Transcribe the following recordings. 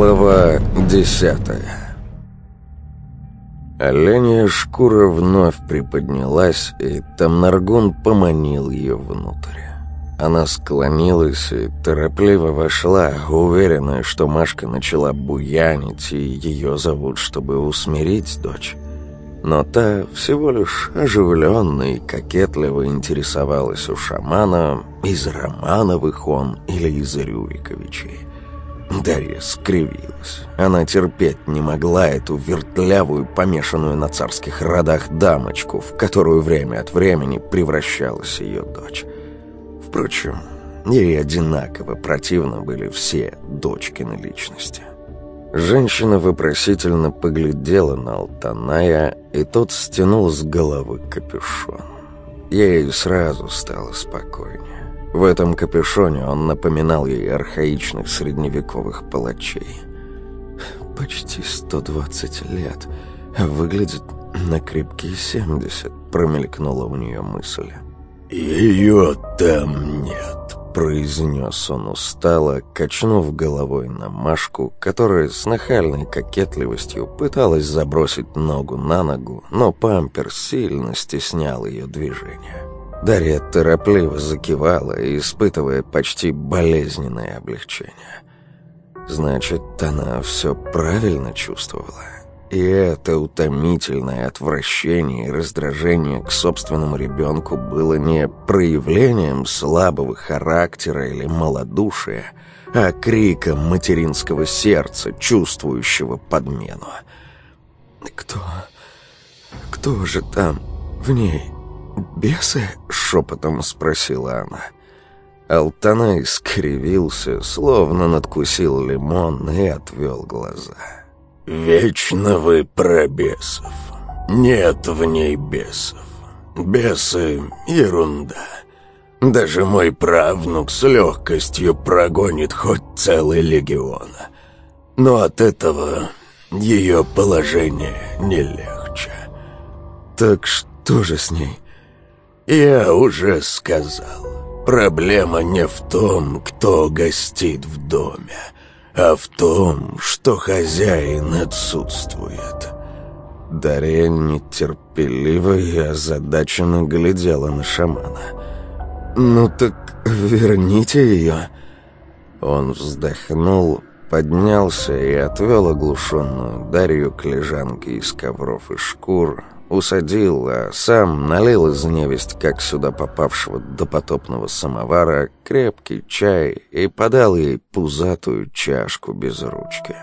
Глава десятая Оленья шкура вновь приподнялась, и Тамнаргун поманил ее внутрь. Она склонилась и торопливо вошла, уверенная, что Машка начала буянить, и ее зовут, чтобы усмирить дочь. Но та всего лишь оживленно и кокетливо интересовалась у шамана, из Романовых он или из Рюриковичей. Дарья скривилась. Она терпеть не могла эту вертлявую, помешанную на царских родах дамочку, в которую время от времени превращалась ее дочь. Впрочем, ей одинаково противно были все дочкины личности. Женщина вопросительно поглядела на Алтаная, и тот стянул с головы капюшон. Ей сразу стало спокойнее. В этом капюшоне он напоминал ей архаичных средневековых палачей. «Почти 120 лет. Выглядит на крепкие 70», — промелькнула у нее мысль. «Ее там нет», — произнес он устало, качнув головой на Машку, которая с нахальной кокетливостью пыталась забросить ногу на ногу, но пампер сильно стеснял ее движение. Дарья торопливо закивала, испытывая почти болезненное облегчение. Значит, она все правильно чувствовала. И это утомительное отвращение и раздражение к собственному ребенку было не проявлением слабого характера или малодушия, а криком материнского сердца, чувствующего подмену. «Кто? Кто же там в ней?» «Бесы?» — шепотом спросила она. Алтанай скривился, словно надкусил лимон и отвел глаза. «Вечно вы про бесов. Нет в ней бесов. Бесы — ерунда. Даже мой правнук с легкостью прогонит хоть целый легион. Но от этого ее положение не легче». «Так что же с ней?» «Я уже сказал. Проблема не в том, кто гостит в доме, а в том, что хозяин отсутствует». Дарья нетерпеливо и озадаченно глядела на шамана. «Ну так верните ее». Он вздохнул, поднялся и отвел оглушенную Дарью к лежанке из ковров и шкур, Усадил, а сам налил из невесть, как сюда попавшего допотопного самовара, крепкий чай и подал ей пузатую чашку без ручки.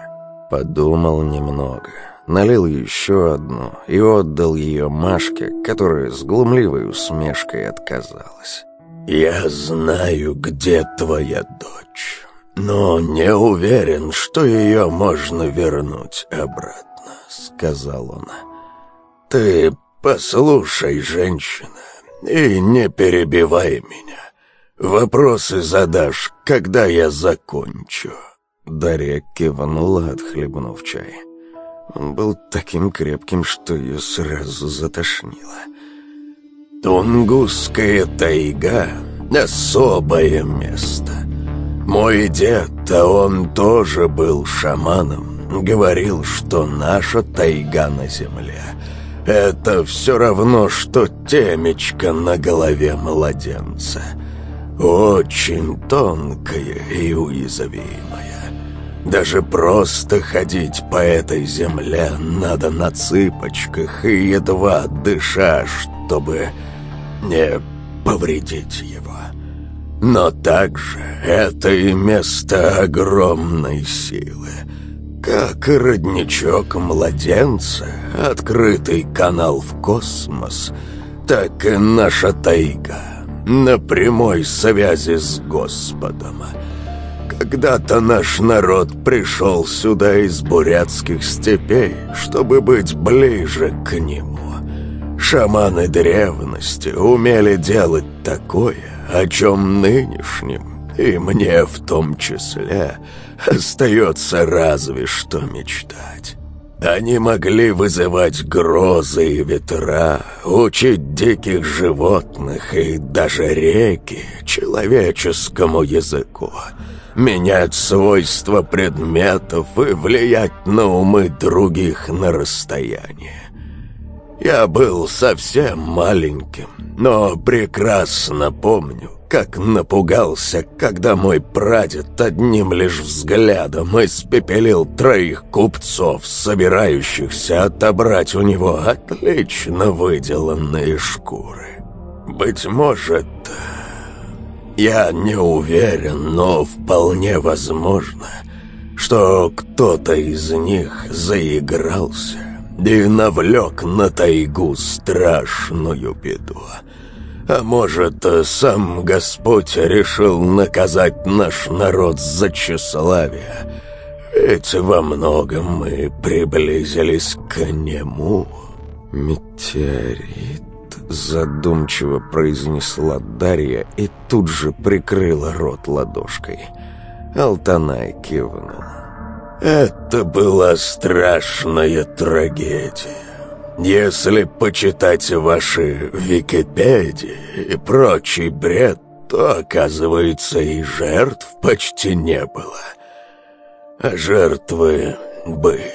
Подумал немного, налил еще одну и отдал ее Машке, которая с глумливой усмешкой отказалась. «Я знаю, где твоя дочь, но не уверен, что ее можно вернуть обратно», — сказал он. «Ты послушай, женщина, и не перебивай меня. Вопросы задашь, когда я закончу». Дарья кивнула, отхлебнув чай. Он был таким крепким, что ее сразу затошнило. «Тунгусская тайга — особое место. Мой дед, а он тоже был шаманом, говорил, что наша тайга на земле — это все равно, что темечко на голове младенца. Очень тонкое и уязвимое. Даже просто ходить по этой земле надо на цыпочках и едва дыша, чтобы не повредить его. Но также это и место огромной силы — как родничок младенца, открытый канал в космос, так и наша тайга на прямой связи с Господом. Когда-то наш народ пришел сюда из бурятских степей, чтобы быть ближе к нему. Шаманы древности умели делать такое, о чем нынешним, и мне в том числе – Остается разве что мечтать. Они могли вызывать грозы и ветра, учить диких животных и даже реки человеческому языку, менять свойства предметов и влиять на умы других на расстояние. Я был совсем маленьким, но прекрасно помню, как напугался, когда мой прадед одним лишь взглядом испепелил троих купцов, собирающихся отобрать у него отлично выделанные шкуры. Быть может, я не уверен, но вполне возможно, что кто-то из них заигрался и навлек на тайгу страшную беду. А может, сам Господь решил наказать наш народ за тщеславие? Ведь во многом мы приблизились к нему. «Метеорит?» — задумчиво произнесла Дарья и тут же прикрыла рот ладошкой. Алтанай кивнул. «Это была страшная трагедия». Если почитать ваши Википедии и прочий бред, то, оказывается, и жертв почти не было. А жертвы были.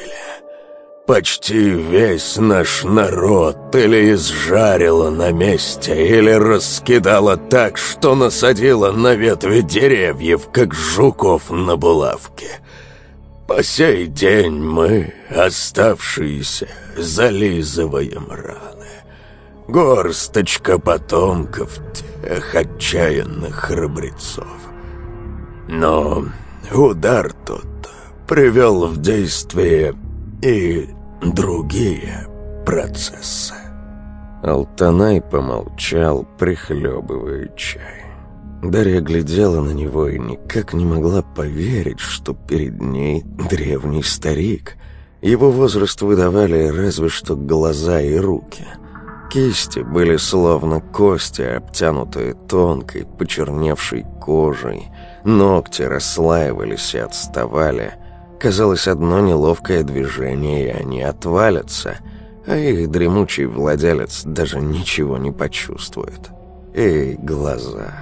Почти весь наш народ или изжарило на месте, или раскидало так, что насадило на ветви деревьев, как жуков на булавке. По сей день мы, оставшиеся, зализываем раны. Горсточка потомков тех отчаянных храбрецов. Но удар тот привел в действие и другие процессы. Алтанай помолчал, прихлебывая чай. Дарья глядела на него и никак не могла поверить, что перед ней древний старик. Его возраст выдавали разве что глаза и руки. Кисти были словно кости, обтянутые тонкой, почерневшей кожей. Ногти расслаивались и отставали. Казалось, одно неловкое движение, и они отвалятся, а их дремучий владелец даже ничего не почувствует. И глаза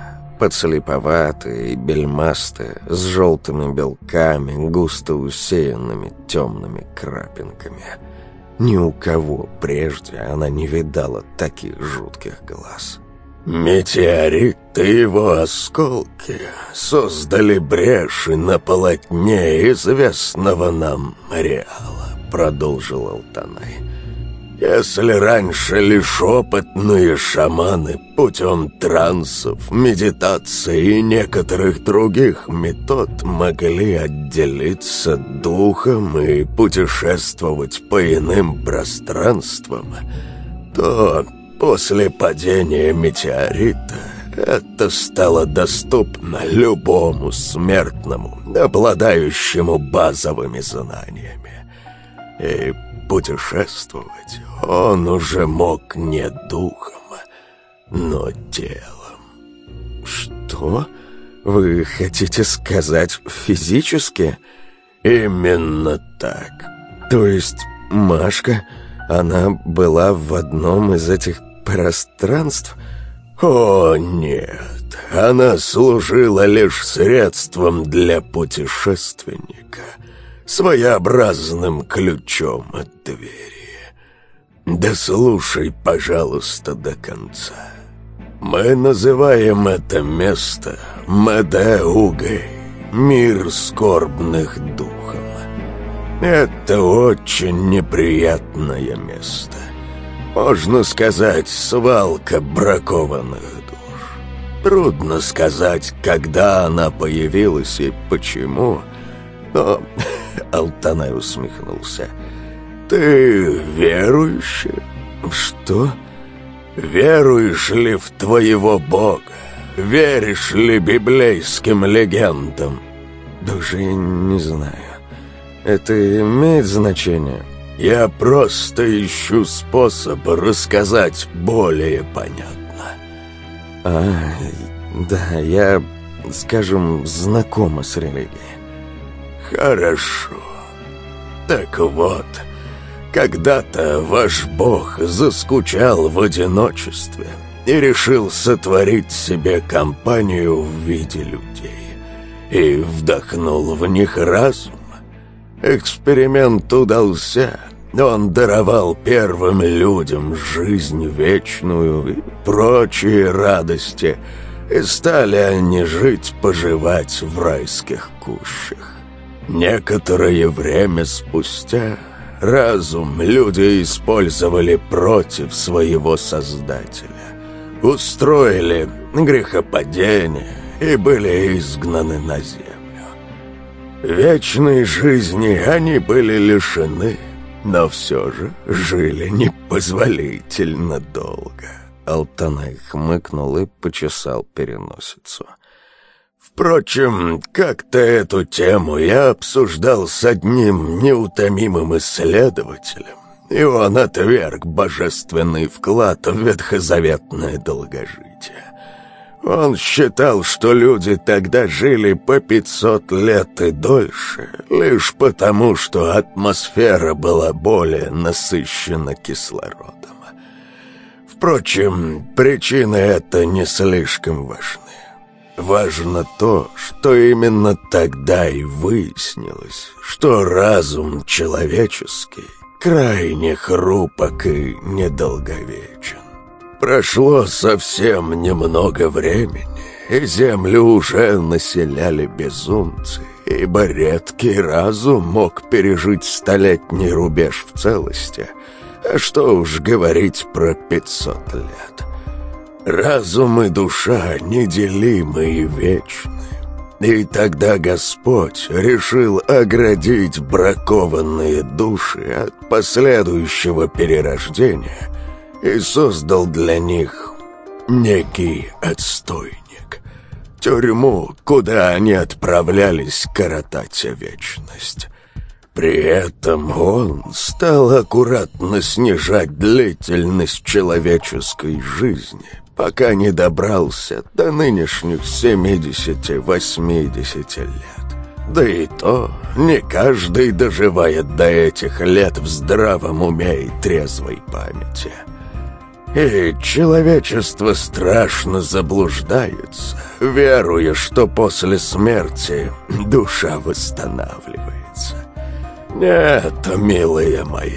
подслеповатые и бельмастые, с желтыми белками, густо усеянными темными крапинками. Ни у кого прежде она не видала таких жутких глаз. «Метеорит и его осколки создали бреши на полотне известного нам ареала», — продолжил Алтанай. Если раньше лишь опытные шаманы путем трансов, медитации и некоторых других метод могли отделиться духом и путешествовать по иным пространствам, то после падения метеорита это стало доступно любому смертному, обладающему базовыми знаниями. И путешествовать он уже мог не духом, но телом. Что? Вы хотите сказать физически? Именно так. То есть Машка, она была в одном из этих пространств? О, нет. Она служила лишь средством для путешественника — своеобразным ключом от двери. Да слушай, пожалуйста, до конца. Мы называем это место Медеугой, мир скорбных духом. Это очень неприятное место. Можно сказать, свалка бракованных душ. Трудно сказать, когда она появилась и почему, но Алтанай усмехнулся. «Ты верующий?» «Что?» «Веруешь ли в твоего бога? Веришь ли библейским легендам?» «Даже не знаю. Это имеет значение?» «Я просто ищу способ рассказать более понятно». «А, да, я, скажем, знакома с религией». «Хорошо. Так вот, Когда-то ваш бог заскучал в одиночестве и решил сотворить себе компанию в виде людей. И вдохнул в них разум. Эксперимент удался. Он даровал первым людям жизнь вечную и прочие радости, и стали они жить-поживать в райских кущах. Некоторое время спустя разум люди использовали против своего Создателя. Устроили грехопадение и были изгнаны на землю. Вечной жизни они были лишены, но все же жили непозволительно долго. Алтанай хмыкнул и почесал переносицу. Впрочем, как-то эту тему я обсуждал с одним неутомимым исследователем, и он отверг божественный вклад в ветхозаветное долгожитие. Он считал, что люди тогда жили по 500 лет и дольше, лишь потому, что атмосфера была более насыщена кислородом. Впрочем, причины это не слишком важны. Важно то, что именно тогда и выяснилось, что разум человеческий крайне хрупок и недолговечен. Прошло совсем немного времени, и землю уже населяли безумцы, ибо редкий разум мог пережить столетний рубеж в целости, а что уж говорить про пятьсот лет. Разум и душа неделимы и вечны. И тогда Господь решил оградить бракованные души от последующего перерождения и создал для них некий отстойник, тюрьму, куда они отправлялись коротать вечность. При этом он стал аккуратно снижать длительность человеческой жизни, пока не добрался до нынешних 70-80 лет. Да и то, не каждый доживает до этих лет в здравом уме и трезвой памяти. И человечество страшно заблуждается, веруя, что после смерти душа восстанавливается. Нет, милые мои,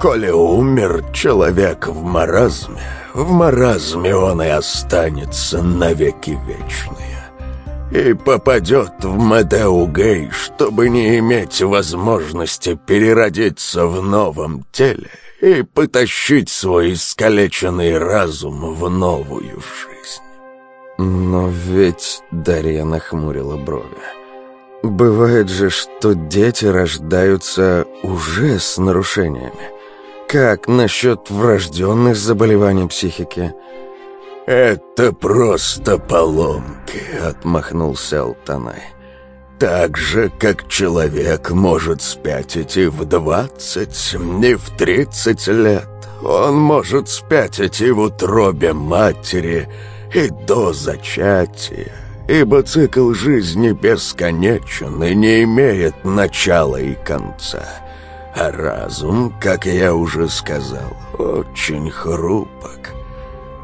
коли умер человек в маразме, в маразме он и останется навеки вечные. И попадет в Медеугей, чтобы не иметь возможности переродиться в новом теле и потащить свой искалеченный разум в новую жизнь. Но ведь Дарья нахмурила брови. Бывает же, что дети рождаются уже с нарушениями. Как насчет врожденных заболеваний психики? «Это просто поломки», — отмахнулся Алтанай. «Так же, как человек может спятить и в двадцать, и в тридцать лет, он может спятить и в утробе матери, и до зачатия, ибо цикл жизни бесконечен и не имеет начала и конца». А разум, как я уже сказал, очень хрупок.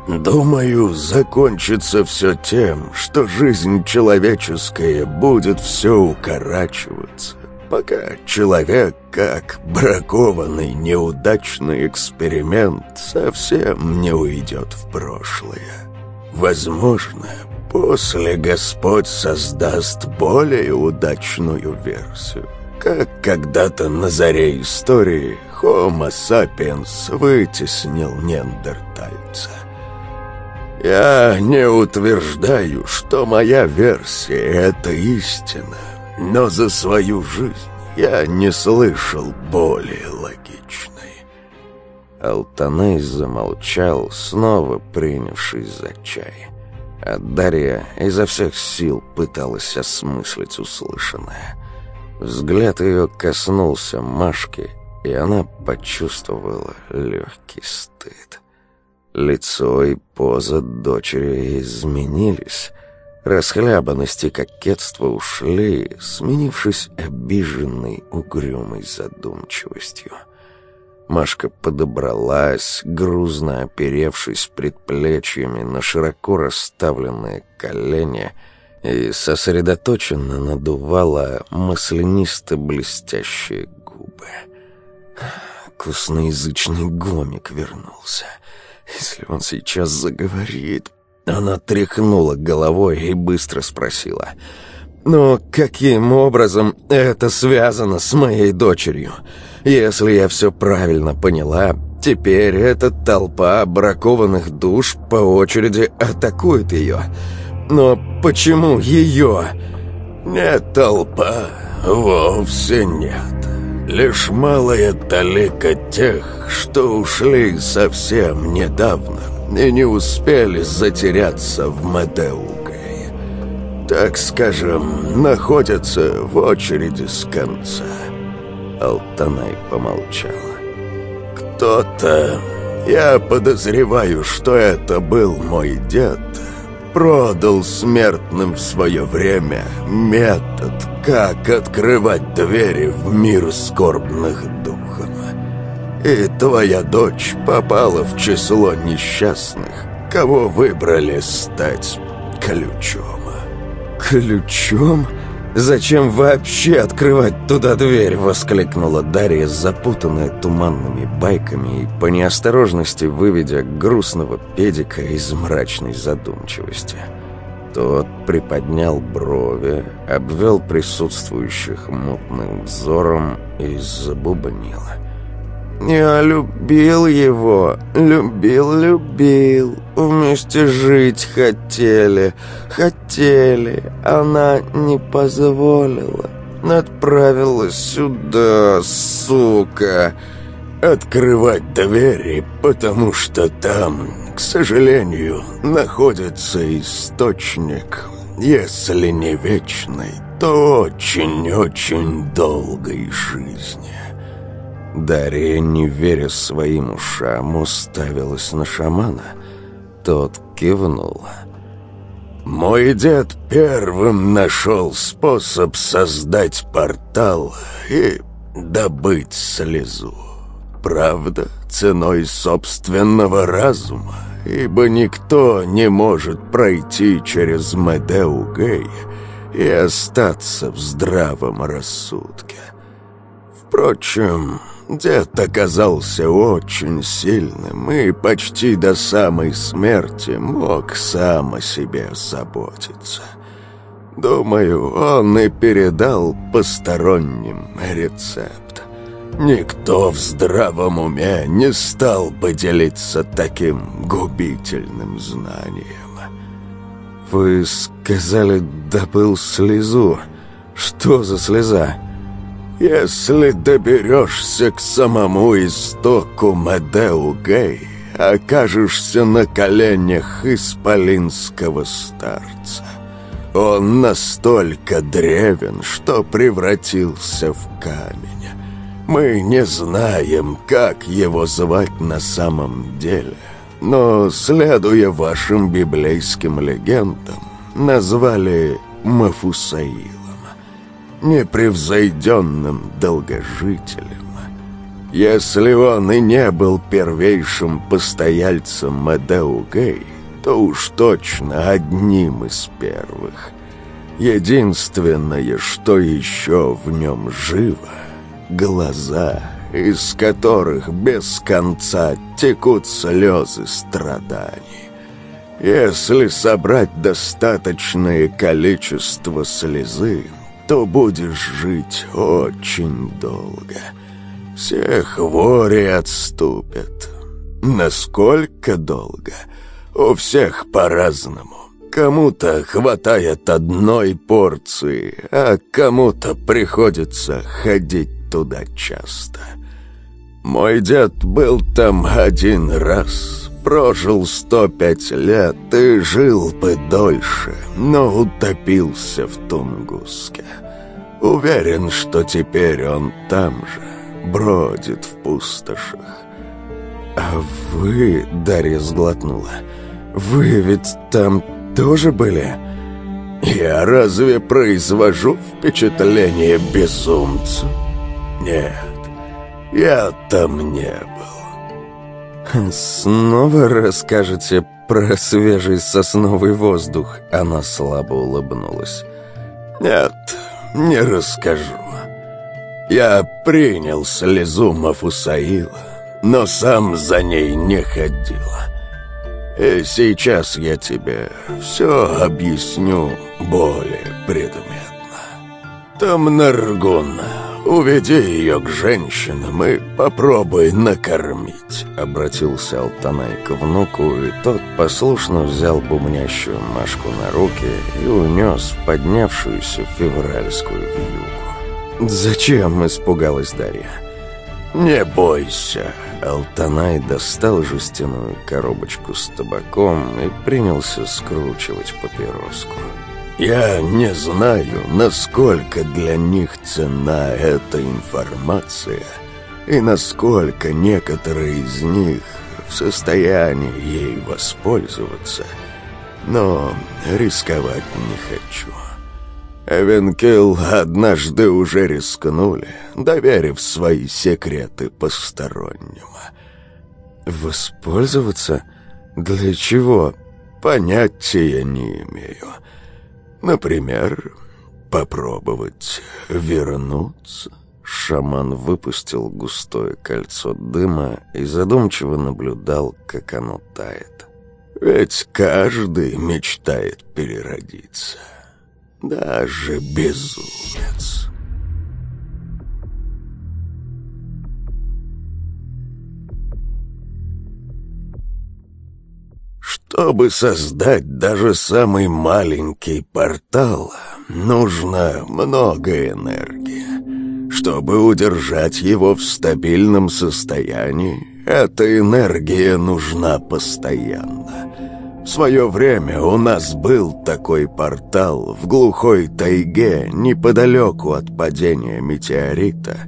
Думаю, закончится все тем, что жизнь человеческая будет все укорачиваться, пока человек, как бракованный неудачный эксперимент, совсем не уйдет в прошлое. Возможно, после Господь создаст более удачную версию как когда-то на заре истории Homo sapiens вытеснил неандертальца. Я не утверждаю, что моя версия — это истина, но за свою жизнь я не слышал более логичной. Алтаней замолчал, снова принявшись за чай. А Дарья изо всех сил пыталась осмыслить услышанное — Взгляд ее коснулся Машки, и она почувствовала легкий стыд. Лицо и поза дочери изменились. Расхлябанность и кокетство ушли, сменившись обиженной, угрюмой задумчивостью. Машка подобралась, грузно оперевшись предплечьями на широко расставленные колени и сосредоточенно надувала маслянисто-блестящие губы. Косноязычный гомик вернулся. Если он сейчас заговорит... Она тряхнула головой и быстро спросила. «Но каким образом это связано с моей дочерью? Если я все правильно поняла, теперь эта толпа бракованных душ по очереди атакует ее. Но почему ее?» «Не толпа, вовсе нет. Лишь малая талика тех, что ушли совсем недавно и не успели затеряться в Медеугае. Так скажем, находятся в очереди с конца. Алтанай помолчала. Кто-то, я подозреваю, что это был мой дед, продал смертным в свое время метод, как открывать двери в мир скорбных духов. И твоя дочь попала в число несчастных, кого выбрали стать ключом. «Ключом? Зачем вообще открывать туда дверь?» — воскликнула Дарья, запутанная туманными байками и по неосторожности выведя грустного педика из мрачной задумчивости. Тот приподнял брови, обвел присутствующих мутным взором и забубнил. «Я любил его, любил, любил, вместе жить хотели, хотели, она не позволила, отправилась сюда, сука». «Открывать двери, потому что там, к сожалению, находится источник, если не вечный, то очень-очень долгой жизни». Дарья, не веря своим ушам, уставилась на шамана. Тот кивнул. «Мой дед первым нашел способ создать портал и добыть слезу. Правда, ценой собственного разума, ибо никто не может пройти через Медеу Гей и остаться в здравом рассудке. Впрочем, Дед оказался очень сильным и почти до самой смерти мог сам о себе заботиться. Думаю, он и передал посторонним рецепт. Никто в здравом уме не стал бы делиться таким губительным знанием. «Вы сказали, добыл слезу. Что за слеза?» Если доберешься к самому истоку Медеу Гей, окажешься на коленях исполинского старца. Он настолько древен, что превратился в камень. Мы не знаем, как его звать на самом деле, но, следуя вашим библейским легендам, назвали Мафусаил непревзойденным долгожителем. Если он и не был первейшим постояльцем Медеугей, то уж точно одним из первых. Единственное, что еще в нем живо — глаза, из которых без конца текут слезы страданий. Если собрать достаточное количество слезы, то будешь жить очень долго. Все хвори отступят. Насколько долго? У всех по-разному. Кому-то хватает одной порции, а кому-то приходится ходить туда часто. Мой дед был там один раз, прожил 105 лет и жил бы дольше, но утопился в Тунгуске. Уверен, что теперь он там же, бродит в пустошах. «А вы...» — Дарья сглотнула. «Вы ведь там тоже были?» «Я разве произвожу впечатление безумца?» «Нет, Я там не был. Снова расскажете про свежий сосновый воздух? Она слабо улыбнулась. Нет, не расскажу. Я принял слезу Мафусаила, но сам за ней не ходила. И сейчас я тебе все объясню более предметно. Там Наргун, уведи ее к женщинам и попробуй накормить. Обратился Алтанай к внуку, и тот послушно взял бумнящую Машку на руки и унес поднявшуюся февральскую вьюгу. «Зачем?» — испугалась Дарья. «Не бойся!» Алтанай достал жестяную коробочку с табаком и принялся скручивать папироску. «Я не знаю, насколько для них цена эта информация и насколько некоторые из них в состоянии ей воспользоваться, но рисковать не хочу». Эвенкил однажды уже рискнули, доверив свои секреты посторонним. «Воспользоваться? Для чего?» «Понятия не имею. Например, попробовать вернуться». Шаман выпустил густое кольцо дыма и задумчиво наблюдал, как оно тает. «Ведь каждый мечтает переродиться» даже безумец. Чтобы создать даже самый маленький портал, нужно много энергии. Чтобы удержать его в стабильном состоянии, эта энергия нужна постоянно. В свое время у нас был такой портал в глухой тайге неподалеку от падения метеорита,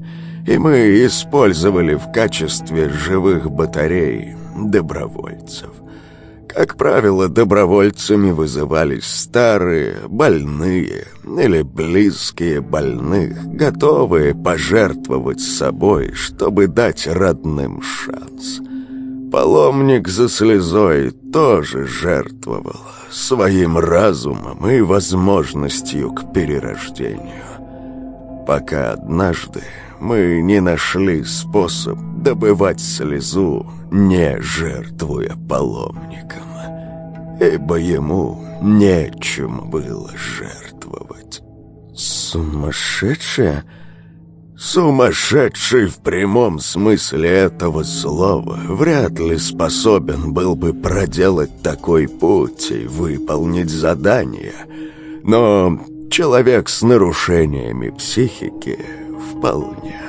и мы использовали в качестве живых батарей добровольцев. Как правило, добровольцами вызывались старые, больные или близкие больных, готовые пожертвовать собой, чтобы дать родным шанс. Паломник за слезой тоже жертвовал своим разумом и возможностью к перерождению. Пока однажды мы не нашли способ добывать слезу, не жертвуя паломником, ибо ему нечем было жертвовать. «Сумасшедшая?» Сумасшедший в прямом смысле этого слова вряд ли способен был бы проделать такой путь и выполнить задание. Но человек с нарушениями психики вполне.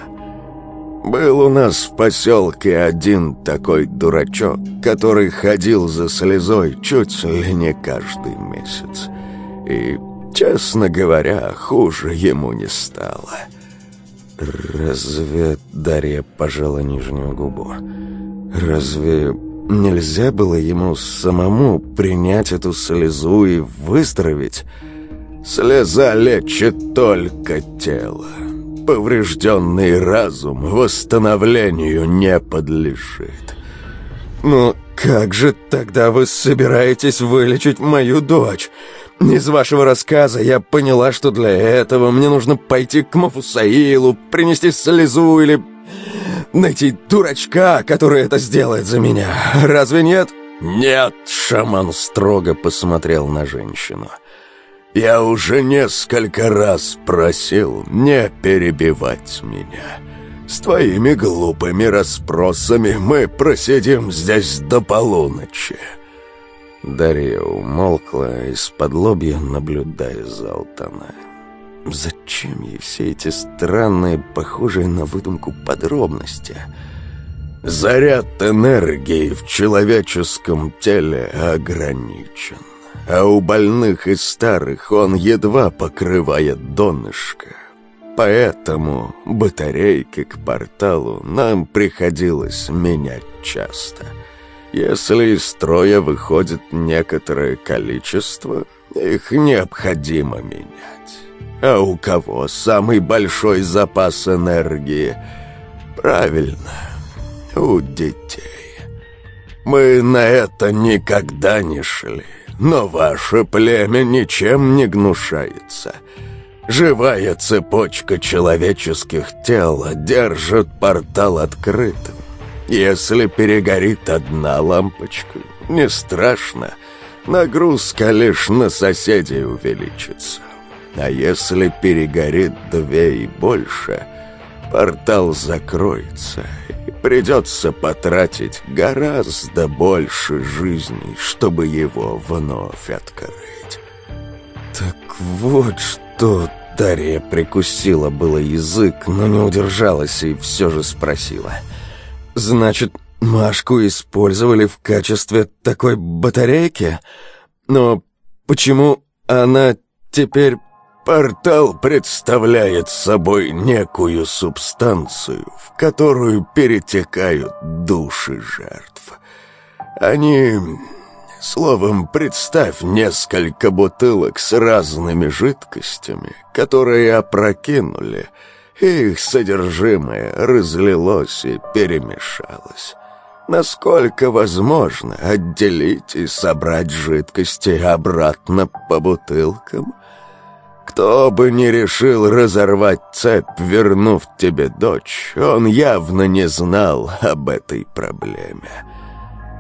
Был у нас в поселке один такой дурачок, который ходил за слезой чуть ли не каждый месяц. И, честно говоря, хуже ему не стало. «Разве...» — Дарья пожала нижнюю губу. «Разве нельзя было ему самому принять эту слезу и выздороветь?» «Слеза лечит только тело. Поврежденный разум восстановлению не подлежит». «Ну как же тогда вы собираетесь вылечить мою дочь?» Из вашего рассказа я поняла, что для этого мне нужно пойти к Мафусаилу, принести слезу или найти дурачка, который это сделает за меня. Разве нет? Нет, шаман строго посмотрел на женщину. Я уже несколько раз просил не перебивать меня. С твоими глупыми расспросами мы просидим здесь до полуночи. Дарья умолкла, из-под лобья наблюдая за Алтанаем. Зачем ей все эти странные, похожие на выдумку подробности? Заряд энергии в человеческом теле ограничен, а у больных и старых он едва покрывает донышко. Поэтому батарейки к порталу нам приходилось менять часто — если из строя выходит некоторое количество, их необходимо менять. А у кого самый большой запас энергии? Правильно, у детей. Мы на это никогда не шли, но ваше племя ничем не гнушается. Живая цепочка человеческих тел держит портал открытым. Если перегорит одна лампочка, не страшно, нагрузка лишь на соседей увеличится. А если перегорит две и больше, портал закроется, придется потратить гораздо больше жизней, чтобы его вновь открыть. Так вот что... Дарья прикусила было язык, но не удержалась и все же спросила. «Значит, Машку использовали в качестве такой батарейки? Но почему она теперь Портал представляет собой некую субстанцию, в которую перетекают души жертв. Они... Словом, представь несколько бутылок с разными жидкостями, которые опрокинули, и их содержимое разлилось и перемешалось. Насколько возможно отделить и собрать жидкости обратно по бутылкам — кто бы ни решил разорвать цепь, вернув тебе дочь, он явно не знал об этой проблеме.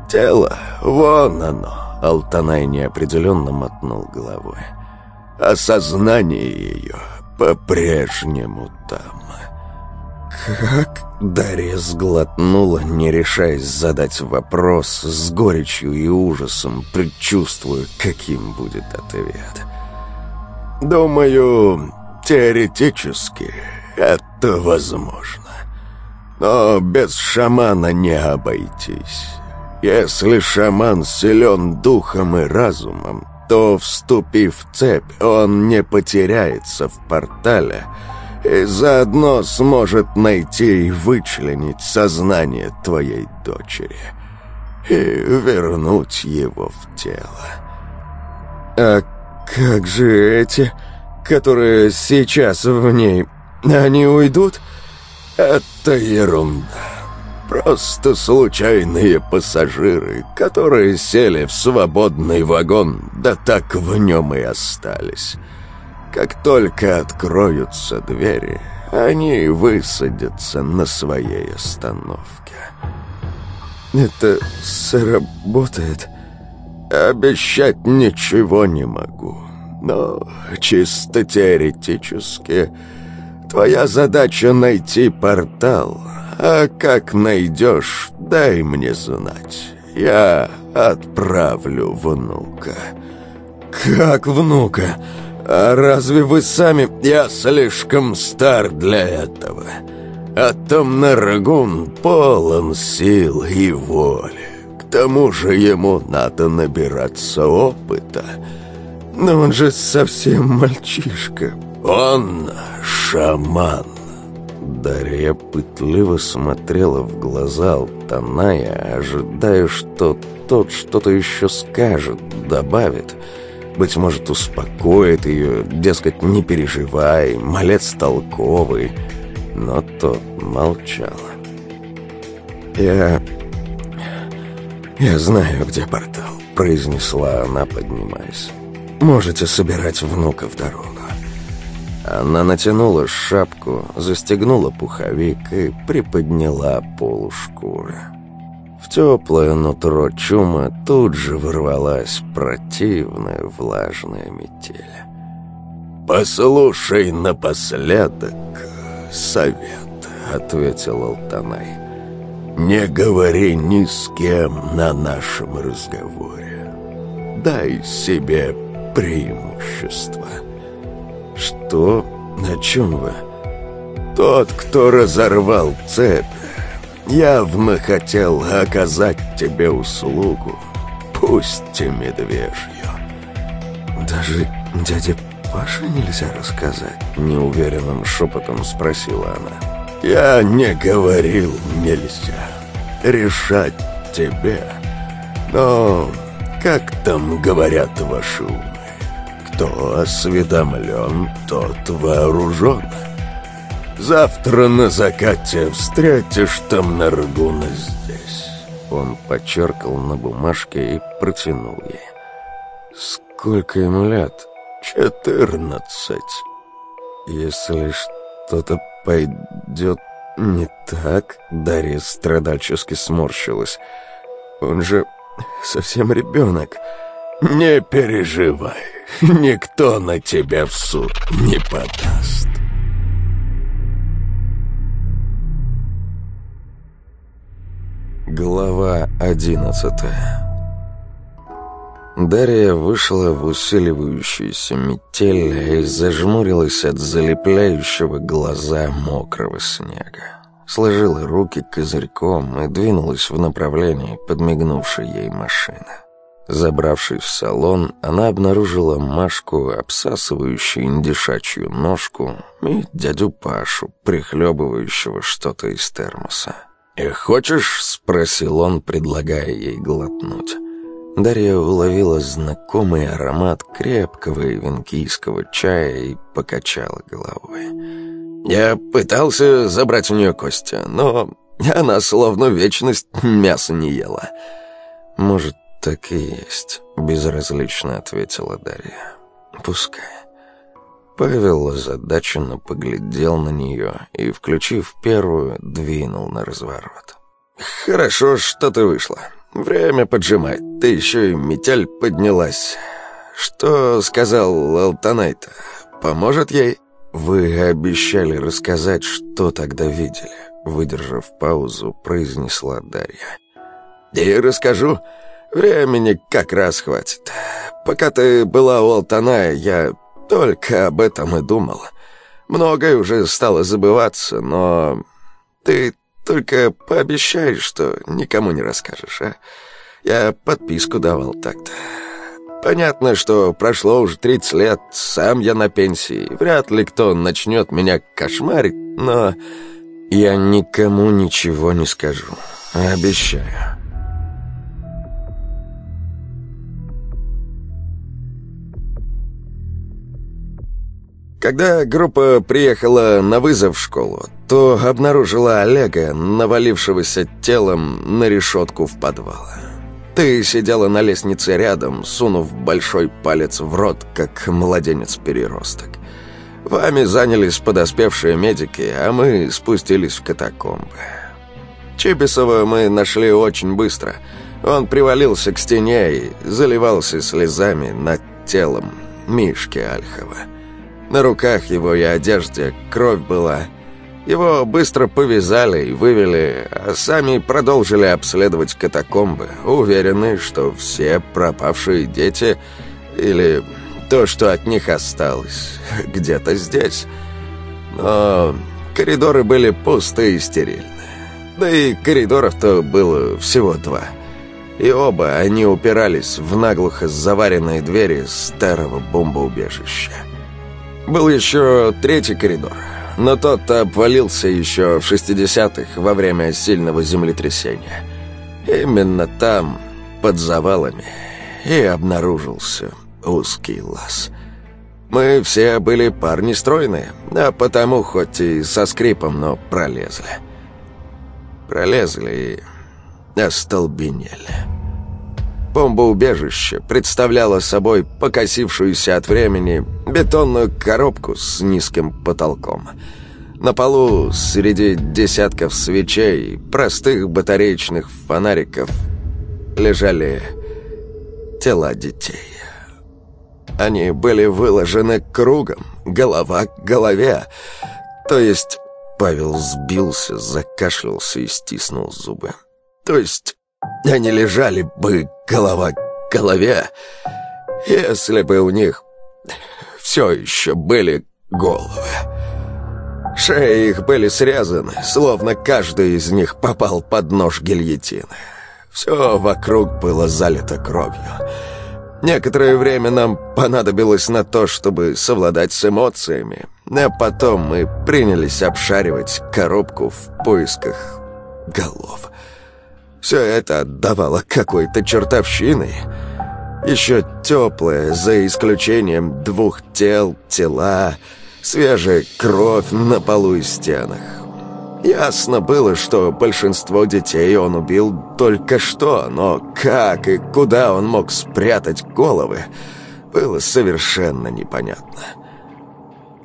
Тело, вон оно, Алтанай неопределенно мотнул головой. Осознание ее по-прежнему там. «Как?» Дарья сглотнула, не решаясь задать вопрос, с горечью и ужасом, предчувствуя, каким будет ответ. Думаю, теоретически это возможно. Но без шамана не обойтись. Если шаман силен духом и разумом, то, вступив в цепь, он не потеряется в портале и заодно сможет найти и вычленить сознание твоей дочери и вернуть его в тело. А «Как же эти, которые сейчас в ней, они уйдут?» «Это ерунда. Просто случайные пассажиры, которые сели в свободный вагон, да так в нем и остались. Как только откроются двери, они высадятся на своей остановке». «Это сработает?» Обещать ничего не могу, но чисто теоретически твоя задача найти портал, а как найдешь, дай мне знать. Я отправлю внука». «Как внука? А разве вы сами...» «Я слишком стар для этого, а Тамнарагун полон сил и воли тому же ему надо набираться опыта. Но он же совсем мальчишка. Он шаман. Дарья пытливо смотрела в глаза Алтаная, ожидая, что тот что-то еще скажет, добавит. Быть может, успокоит ее, дескать, не переживай, малец толковый. Но тот молчал. «Я «Я знаю, где портал», — произнесла она, поднимаясь. «Можете собирать внука в дорогу». Она натянула шапку, застегнула пуховик и приподняла полушкуры. В теплое нутро чума тут же ворвалась противная влажная метель. «Послушай напоследок совет», — ответил Алтанай. Не говори ни с кем на нашем разговоре. Дай себе преимущество. Что? На чем вы? Тот, кто разорвал цепь, явно хотел оказать тебе услугу, пусть и медвежью. Даже дяде Паше нельзя рассказать? Неуверенным шепотом спросила она. Я не говорил нельзя. Решать тебе. Но как там говорят ваши умы? Кто осведомлен, тот вооружен. Завтра на закате встретишь там Наргуна здесь». Он подчеркал на бумажке и протянул ей. «Сколько ему лет?» «Четырнадцать». «Если что-то пойдет не так...» Дарья страдальчески сморщилась. «Он же совсем ребенок». «Не переживай, никто на тебя в суд не подаст». Глава одиннадцатая Дарья вышла в усиливающуюся метель и зажмурилась от залепляющего глаза мокрого снега. Сложила руки козырьком и двинулась в направлении подмигнувшей ей машины. Забравшись в салон, она обнаружила Машку, обсасывающую индишачью ножку, и дядю Пашу, прихлебывающего что-то из термоса. «И хочешь?» — спросил он, предлагая ей глотнуть. Дарья уловила знакомый аромат крепкого венкийского чая и покачала головой. «Я пытался забрать у нее Костя, но она словно вечность мяса не ела». «Может, так и есть», — безразлично ответила Дарья. «Пускай». Павел озадаченно поглядел на нее и, включив первую, двинул на разворот. «Хорошо, что ты вышла. Время поджимает. Ты еще и метель поднялась. Что сказал Алтанайта? Поможет ей?» «Вы обещали рассказать, что тогда видели», — выдержав паузу, произнесла Дарья. «И расскажу. Времени как раз хватит. Пока ты была у Алтаная, я только об этом и думал. Многое уже стало забываться, но ты только пообещай, что никому не расскажешь, а? Я подписку давал так-то. Понятно, что прошло уже 30 лет, сам я на пенсии. Вряд ли кто начнет меня кошмарить, но я никому ничего не скажу. Обещаю. Когда группа приехала на вызов в школу, то обнаружила Олега, навалившегося телом на решетку в подвал. Ты сидела на лестнице рядом, сунув большой палец в рот, как младенец-переросток. Вами занялись подоспевшие медики, а мы спустились в катакомбы. Чебисова мы нашли очень быстро. Он привалился к стене и заливался слезами над телом Мишки Альхова. На руках его и одежде кровь была. Его быстро повязали и вывели, а сами продолжили обследовать катакомбы, уверенные, что все пропавшие дети или то, что от них осталось, где-то здесь. Но коридоры были пустые и стерильны. Да и коридоров-то было всего два. И оба они упирались в наглухо заваренные двери старого бомбоубежища. Был еще третий коридор, но тот обвалился еще в 60-х во время сильного землетрясения. Именно там, под завалами, и обнаружился узкий лаз. Мы все были парни стройные, а потому хоть и со скрипом, но пролезли. Пролезли и остолбенели. Бомбоубежище представляло собой покосившуюся от времени бетонную коробку с низким потолком. На полу среди десятков свечей, простых батареечных фонариков, лежали тела детей. Они были выложены кругом, голова к голове. То есть Павел сбился, закашлялся и стиснул зубы. То есть они лежали бы голова к голове, если бы у них все еще были головы. Шеи их были срезаны, словно каждый из них попал под нож гильотины. Все вокруг было залито кровью. Некоторое время нам понадобилось на то, чтобы совладать с эмоциями, а потом мы принялись обшаривать коробку в поисках голов. Все это отдавало какой-то чертовщиной. Еще теплое, за исключением двух тел, тела, свежая кровь на полу и стенах. Ясно было, что большинство детей он убил только что, но как и куда он мог спрятать головы, было совершенно непонятно.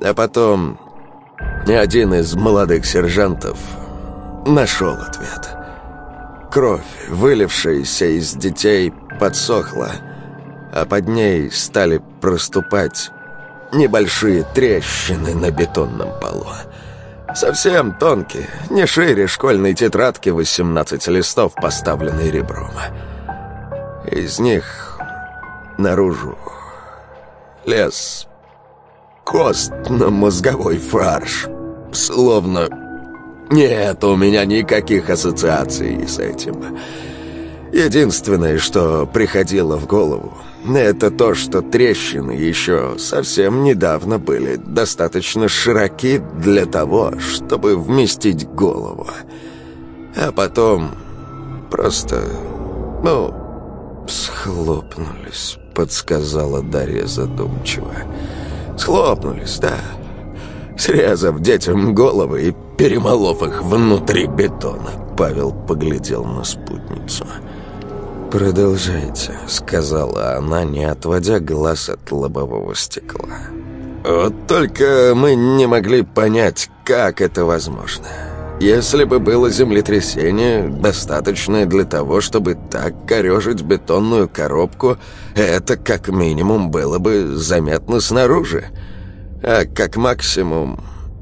А потом ни один из молодых сержантов нашел ответ. Кровь, вылившаяся из детей, подсохла, а под ней стали проступать небольшие трещины на бетонном полу. Совсем тонкие, не шире школьной тетрадки 18 листов, поставленной ребром. Из них наружу лез костно-мозговой фарш. Словно нет у меня никаких ассоциаций с этим. Единственное, что приходило в голову, это то, что трещины еще совсем недавно были достаточно широки для того, чтобы вместить голову. А потом просто, ну, схлопнулись, подсказала Дарья задумчиво. Схлопнулись, да. Срезав детям головы и перемолов их внутри бетона, Павел поглядел на спутницу. «Продолжайте», — сказала она, не отводя глаз от лобового стекла. «Вот только мы не могли понять, как это возможно. Если бы было землетрясение, достаточное для того, чтобы так корежить бетонную коробку, это как минимум было бы заметно снаружи. А как максимум,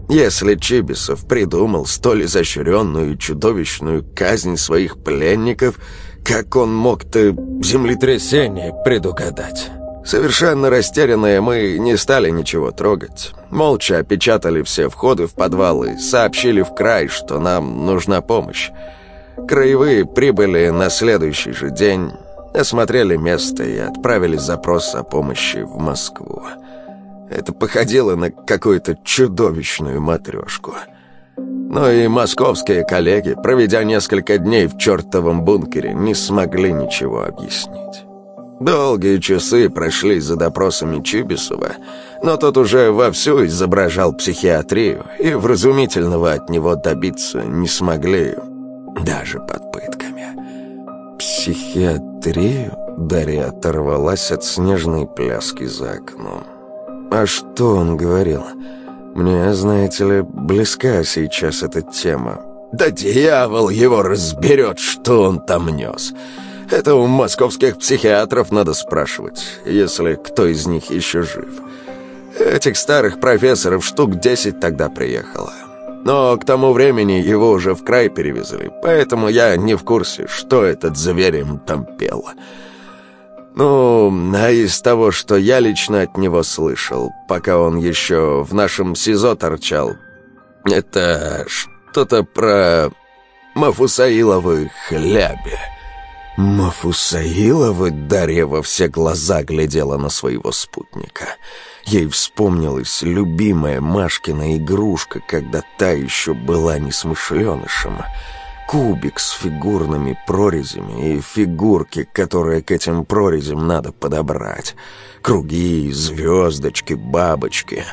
если Чибисов придумал столь изощренную и чудовищную казнь своих пленников — как он мог-то землетрясение предугадать? Совершенно растерянные мы не стали ничего трогать. Молча опечатали все входы в подвалы, сообщили в край, что нам нужна помощь. Краевые прибыли на следующий же день, осмотрели место и отправили запрос о помощи в Москву. Это походило на какую-то чудовищную матрешку. Но и московские коллеги, проведя несколько дней в чертовом бункере, не смогли ничего объяснить. Долгие часы прошли за допросами Чибисова, но тот уже вовсю изображал психиатрию, и вразумительного от него добиться не смогли, даже под пытками. «Психиатрию?» Дарья оторвалась от снежной пляски за окном. «А что он говорил?» Мне, знаете ли, близка сейчас эта тема. Да дьявол его разберет, что он там нес. Это у московских психиатров надо спрашивать, если кто из них еще жив. Этих старых профессоров штук десять тогда приехало. Но к тому времени его уже в край перевезли, поэтому я не в курсе, что этот зверь им там пел. Ну, а из того, что я лично от него слышал, пока он еще в нашем СИЗО торчал, это что-то про Мафусаиловы хляби. Мафусаиловы Дарья во все глаза глядела на своего спутника. Ей вспомнилась любимая Машкина игрушка, когда та еще была несмышленышем — кубик с фигурными прорезями и фигурки, которые к этим прорезям надо подобрать. Круги, звездочки, бабочки.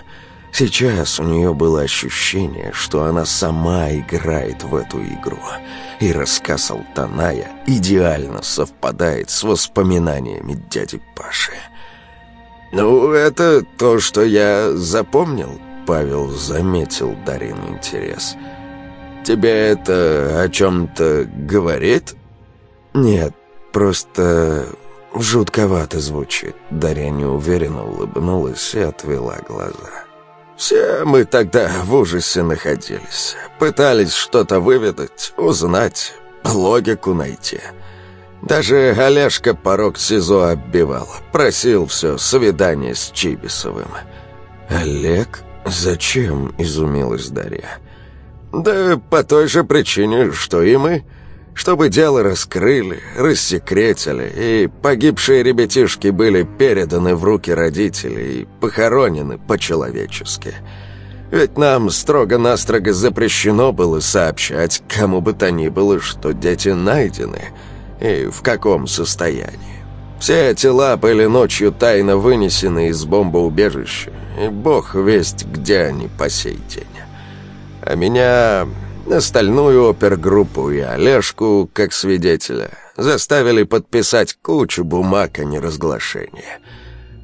Сейчас у нее было ощущение, что она сама играет в эту игру. И рассказ Алтаная идеально совпадает с воспоминаниями дяди Паши. «Ну, это то, что я запомнил», — Павел заметил Дарин интерес — Тебе это о чем-то говорит?» «Нет, просто жутковато звучит». Дарья неуверенно улыбнулась и отвела глаза. «Все мы тогда в ужасе находились. Пытались что-то выведать, узнать, логику найти». Даже Олежка порог СИЗО оббивал. Просил все свидание с Чибисовым. «Олег? Зачем?» — изумилась Дарья. «Да по той же причине, что и мы. Чтобы дело раскрыли, рассекретили, и погибшие ребятишки были переданы в руки родителей и похоронены по-человечески. Ведь нам строго-настрого запрещено было сообщать кому бы то ни было, что дети найдены и в каком состоянии. Все тела были ночью тайно вынесены из бомбоубежища, и бог весть, где они по сей день. А меня, остальную опергруппу и Олежку, как свидетеля, заставили подписать кучу бумаг о неразглашении.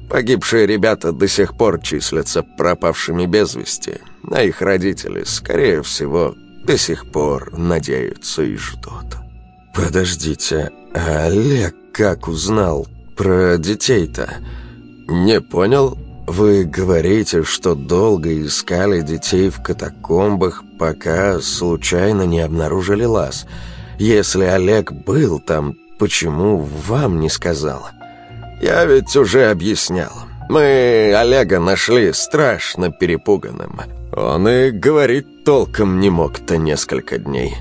Погибшие ребята до сих пор числятся пропавшими без вести, а их родители, скорее всего, до сих пор надеются и ждут. «Подождите, а Олег как узнал про детей-то?» «Не понял. Вы говорите, что долго искали детей в катакомбах, пока случайно не обнаружили лаз. Если Олег был там, почему вам не сказал?» «Я ведь уже объяснял. Мы Олега нашли страшно перепуганным. Он и говорить толком не мог-то несколько дней.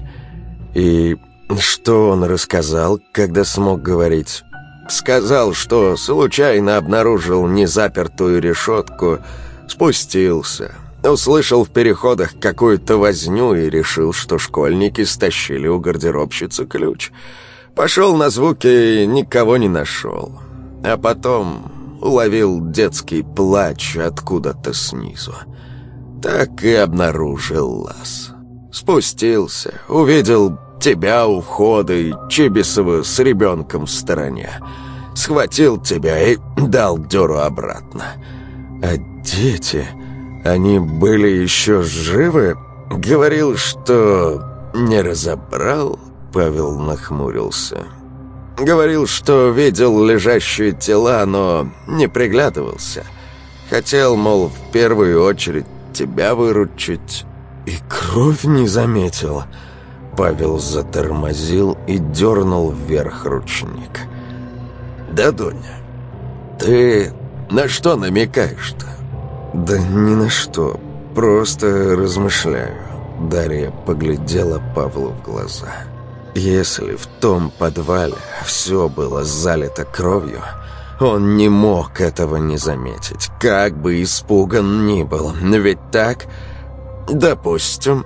И что он рассказал, когда смог говорить?» Сказал, что случайно обнаружил незапертую решетку, спустился, услышал в переходах какую-то возню и решил, что школьники стащили у гардеробщицы ключ. Пошел на звуки и никого не нашел. А потом уловил детский плач откуда-то снизу. Так и обнаружил лаз. Спустился, увидел тебя у входа и Чибисова с ребенком в стороне. Схватил тебя и дал дёру обратно. А дети, они были еще живы? Говорил, что не разобрал, Павел нахмурился. Говорил, что видел лежащие тела, но не приглядывался. Хотел, мол, в первую очередь тебя выручить. И кровь не заметил. Павел затормозил и дернул вверх ручник. «Да, Доня, ты на что намекаешь-то?» «Да ни на что, просто размышляю». Дарья поглядела Павлу в глаза. «Если в том подвале все было залито кровью, он не мог этого не заметить, как бы испуган ни был. Ведь так, допустим,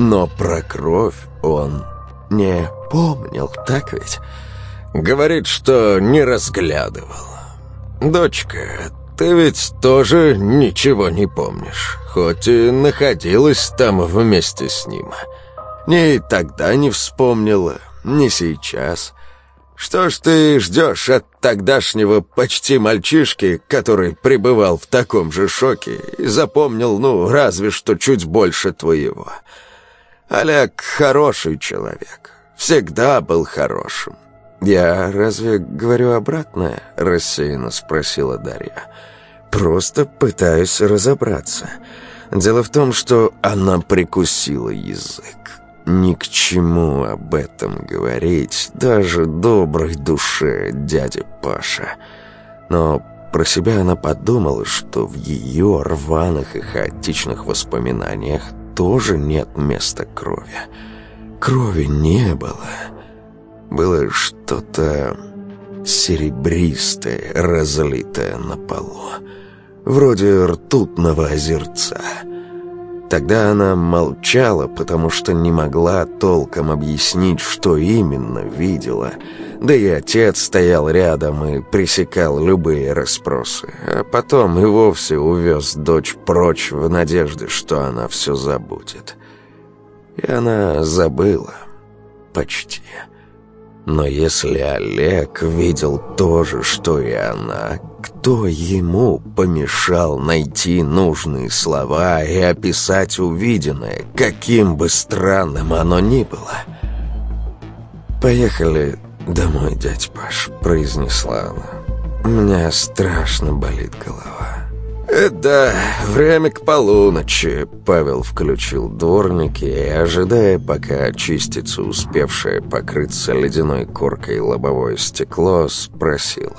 но про кровь он не помнил, так ведь? Говорит, что не разглядывал. Дочка, ты ведь тоже ничего не помнишь, хоть и находилась там вместе с ним. Ни тогда не вспомнила, ни сейчас. Что ж ты ждешь от тогдашнего почти мальчишки, который пребывал в таком же шоке и запомнил, ну, разве что чуть больше твоего?» Олег хороший человек. Всегда был хорошим. «Я разве говорю обратное?» – рассеянно спросила Дарья. «Просто пытаюсь разобраться. Дело в том, что она прикусила язык. Ни к чему об этом говорить даже доброй душе дяди Паша. Но про себя она подумала, что в ее рваных и хаотичных воспоминаниях тоже нет места крови. Крови не было. Было что-то серебристое, разлитое на полу. Вроде ртутного озерца. Тогда она молчала, потому что не могла толком объяснить, что именно видела. Да и отец стоял рядом и пресекал любые расспросы. А потом и вовсе увез дочь прочь в надежде, что она все забудет. И она забыла. Почти. Но если Олег видел то же, что и она, кто ему помешал найти нужные слова и описать увиденное, каким бы странным оно ни было? «Поехали домой, дядь Паш», — произнесла она. «У меня страшно болит голова». «Это время к полуночи», — Павел включил дворники ожидая, пока очистится успевшее покрыться ледяной коркой лобовое стекло, спросил.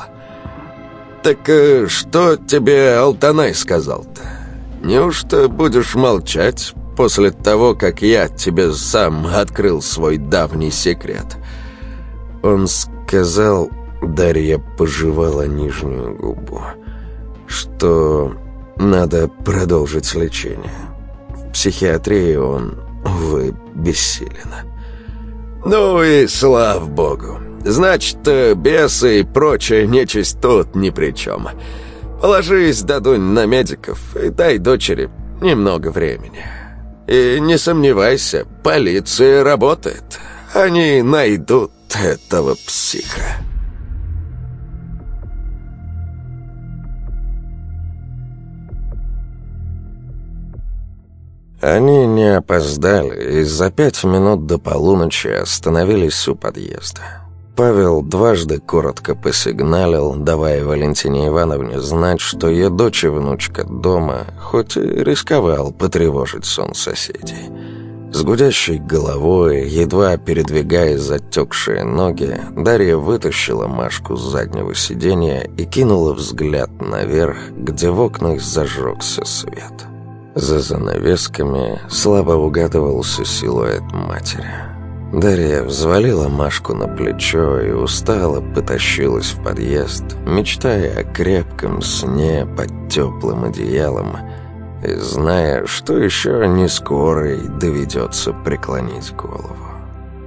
«Так э, что тебе Алтанай сказал-то? Неужто будешь молчать после того, как я тебе сам открыл свой давний секрет?» Он сказал, Дарья пожевала нижнюю губу, что надо продолжить лечение. В психиатрии он, увы, бессилен. «Ну и слава богу! Значит, бесы и прочая нечисть тут ни при чем. Положись, Дадунь, на медиков и дай дочери немного времени. И не сомневайся, полиция работает. Они найдут этого психа». Они не опоздали и за пять минут до полуночи остановились у подъезда. Павел дважды коротко посигналил, давая Валентине Ивановне знать, что ее дочь и внучка дома, хоть и рисковал потревожить сон соседей. С гудящей головой, едва передвигая затекшие ноги, Дарья вытащила Машку с заднего сиденья и кинула взгляд наверх, где в окнах зажегся свет. За занавесками слабо угадывался силуэт матери. Дарья взвалила Машку на плечо и устало потащилась в подъезд, мечтая о крепком сне под теплым одеялом и зная, что еще не скоро ей доведется преклонить голову.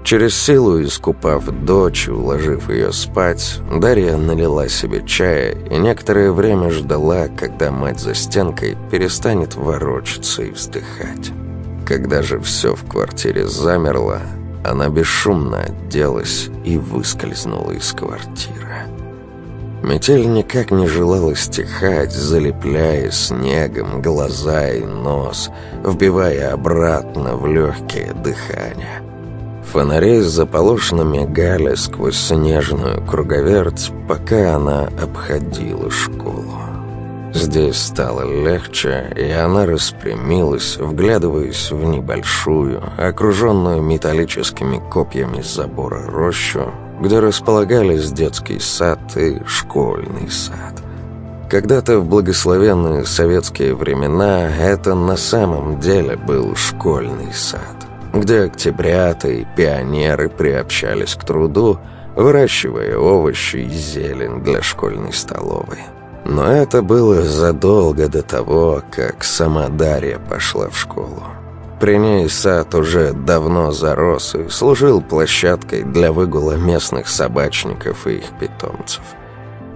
Через силу искупав дочь, уложив ее спать, Дарья налила себе чая и некоторое время ждала, когда мать за стенкой перестанет ворочаться и вздыхать. Когда же все в квартире замерло, она бесшумно оделась и выскользнула из квартиры. Метель никак не желала стихать, залепляя снегом глаза и нос, вбивая обратно в легкие дыхание. Фонари заполошно мигали сквозь снежную круговерть, пока она обходила школу. Здесь стало легче, и она распрямилась, вглядываясь в небольшую, окруженную металлическими копьями забора рощу, где располагались детский сад и школьный сад. Когда-то в благословенные советские времена это на самом деле был школьный сад где октябрята и пионеры приобщались к труду, выращивая овощи и зелень для школьной столовой. Но это было задолго до того, как сама Дарья пошла в школу. При ней сад уже давно зарос и служил площадкой для выгула местных собачников и их питомцев.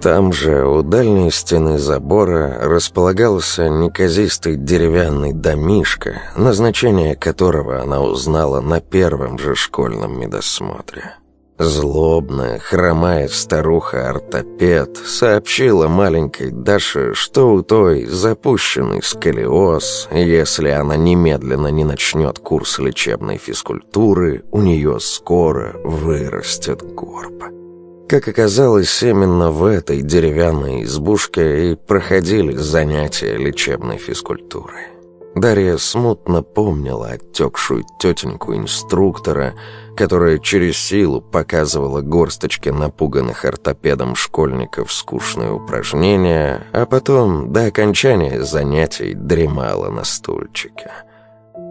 Там же, у дальней стены забора, располагался неказистый деревянный домишко, назначение которого она узнала на первом же школьном медосмотре. Злобная, хромая старуха-ортопед сообщила маленькой Даше, что у той запущенный сколиоз, если она немедленно не начнет курс лечебной физкультуры, у нее скоро вырастет горб. Как оказалось, именно в этой деревянной избушке и проходили занятия лечебной физкультуры. Дарья смутно помнила отекшую тетеньку инструктора, которая через силу показывала горсточке напуганных ортопедом школьников скучные упражнения, а потом до окончания занятий дремала на стульчике.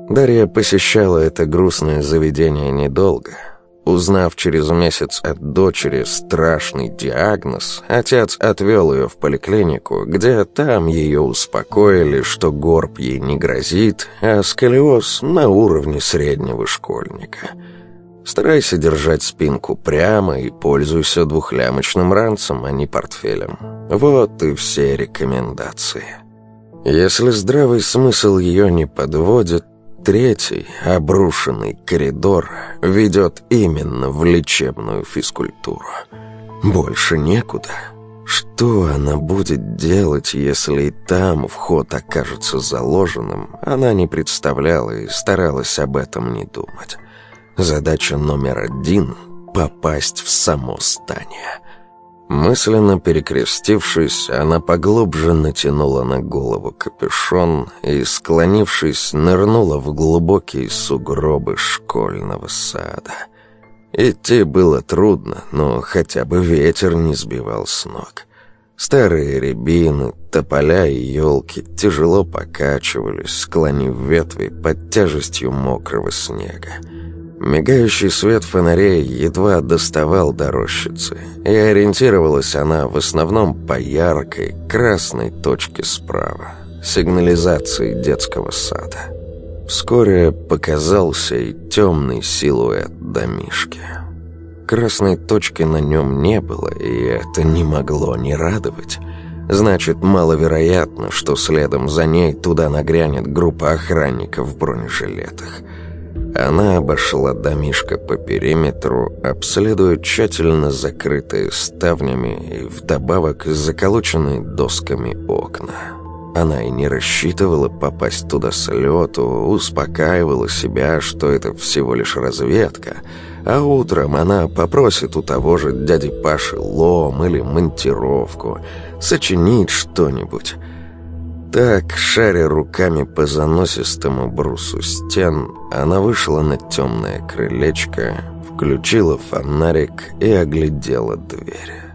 Дарья посещала это грустное заведение недолго — Узнав через месяц от дочери страшный диагноз, отец отвел ее в поликлинику, где там ее успокоили, что горб ей не грозит, а сколиоз на уровне среднего школьника. Старайся держать спинку прямо и пользуйся двухлямочным ранцем, а не портфелем. Вот и все рекомендации. Если здравый смысл ее не подводит, Третий, обрушенный коридор, ведет именно в лечебную физкультуру. Больше некуда. Что она будет делать, если и там вход окажется заложенным, она не представляла и старалась об этом не думать. Задача номер один — попасть в само здание — Мысленно перекрестившись, она поглубже натянула на голову капюшон и, склонившись, нырнула в глубокие сугробы школьного сада. Идти было трудно, но хотя бы ветер не сбивал с ног. Старые рябины, тополя и елки тяжело покачивались, склонив ветви под тяжестью мокрого снега. Мигающий свет фонарей едва доставал до рощицы, и ориентировалась она в основном по яркой красной точке справа, сигнализации детского сада. Вскоре показался и темный силуэт домишки. Красной точки на нем не было, и это не могло не радовать. Значит, маловероятно, что следом за ней туда нагрянет группа охранников в бронежилетах. Она обошла домишко по периметру, обследуя тщательно закрытые ставнями и вдобавок заколоченные досками окна. Она и не рассчитывала попасть туда с лету, успокаивала себя, что это всего лишь разведка, а утром она попросит у того же дяди Паши лом или монтировку, сочинить что-нибудь. Так, шаря руками по заносистому брусу стен, она вышла на темное крылечко, включила фонарик и оглядела дверь.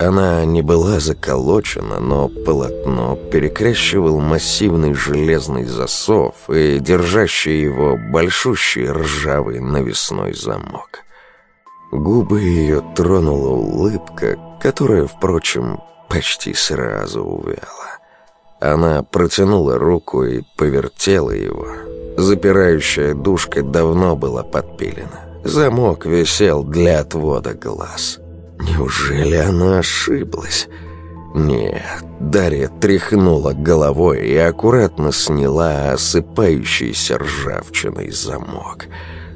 Она не была заколочена, но полотно перекрещивал массивный железный засов и держащий его большущий ржавый навесной замок. Губы ее тронула улыбка, которая, впрочем, почти сразу увяла. Она протянула руку и повертела его. Запирающая душка давно была подпилена. Замок висел для отвода глаз. Неужели она ошиблась? Нет, Дарья тряхнула головой и аккуратно сняла осыпающийся ржавчиной замок.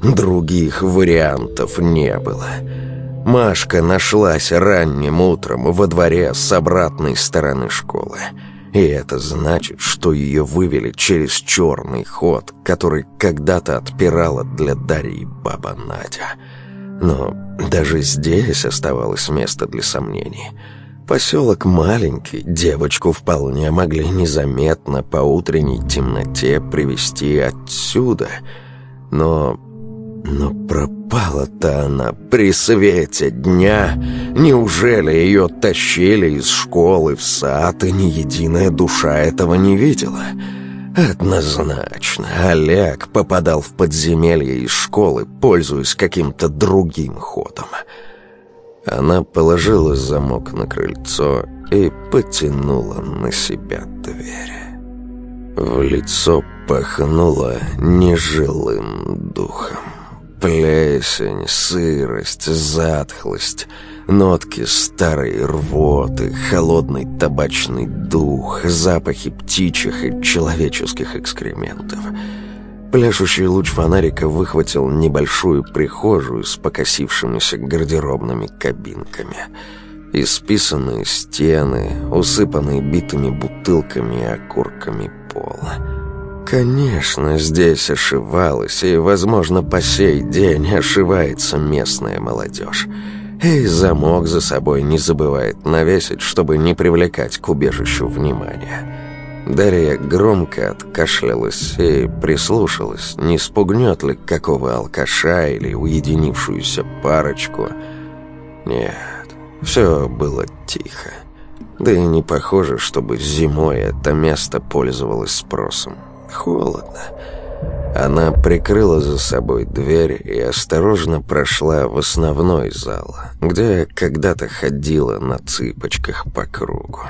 Других вариантов не было. Машка нашлась ранним утром во дворе с обратной стороны школы. И это значит, что ее вывели через черный ход, который когда-то отпирала для Дарьи баба Надя. Но даже здесь оставалось место для сомнений. Поселок маленький, девочку вполне могли незаметно по утренней темноте привести отсюда. Но... но пропала-то она при свете дня. Неужели ее тащили из школы в сад, и ни единая душа этого не видела?» Однозначно, Олег попадал в подземелье из школы, пользуясь каким-то другим ходом. Она положила замок на крыльцо и потянула на себя дверь. В лицо пахнуло нежилым духом. Плесень, сырость, затхлость — Нотки старой рвоты, холодный табачный дух, запахи птичьих и человеческих экскрементов. Пляшущий луч фонарика выхватил небольшую прихожую с покосившимися гардеробными кабинками. Исписанные стены, усыпанные битыми бутылками и окурками пола. Конечно, здесь ошивалась, и, возможно, по сей день ошивается местная молодежь. И замок за собой не забывает навесить, чтобы не привлекать к убежищу внимания. Дарья громко откашлялась и прислушалась, не спугнет ли какого алкаша или уединившуюся парочку. Нет, все было тихо. Да и не похоже, чтобы зимой это место пользовалось спросом. Холодно. Она прикрыла за собой дверь и осторожно прошла в основной зал, где когда-то ходила на цыпочках по кругу.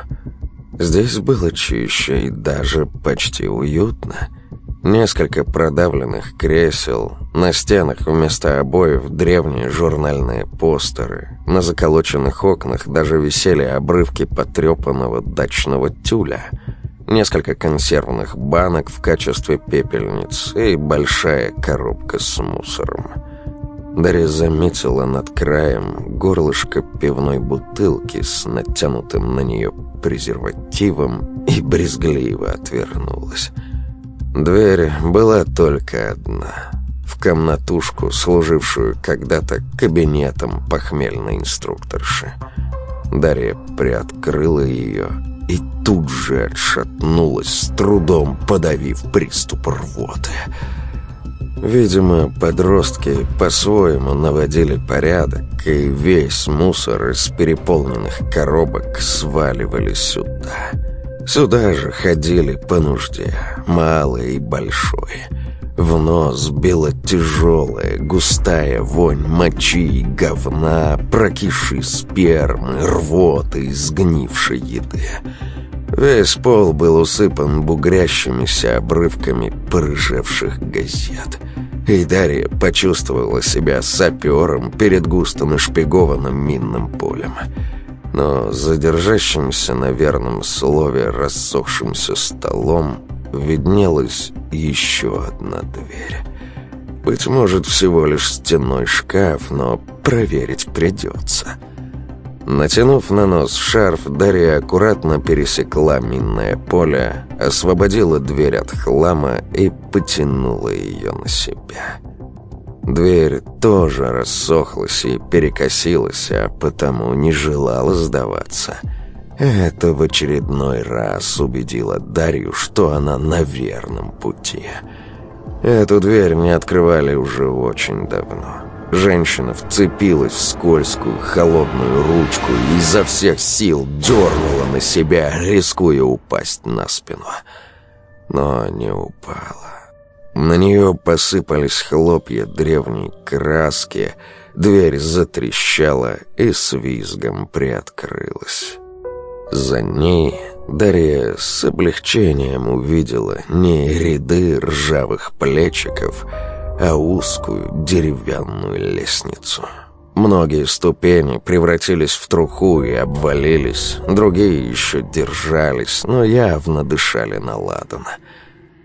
Здесь было чище и даже почти уютно. Несколько продавленных кресел, на стенах вместо обоев древние журнальные постеры, на заколоченных окнах даже висели обрывки потрепанного дачного тюля — несколько консервных банок в качестве пепельниц и большая коробка с мусором. Дарья заметила над краем горлышко пивной бутылки с натянутым на нее презервативом и брезгливо отвернулась. Дверь была только одна. В комнатушку, служившую когда-то кабинетом похмельной инструкторши. Дарья приоткрыла ее и тут же отшатнулась, с трудом подавив приступ рвоты. Видимо, подростки по-своему наводили порядок, и весь мусор из переполненных коробок сваливали сюда. Сюда же ходили по нужде, малой и большой. В нос била тяжелая, густая вонь мочи и говна, прокисшей спермы, рвоты, сгнившей еды. Весь пол был усыпан бугрящимися обрывками порыжевших газет. И Дарья почувствовала себя сапером перед густо нашпигованным минным полем. но задержащимся на верном слове рассохшимся столом виднелась еще одна дверь. Быть может, всего лишь стенной шкаф, но проверить придется. Натянув на нос шарф, Дарья аккуратно пересекла минное поле, освободила дверь от хлама и потянула ее на себя. Дверь тоже рассохлась и перекосилась, а потому не желала сдаваться. Это в очередной раз убедило Дарью, что она на верном пути. Эту дверь не открывали уже очень давно. Женщина вцепилась в скользкую, холодную ручку и изо всех сил дернула на себя, рискуя упасть на спину. Но не упала. На нее посыпались хлопья древней краски, дверь затрещала и с визгом приоткрылась. За ней Дарья с облегчением увидела не ряды ржавых плечиков, а узкую деревянную лестницу. Многие ступени превратились в труху и обвалились, другие еще держались, но явно дышали на ладана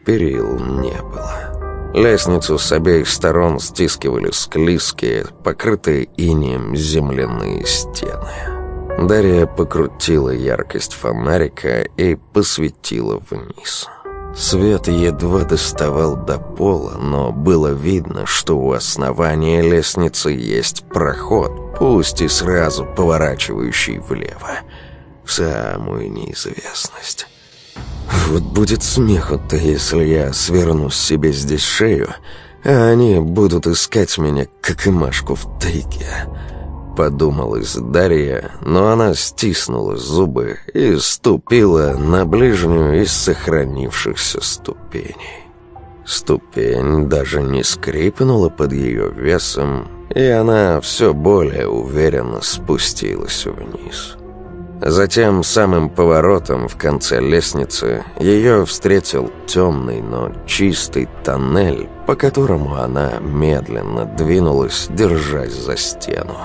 перил не было. Лестницу с обеих сторон стискивали склизкие, покрытые инеем земляные стены. Дарья покрутила яркость фонарика и посветила вниз. Свет едва доставал до пола, но было видно, что у основания лестницы есть проход, пусть и сразу поворачивающий влево, в самую неизвестность. Вот будет смеху-то, если я сверну себе здесь шею, а они будут искать меня, как и Машку в тайге. Подумалась Дарья, но она стиснула зубы и ступила на ближнюю из сохранившихся ступеней. Ступень даже не скрипнула под ее весом, и она все более уверенно спустилась вниз. Затем самым поворотом в конце лестницы ее встретил темный, но чистый тоннель, по которому она медленно двинулась, держась за стену.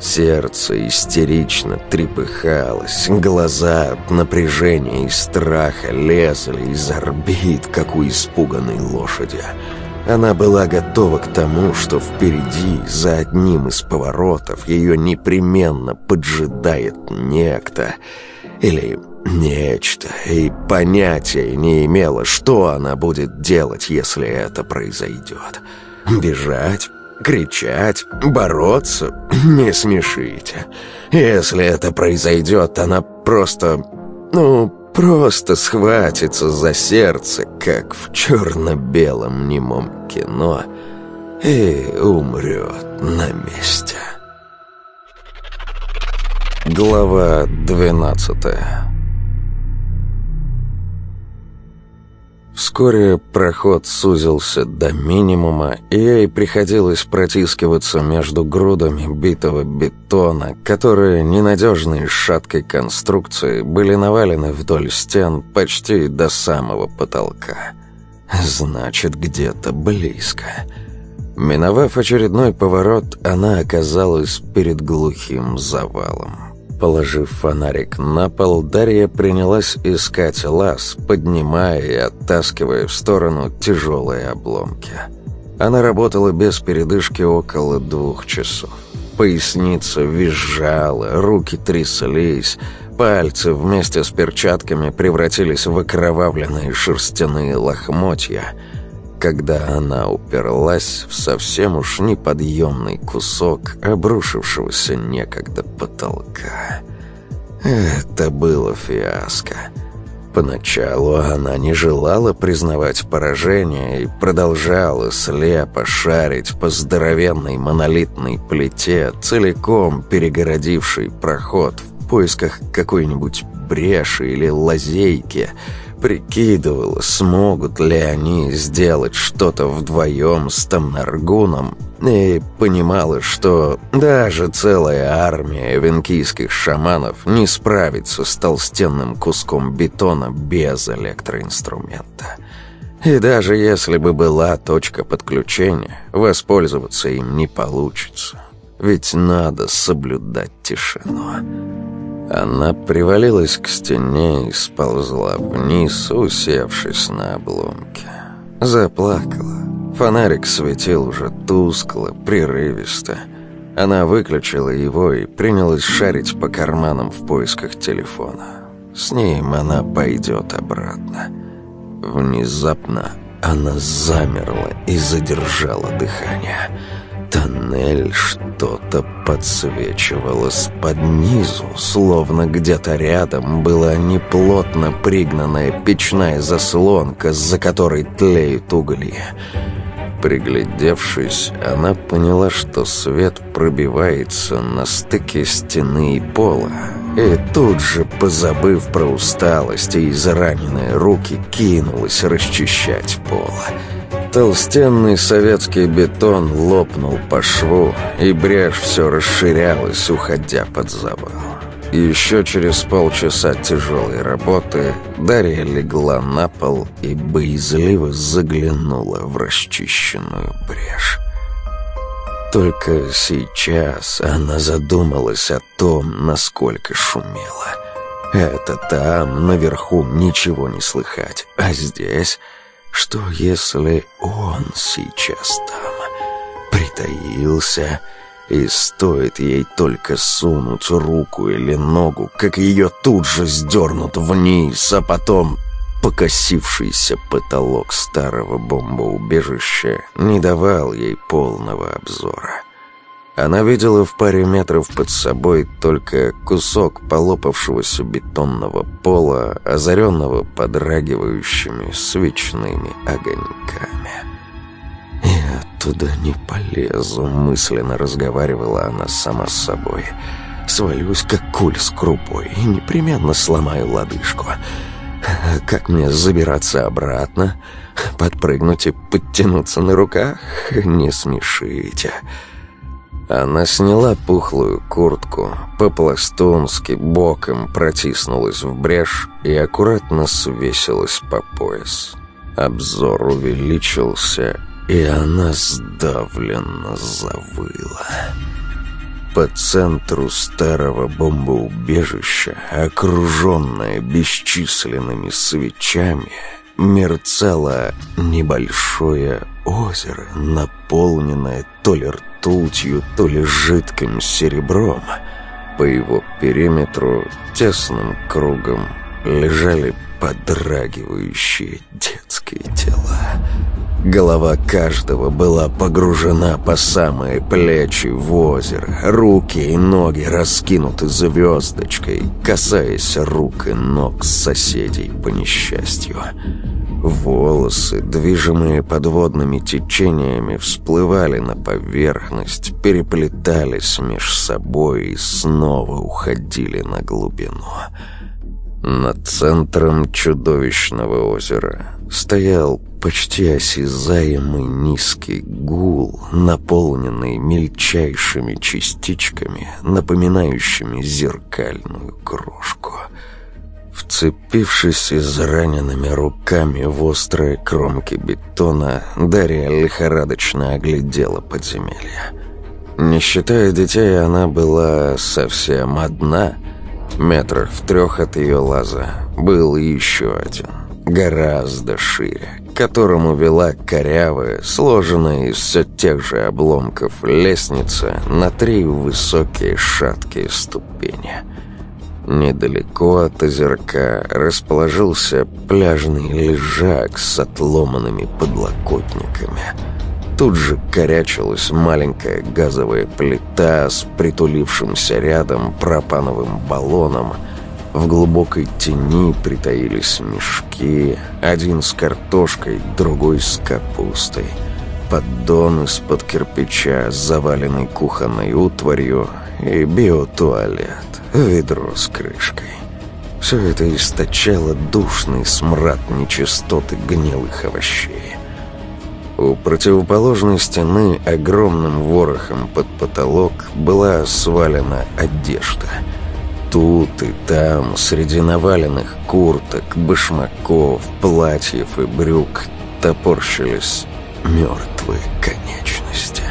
Сердце истерично трепыхалось, глаза от напряжения и страха лезли из орбит, как у испуганной лошади – она была готова к тому, что впереди, за одним из поворотов, ее непременно поджидает некто или нечто, и понятия не имела, что она будет делать, если это произойдет. Бежать? Кричать? Бороться? Не смешите. Если это произойдет, она просто... Ну, просто схватится за сердце, как в черно-белом немом кино, и умрет на месте. Глава двенадцатая Вскоре проход сузился до минимума, и ей приходилось протискиваться между грудами битого бетона, которые ненадежной шаткой конструкции были навалены вдоль стен почти до самого потолка. Значит, где-то близко. Миновав очередной поворот, она оказалась перед глухим завалом. Положив фонарик на пол, Дарья принялась искать лаз, поднимая и оттаскивая в сторону тяжелые обломки. Она работала без передышки около двух часов. Поясница визжала, руки тряслись, пальцы вместе с перчатками превратились в окровавленные шерстяные лохмотья – когда она уперлась в совсем уж неподъемный кусок обрушившегося некогда потолка. Это было фиаско. Поначалу она не желала признавать поражение и продолжала слепо шарить по здоровенной монолитной плите, целиком перегородившей проход в поисках какой-нибудь бреши или лазейки – Прикидывала, смогут ли они сделать что-то вдвоем с Тамнаргуном, и понимала, что даже целая армия венкийских шаманов не справится с толстенным куском бетона без электроинструмента. И даже если бы была точка подключения, воспользоваться им не получится. Ведь надо соблюдать тишину. Она привалилась к стене и сползла вниз, усевшись на обломке. Заплакала. Фонарик светил уже тускло, прерывисто. Она выключила его и принялась шарить по карманам в поисках телефона. С ним она пойдет обратно. Внезапно она замерла и задержала дыхание. Тоннель что-то подсвечивало с под низу, словно где-то рядом была неплотно пригнанная печная заслонка, за которой тлеют угли. Приглядевшись, она поняла, что свет пробивается на стыке стены и пола, и тут же, позабыв про усталость и израненные руки, кинулась расчищать пола. Толстенный советский бетон лопнул по шву, и брешь все расширялась, уходя под завал. Еще через полчаса тяжелой работы Дарья легла на пол и боязливо заглянула в расчищенную брешь. Только сейчас она задумалась о том, насколько шумело. Это там, наверху, ничего не слыхать, а здесь... Что если он сейчас там? Притаился, и стоит ей только сунуть руку или ногу, как ее тут же сдернут вниз, а потом покосившийся потолок старого бомбоубежища не давал ей полного обзора. Она видела в паре метров под собой только кусок полопавшегося бетонного пола, озаренного подрагивающими свечными огоньками. «Я туда не полезу», — мысленно разговаривала она сама с собой. «Свалюсь, как куль с крупой, и непременно сломаю лодыжку. Как мне забираться обратно? Подпрыгнуть и подтянуться на руках? Не смешите». Она сняла пухлую куртку, по-пластунски боком протиснулась в брешь и аккуратно свесилась по пояс. Обзор увеличился, и она сдавленно завыла. По центру старого бомбоубежища, окруженная бесчисленными свечами, мерцало небольшое озеро, наполненное то ли ртутью, то ли жидким серебром. По его периметру тесным кругом лежали подрагивающие детские тела. Голова каждого была погружена по самые плечи в озеро. Руки и ноги раскинуты звездочкой, касаясь рук и ног соседей по несчастью. Волосы, движимые подводными течениями, всплывали на поверхность, переплетались меж собой и снова уходили на глубину. Над центром чудовищного озера стоял почти осязаемый низкий гул, наполненный мельчайшими частичками, напоминающими зеркальную крошку. Вцепившись израненными руками в острые кромки бетона, Дарья лихорадочно оглядела подземелье. Не считая детей, она была совсем одна. Метрах в трех от ее лаза был еще один, гораздо шире, которому вела корявая, сложенная из все тех же обломков лестница на три высокие шаткие ступени. Недалеко от озерка расположился пляжный лежак с отломанными подлокотниками. Тут же корячилась маленькая газовая плита с притулившимся рядом пропановым баллоном – в глубокой тени притаились мешки, один с картошкой, другой с капустой. Поддон из-под кирпича, заваленный кухонной утварью, и биотуалет, ведро с крышкой. Все это источало душный смрад нечистоты гнилых овощей. У противоположной стены огромным ворохом под потолок была свалена одежда — Тут и там, среди наваленных курток, башмаков, платьев и брюк, топорщились мертвые конечности.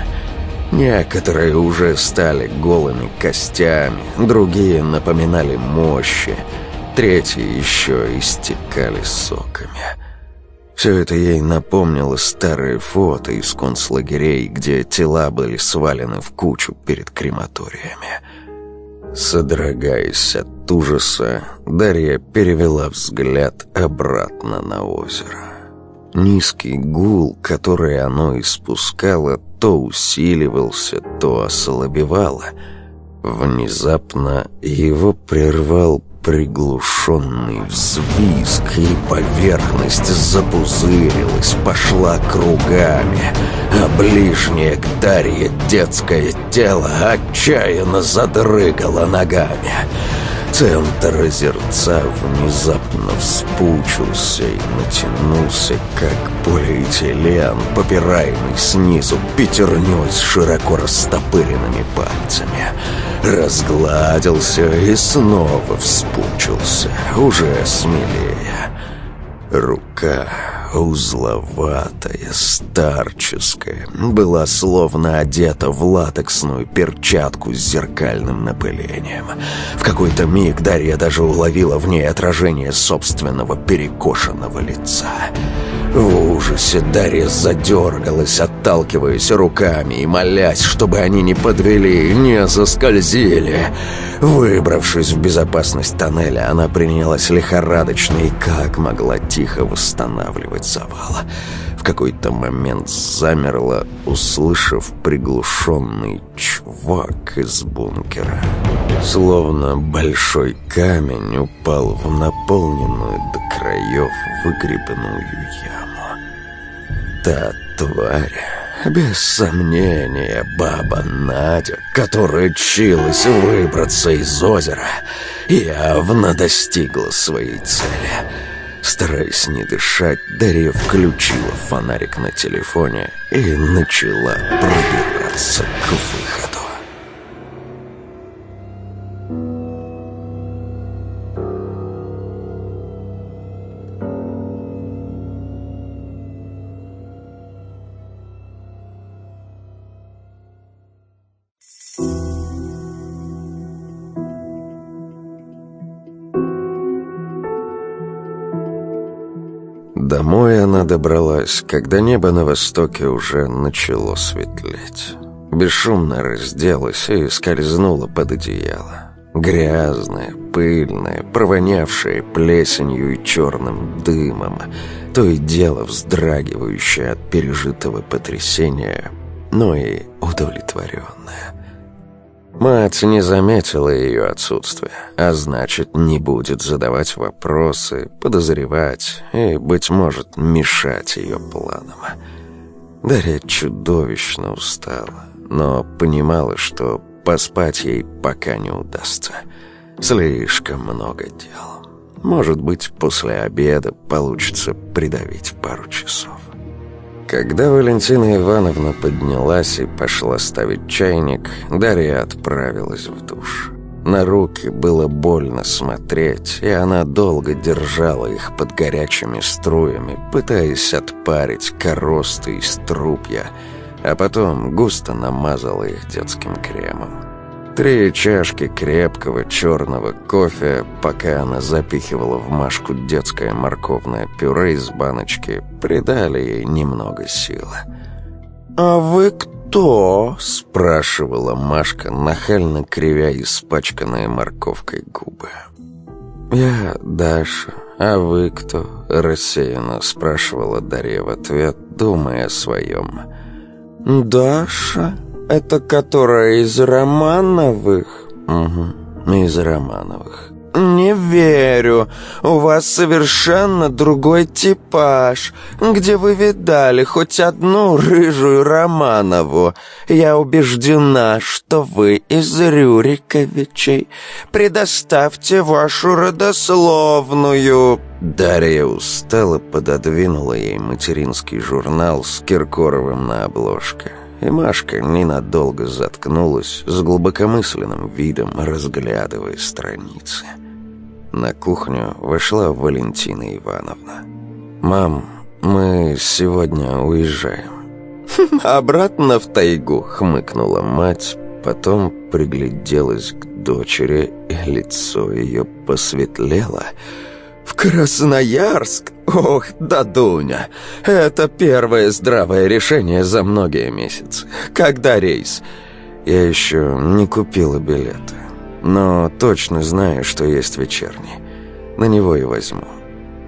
Некоторые уже стали голыми костями, другие напоминали мощи, третьи еще истекали соками. Все это ей напомнило старые фото из концлагерей, где тела были свалены в кучу перед крематориями. Содрогаясь от ужаса, Дарья перевела взгляд обратно на озеро. Низкий гул, который оно испускало, то усиливался, то ослабевало. Внезапно его прервал приглушенный взвизг, и поверхность запузырилась, пошла кругами, а ближнее к Дарье детское тело отчаянно задрыгало ногами. Центр озерца внезапно вспучился и натянулся, как полиэтилен, попираемый снизу пятерней с широко растопыренными пальцами. Разгладился и снова вспучился, уже смелее. Рука узловатая, старческая, была словно одета в латексную перчатку с зеркальным напылением. В какой-то миг Дарья даже уловила в ней отражение собственного перекошенного лица. В ужасе Дарья задергалась, отталкиваясь руками и молясь, чтобы они не подвели, не заскользили. Выбравшись в безопасность тоннеля, она принялась лихорадочно и как могла тихо восстанавливать завал. В какой-то момент замерла, услышав приглушенный чувак из бункера. Словно большой камень упал в наполненную до краев выгребную яму. Та тварь без сомнения, баба Надя, которая чилась выбраться из озера, явно достигла своей цели. Стараясь не дышать, Дарья включила фонарик на телефоне и начала пробираться к выходу. Добралась, когда небо на востоке уже начало светлеть. Бесшумно разделась и скользнула под одеяло. Грязная, пыльная, провонявшая плесенью и черным дымом, то и дело вздрагивающая от пережитого потрясения, но и удовлетворенная. Мать не заметила ее отсутствия, а значит, не будет задавать вопросы, подозревать и, быть может, мешать ее планам. Дарья чудовищно устала, но понимала, что поспать ей пока не удастся. Слишком много дел. Может быть, после обеда получится придавить пару часов. Когда Валентина Ивановна поднялась и пошла ставить чайник, Дарья отправилась в душ. На руки было больно смотреть, и она долго держала их под горячими струями, пытаясь отпарить коросты и струпья, а потом густо намазала их детским кремом. Три чашки крепкого черного кофе, пока она запихивала в Машку детское морковное пюре из баночки, придали ей немного силы. «А вы кто?» — спрашивала Машка, нахально кривя испачканные морковкой губы. «Я Даша. А вы кто?» — рассеянно спрашивала Дарья в ответ, думая о своем. «Даша?» «Это которая из Романовых?» «Угу, из Романовых». «Не верю. У вас совершенно другой типаж. Где вы видали хоть одну рыжую Романову? Я убеждена, что вы из Рюриковичей. Предоставьте вашу родословную». Дарья устало пододвинула ей материнский журнал с Киркоровым на обложке и Машка ненадолго заткнулась с глубокомысленным видом, разглядывая страницы. На кухню вошла Валентина Ивановна. «Мам, мы сегодня уезжаем». «Обратно в тайгу», — хмыкнула мать, потом пригляделась к дочери, и лицо ее посветлело. «В Красноярск? Ох, да Дуня! Это первое здравое решение за многие месяцы. Когда рейс?» «Я еще не купила билеты, но точно знаю, что есть вечерний. На него и возьму.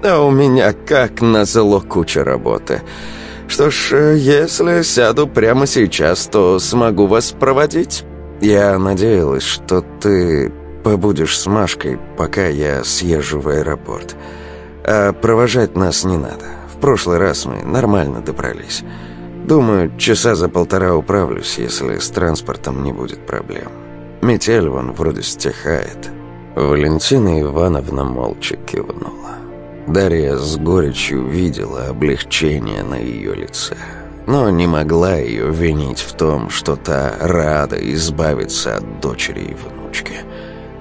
А у меня как назло куча работы». «Что ж, если сяду прямо сейчас, то смогу вас проводить?» «Я надеялась, что ты побудешь с Машкой, пока я съезжу в аэропорт. А провожать нас не надо. В прошлый раз мы нормально добрались. Думаю, часа за полтора управлюсь, если с транспортом не будет проблем. Метель вон вроде стихает». Валентина Ивановна молча кивнула. Дарья с горечью видела облегчение на ее лице, но не могла ее винить в том, что та рада избавиться от дочери и внучки.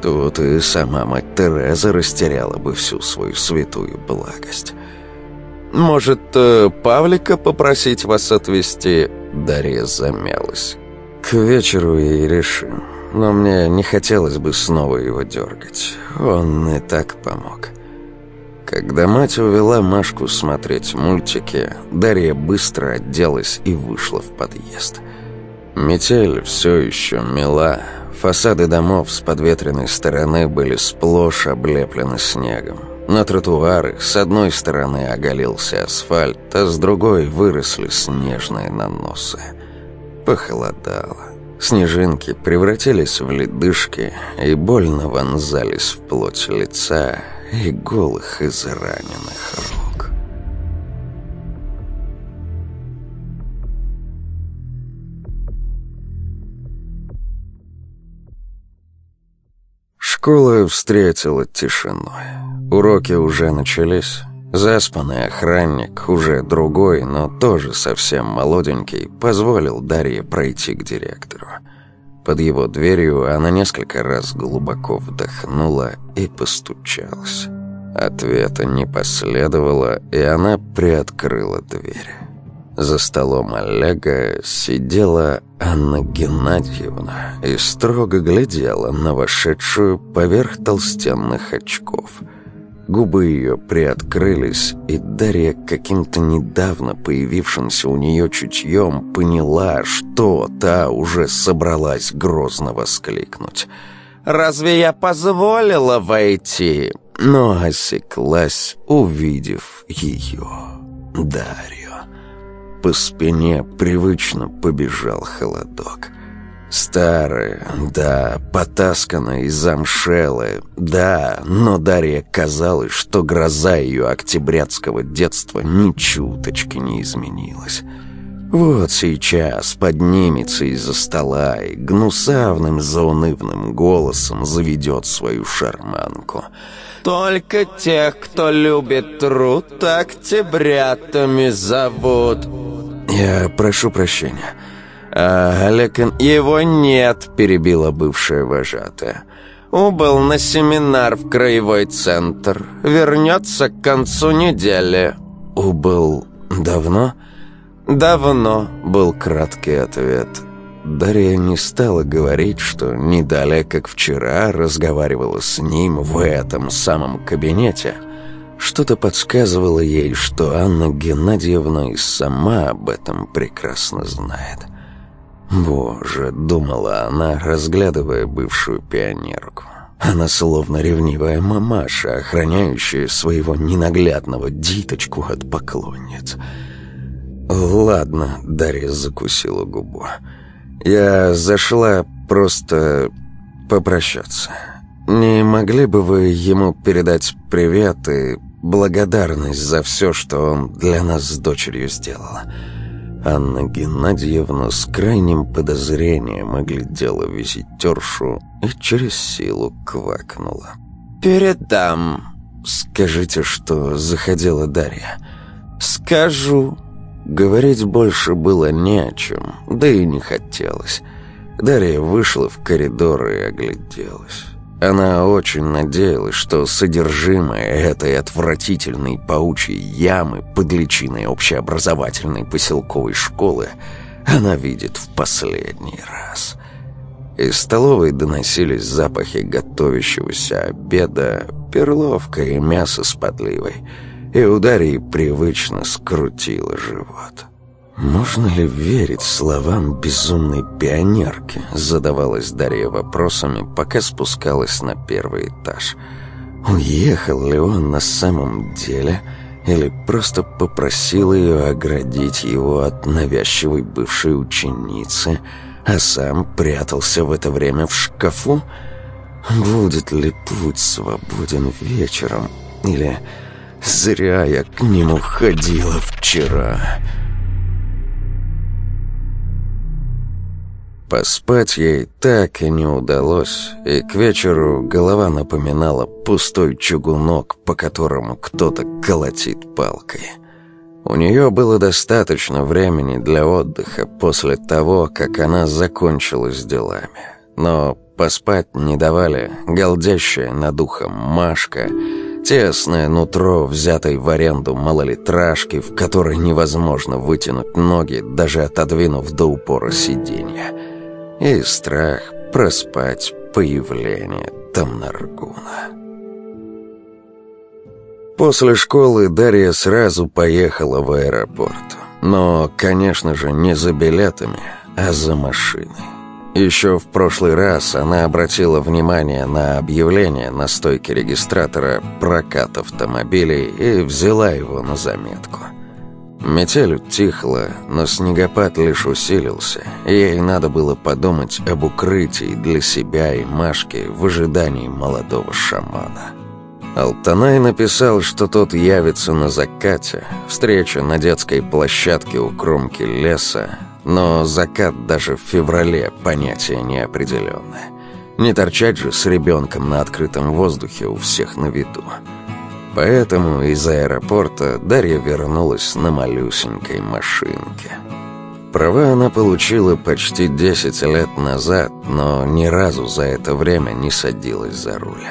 Тут и сама мать Тереза растеряла бы всю свою святую благость. «Может, э, Павлика попросить вас отвезти?» Дарья замялась. «К вечеру и решим, но мне не хотелось бы снова его дергать. Он и так помог». Когда мать увела Машку смотреть мультики, Дарья быстро оделась и вышла в подъезд. Метель все еще мела, фасады домов с подветренной стороны были сплошь облеплены снегом. На тротуарах с одной стороны оголился асфальт, а с другой выросли снежные наносы. Похолодало. Снежинки превратились в ледышки и больно вонзались в плоть лица, и голых израненных рук. Школа встретила тишиной. Уроки уже начались. Заспанный охранник, уже другой, но тоже совсем молоденький, позволил Дарье пройти к директору. Под его дверью она несколько раз глубоко вдохнула и постучалась. Ответа не последовало, и она приоткрыла дверь. За столом Олега сидела Анна Геннадьевна и строго глядела на вошедшую поверх толстенных очков – Губы ее приоткрылись, и Дарья каким-то недавно появившимся у нее чутьем поняла, что та уже собралась грозно воскликнуть. «Разве я позволила войти?» Но осеклась, увидев ее, Дарью. По спине привычно побежал холодок. Старая, да, потасканная и замшелая, да, но Дарья казалось, что гроза ее октябрятского детства ни чуточки не изменилась. Вот сейчас поднимется из-за стола и гнусавным заунывным голосом заведет свою шарманку. «Только тех, кто любит труд, октябрятами зовут». «Я прошу прощения». «А, Олекин, его нет», — перебила бывшая вожатая. «Убыл на семинар в краевой центр. Вернется к концу недели». «Убыл давно?» «Давно», — был краткий ответ. Дарья не стала говорить, что не далее, как вчера, разговаривала с ним в этом самом кабинете. Что-то подсказывало ей, что Анна Геннадьевна и сама об этом прекрасно знает. «Боже», — думала она, разглядывая бывшую пионерку. Она словно ревнивая мамаша, охраняющая своего ненаглядного диточку от поклонниц. «Ладно», — Дарья закусила губу. «Я зашла просто попрощаться. Не могли бы вы ему передать привет и благодарность за все, что он для нас с дочерью сделал?» Анна Геннадьевна с крайним подозрением оглядела визитершу и через силу квакнула. «Передам!» «Скажите, что заходила Дарья». «Скажу». Говорить больше было не о чем, да и не хотелось. Дарья вышла в коридор и огляделась. Она очень надеялась, что содержимое этой отвратительной паучьей ямы под личиной общеобразовательной поселковой школы она видит в последний раз. Из столовой доносились запахи готовящегося обеда, перловка и мясо с подливой, и у Дарьи привычно скрутило живот. «Можно ли верить словам безумной пионерки?» Задавалась Дарья вопросами, пока спускалась на первый этаж. Уехал ли он на самом деле или просто попросил ее оградить его от навязчивой бывшей ученицы, а сам прятался в это время в шкафу? Будет ли путь свободен вечером? Или зря я к нему ходила вчера?» Поспать ей так и не удалось, и к вечеру голова напоминала пустой чугунок, по которому кто-то колотит палкой. У нее было достаточно времени для отдыха после того, как она закончила с делами. Но поспать не давали голдящая над духом Машка, тесное нутро, взятой в аренду малолитражки, в которой невозможно вытянуть ноги, даже отодвинув до упора сиденья – и страх проспать появление Тамнаргуна. После школы Дарья сразу поехала в аэропорт. Но, конечно же, не за билетами, а за машиной. Еще в прошлый раз она обратила внимание на объявление на стойке регистратора «Прокат автомобилей» и взяла его на заметку – Метель утихла, но снегопад лишь усилился, и ей надо было подумать об укрытии для себя и Машки в ожидании молодого шамана. Алтанай написал, что тот явится на закате, встреча на детской площадке у кромки леса, но закат даже в феврале понятие неопределенное. Не торчать же с ребенком на открытом воздухе у всех на виду. Поэтому из аэропорта Дарья вернулась на малюсенькой машинке. Права она получила почти 10 лет назад, но ни разу за это время не садилась за руль.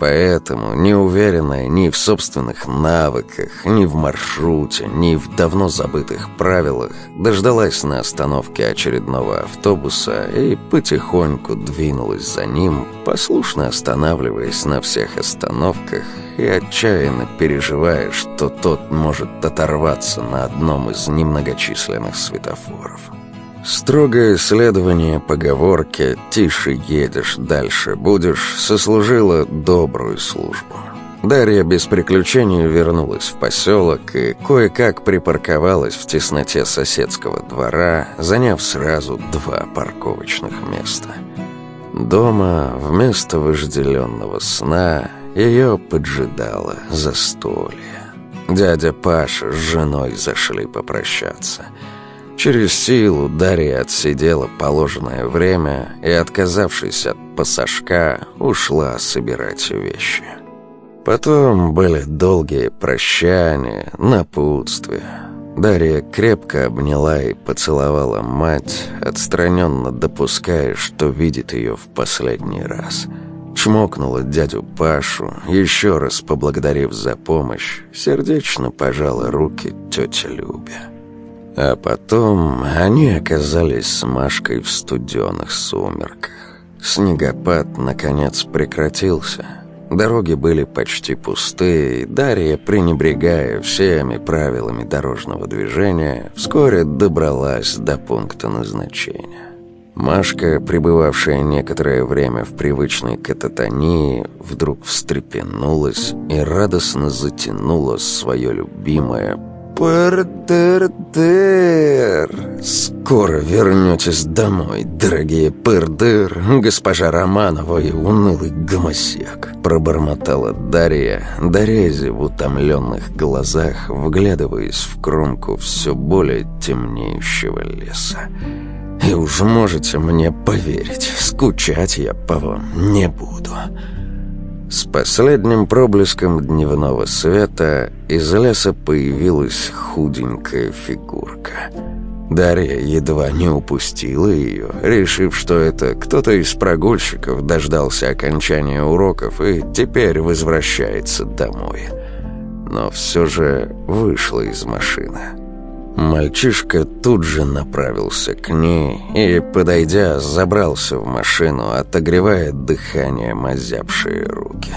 Поэтому, не уверенная ни в собственных навыках, ни в маршруте, ни в давно забытых правилах, дождалась на остановке очередного автобуса и потихоньку двинулась за ним, послушно останавливаясь на всех остановках и отчаянно переживая, что тот может оторваться на одном из немногочисленных светофоров. Строгое исследование поговорки «тише едешь, дальше будешь» сослужило добрую службу. Дарья без приключений вернулась в поселок и кое-как припарковалась в тесноте соседского двора, заняв сразу два парковочных места. Дома вместо вожделенного сна ее поджидало застолье. Дядя Паша с женой зашли попрощаться – Через силу Дарья отсидела положенное время и, отказавшись от пассажка, ушла собирать вещи. Потом были долгие прощания, напутствия. Дарья крепко обняла и поцеловала мать, отстраненно допуская, что видит ее в последний раз. Чмокнула дядю Пашу, еще раз поблагодарив за помощь, сердечно пожала руки тете Любе. А потом они оказались с Машкой в студенных сумерках. Снегопад, наконец, прекратился. Дороги были почти пустые, и Дарья, пренебрегая всеми правилами дорожного движения, вскоре добралась до пункта назначения. Машка, пребывавшая некоторое время в привычной кататонии, вдруг встрепенулась и радостно затянула свое любимое «Пырдыр-дыр! Скоро вернетесь домой, дорогие пырдыр, госпожа Романова и унылый гомосек!» Пробормотала Дарья, Дорези в утомленных глазах, вглядываясь в кромку все более темнеющего леса. «И уж можете мне поверить, скучать я по вам не буду». С последним проблеском дневного света из леса появилась худенькая фигурка. Дарья едва не упустила ее, решив, что это кто-то из прогульщиков дождался окончания уроков и теперь возвращается домой. Но все же вышла из машины. Мальчишка тут же направился к ней и, подойдя, забрался в машину, отогревая дыханием озябшие руки.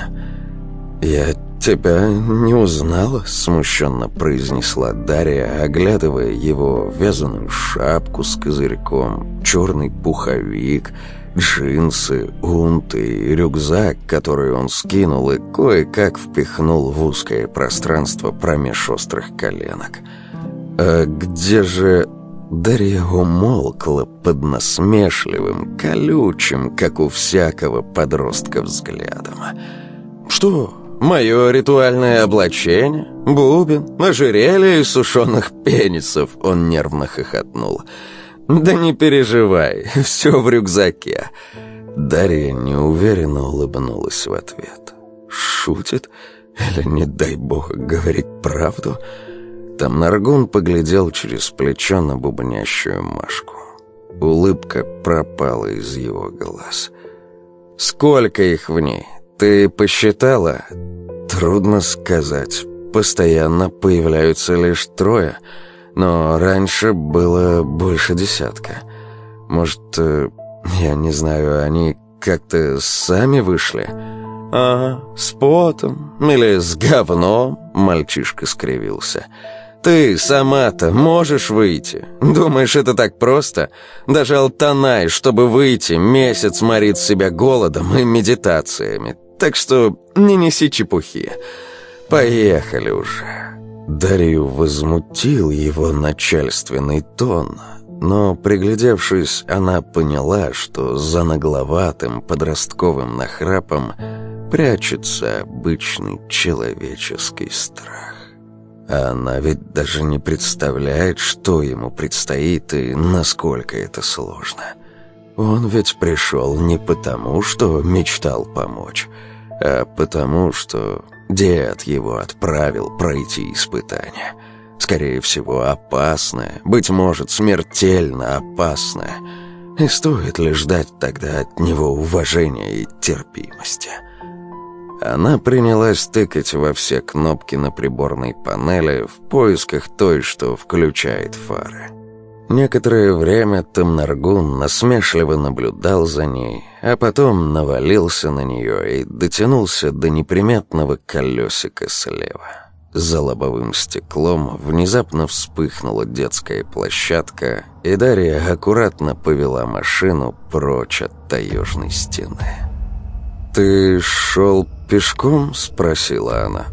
«Я тебя не узнала?» — смущенно произнесла Дарья, оглядывая его вязаную шапку с козырьком, черный пуховик, джинсы, унты и рюкзак, который он скинул и кое-как впихнул в узкое пространство промеж острых коленок. «А где же...» Дарья умолкла под насмешливым, колючим, как у всякого подростка взглядом. «Что?» Мое ритуальное облачение, бубен, ожерелье из сушеных пенисов, он нервно хохотнул. Да не переживай, все в рюкзаке. Дарья неуверенно улыбнулась в ответ. Шутит? Или, не дай бог, говорит правду? Там Наргун поглядел через плечо на бубнящую Машку. Улыбка пропала из его глаз. «Сколько их в ней? Ты посчитала?» Трудно сказать. Постоянно появляются лишь трое, но раньше было больше десятка. Может, э, я не знаю, они как-то сами вышли? Ага, с потом или с говном, мальчишка скривился. Ты сама-то можешь выйти? Думаешь, это так просто? Даже Алтанай, чтобы выйти, месяц морит себя голодом и медитациями. Так что не неси чепухи. Поехали уже». Дарью возмутил его начальственный тон, но, приглядевшись, она поняла, что за нагловатым подростковым нахрапом прячется обычный человеческий страх. А она ведь даже не представляет, что ему предстоит и насколько это сложно. Он ведь пришел не потому, что мечтал помочь, а потому что дед его отправил пройти испытание. Скорее всего, опасное, быть может, смертельно опасное. И стоит ли ждать тогда от него уважения и терпимости? Она принялась тыкать во все кнопки на приборной панели в поисках той, что включает фары. Некоторое время Тамнаргун насмешливо наблюдал за ней, а потом навалился на нее и дотянулся до неприметного колесика слева. За лобовым стеклом внезапно вспыхнула детская площадка, и Дарья аккуратно повела машину прочь от таежной стены. «Ты шел пешком?» — спросила она.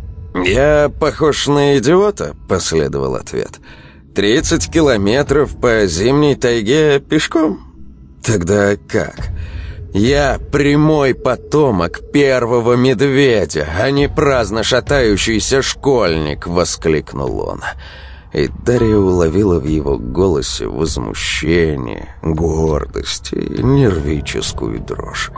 «Я похож на идиота?» — последовал ответ. «Я 30 километров по зимней тайге пешком? Тогда как? Я прямой потомок первого медведя, а не праздно шатающийся школьник, воскликнул он. И Дарья уловила в его голосе возмущение, гордость и нервическую дрожь.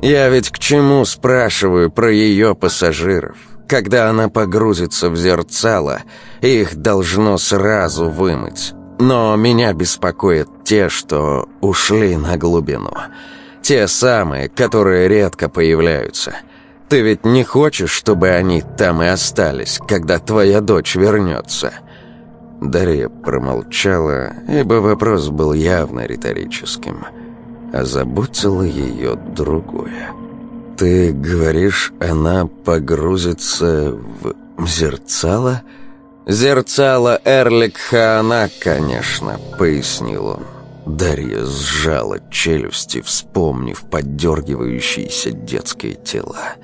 «Я ведь к чему спрашиваю про ее пассажиров? Когда она погрузится в зерцало, их должно сразу вымыть. Но меня беспокоят те, что ушли на глубину. Те самые, которые редко появляются. Ты ведь не хочешь, чтобы они там и остались, когда твоя дочь вернется?» Дарья промолчала, ибо вопрос был явно риторическим. Озаботило ее другое. «Ты говоришь, она погрузится в зерцало?» «Зерцало Эрликхаана, конечно», — пояснил он. Дарья сжала челюсти, вспомнив поддергивающиеся детские тела.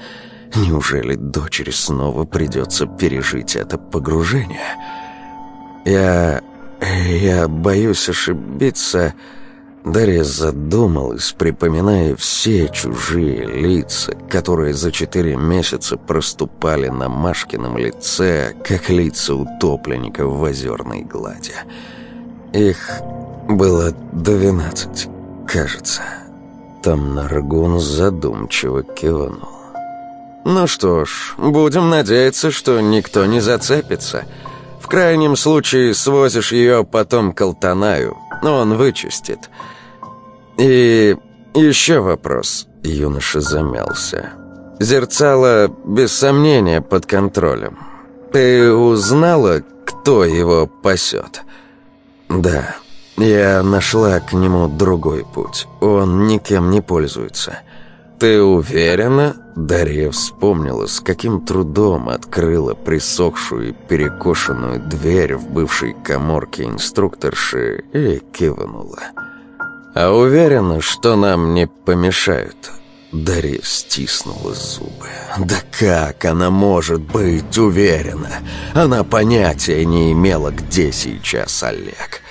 Неужели дочери снова придется пережить это погружение? «Я... я боюсь ошибиться...» Дарья задумалась, припоминая все чужие лица, которые за четыре месяца проступали на Машкином лице, как лица утопленников в озерной глади. Их было двенадцать, кажется. Там Наргун задумчиво кивнул. «Ну что ж, будем надеяться, что никто не зацепится». В крайнем случае свозишь ее потом к Алтанаю, он вычистит. И еще вопрос. Юноша замялся. Зерцало, без сомнения, под контролем. Ты узнала, кто его пасет? Да, я нашла к нему другой путь. Он никем не пользуется. «Ты уверена?» Дарья вспомнила, с каким трудом открыла присохшую и перекошенную дверь в бывшей коморке инструкторши и кивнула. «А уверена, что нам не помешают?» Дарья стиснула зубы. «Да как она может быть уверена? Она понятия не имела, где сейчас Олег.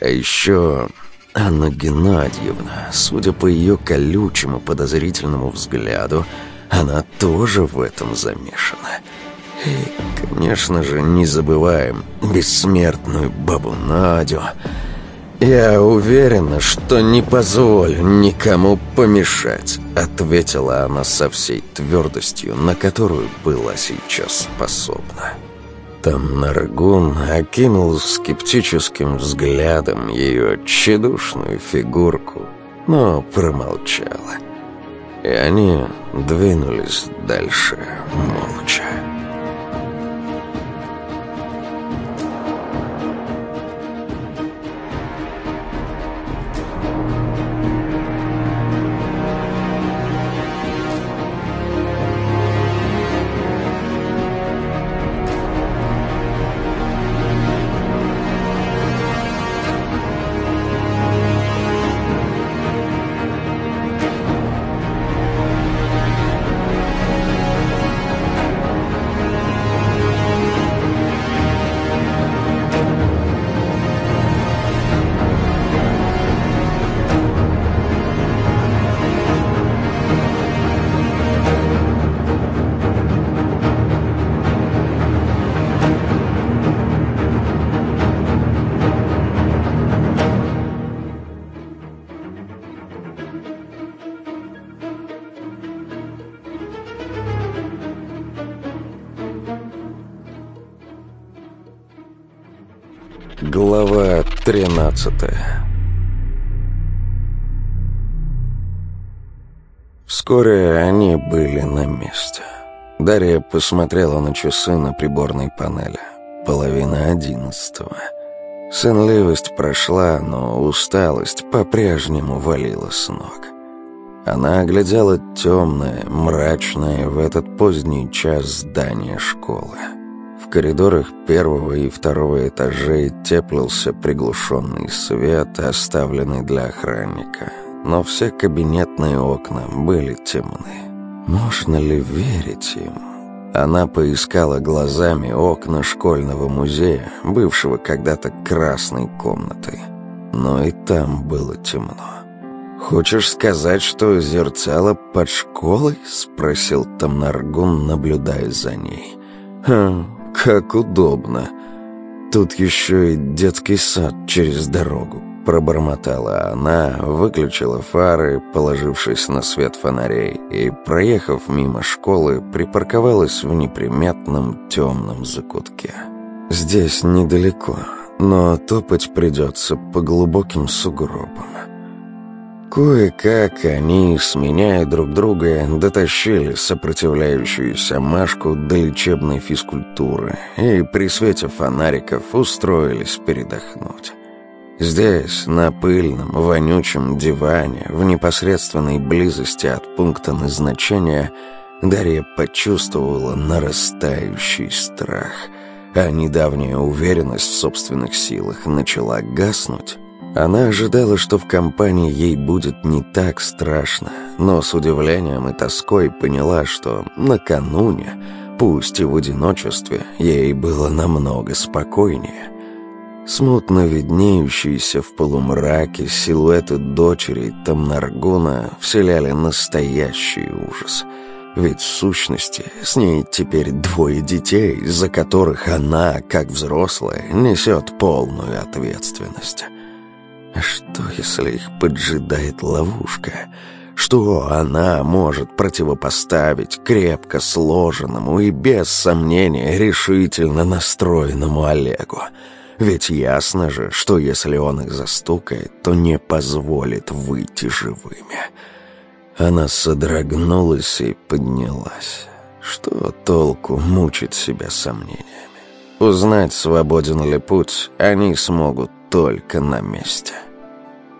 А еще Анна Геннадьевна, судя по ее колючему подозрительному взгляду, она тоже в этом замешана. И, конечно же, не забываем бессмертную бабу Надю. «Я уверена, что не позволю никому помешать», — ответила она со всей твердостью, на которую была сейчас способна. Там Наргун окинул скептическим взглядом ее тщедушную фигурку, но промолчала. И они двинулись дальше молча. Посмотрела на часы на приборной панели. Половина одиннадцатого. Сонливость прошла, но усталость по-прежнему валила с ног. Она оглядела темное, мрачное в этот поздний час здание школы. В коридорах первого и второго этажей теплился приглушенный свет, оставленный для охранника. Но все кабинетные окна были темны. Можно ли верить им? Она поискала глазами окна школьного музея, бывшего когда-то красной комнатой. Но и там было темно. «Хочешь сказать, что зерцало под школой?» — спросил Тамнаргун, наблюдая за ней. «Хм, как удобно. Тут еще и детский сад через дорогу. Пробормотала она, выключила фары, положившись на свет фонарей, и, проехав мимо школы, припарковалась в неприметном темном закутке. Здесь недалеко, но топать придется по глубоким сугробам. Кое-как они, сменяя друг друга, дотащили сопротивляющуюся Машку до лечебной физкультуры и при свете фонариков устроились передохнуть. Здесь, на пыльном, вонючем диване, в непосредственной близости от пункта назначения, Дарья почувствовала нарастающий страх, а недавняя уверенность в собственных силах начала гаснуть. Она ожидала, что в компании ей будет не так страшно, но с удивлением и тоской поняла, что накануне, пусть и в одиночестве, ей было намного спокойнее. Смутно виднеющиеся в полумраке силуэты дочери Тамнаргуна вселяли настоящий ужас. Ведь в сущности с ней теперь двое детей, за которых она, как взрослая, несет полную ответственность. А что, если их поджидает ловушка? Что она может противопоставить крепко сложенному и, без сомнения, решительно настроенному Олегу? Ведь ясно же, что если он их застукает, то не позволит выйти живыми. Она содрогнулась и поднялась. Что толку мучить себя сомнениями? Узнать, свободен ли путь, они смогут только на месте.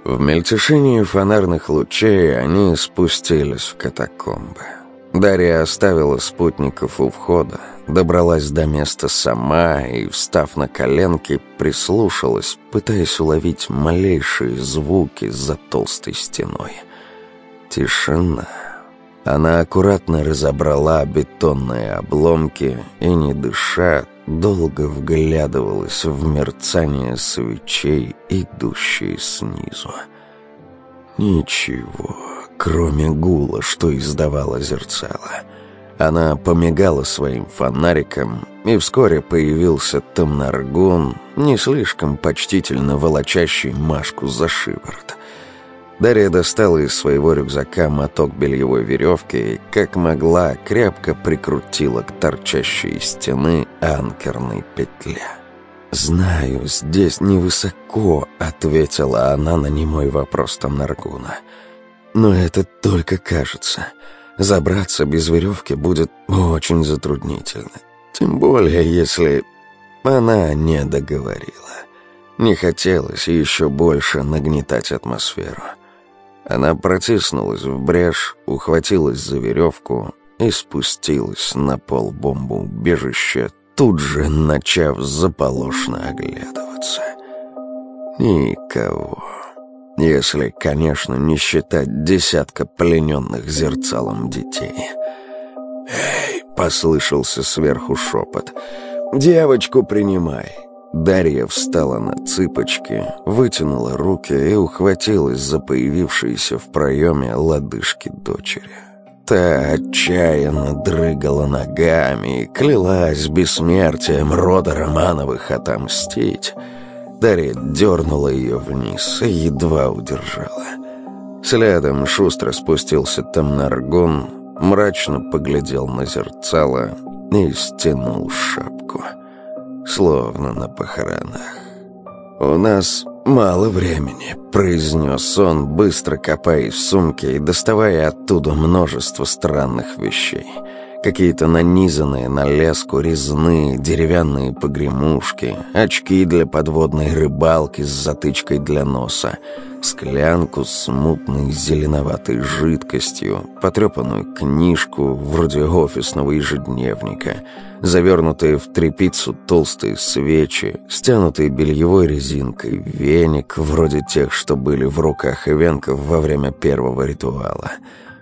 В мельтешении фонарных лучей они спустились в катакомбы. Дарья оставила спутников у входа, добралась до места сама и, встав на коленки, прислушалась, пытаясь уловить малейшие звуки за толстой стеной. Тишина. Она аккуратно разобрала бетонные обломки и, не дыша, долго вглядывалась в мерцание свечей, идущие снизу. Ничего, кроме гула, что издавало зерцало. Она помигала своим фонариком, и вскоре появился Тамнаргун, не слишком почтительно волочащий Машку за шиворот. Дарья достала из своего рюкзака моток бельевой веревки и, как могла, крепко прикрутила к торчащей стены анкерной петле. «Знаю, здесь невысоко», — ответила она на немой вопрос Тамнаргуна. «Но это только кажется. Забраться без веревки будет очень затруднительно. Тем более, если...» Она не договорила. Не хотелось еще больше нагнетать атмосферу. Она протиснулась в брешь, ухватилась за веревку и спустилась на пол бомбоубежища, тут же начав заполошно оглядываться. Никого. Если, конечно, не считать десятка плененных зерцалом детей. «Эй!» — послышался сверху шепот. «Девочку принимай!» Дарья встала на цыпочки, вытянула руки и ухватилась за появившиеся в проеме лодыжки дочери. Та отчаянно дрыгала ногами и клялась бессмертием рода Романовых отомстить. Дарья дернула ее вниз и едва удержала. Следом шустро спустился Тамнаргон, мрачно поглядел на зерцало и стянул шапку словно на похоронах. «У нас мало времени», — произнес он, быстро копаясь в сумке и доставая оттуда множество странных вещей. Какие-то нанизанные на леску резные деревянные погремушки, очки для подводной рыбалки с затычкой для носа, склянку с мутной зеленоватой жидкостью, потрепанную книжку вроде офисного ежедневника — завернутые в тряпицу толстые свечи, стянутые бельевой резинкой, веник, вроде тех, что были в руках ивенков во время первого ритуала,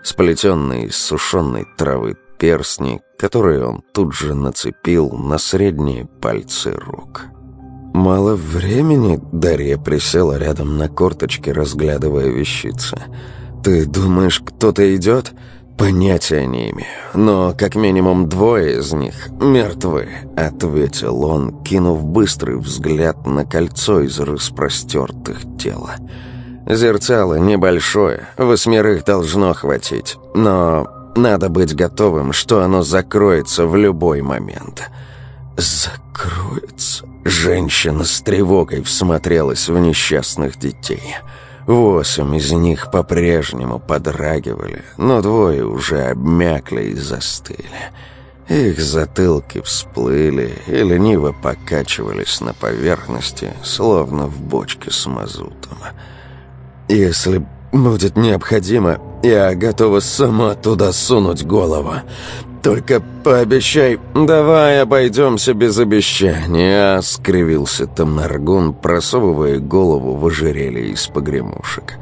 сплетенные из сушеной травы перстни, которые он тут же нацепил на средние пальцы рук. «Мало времени?» — Дарья присела рядом на корточке, разглядывая вещицы. «Ты думаешь, кто-то идет?» «Понятия не имею, но как минимум двое из них мертвы», — ответил он, кинув быстрый взгляд на кольцо из распростертых тела. «Зерцало небольшое, восьмерых должно хватить, но надо быть готовым, что оно закроется в любой момент». «Закроется?» Женщина с тревогой всмотрелась в несчастных детей — Восемь из них по-прежнему подрагивали, но двое уже обмякли и застыли. Их затылки всплыли и лениво покачивались на поверхности, словно в бочке с мазутом. «Если будет необходимо, я готова сама туда сунуть голову. Только пообещай, давай обойдемся без обещания», — скривился Тамнаргун, просовывая голову в ожерелье из погремушек.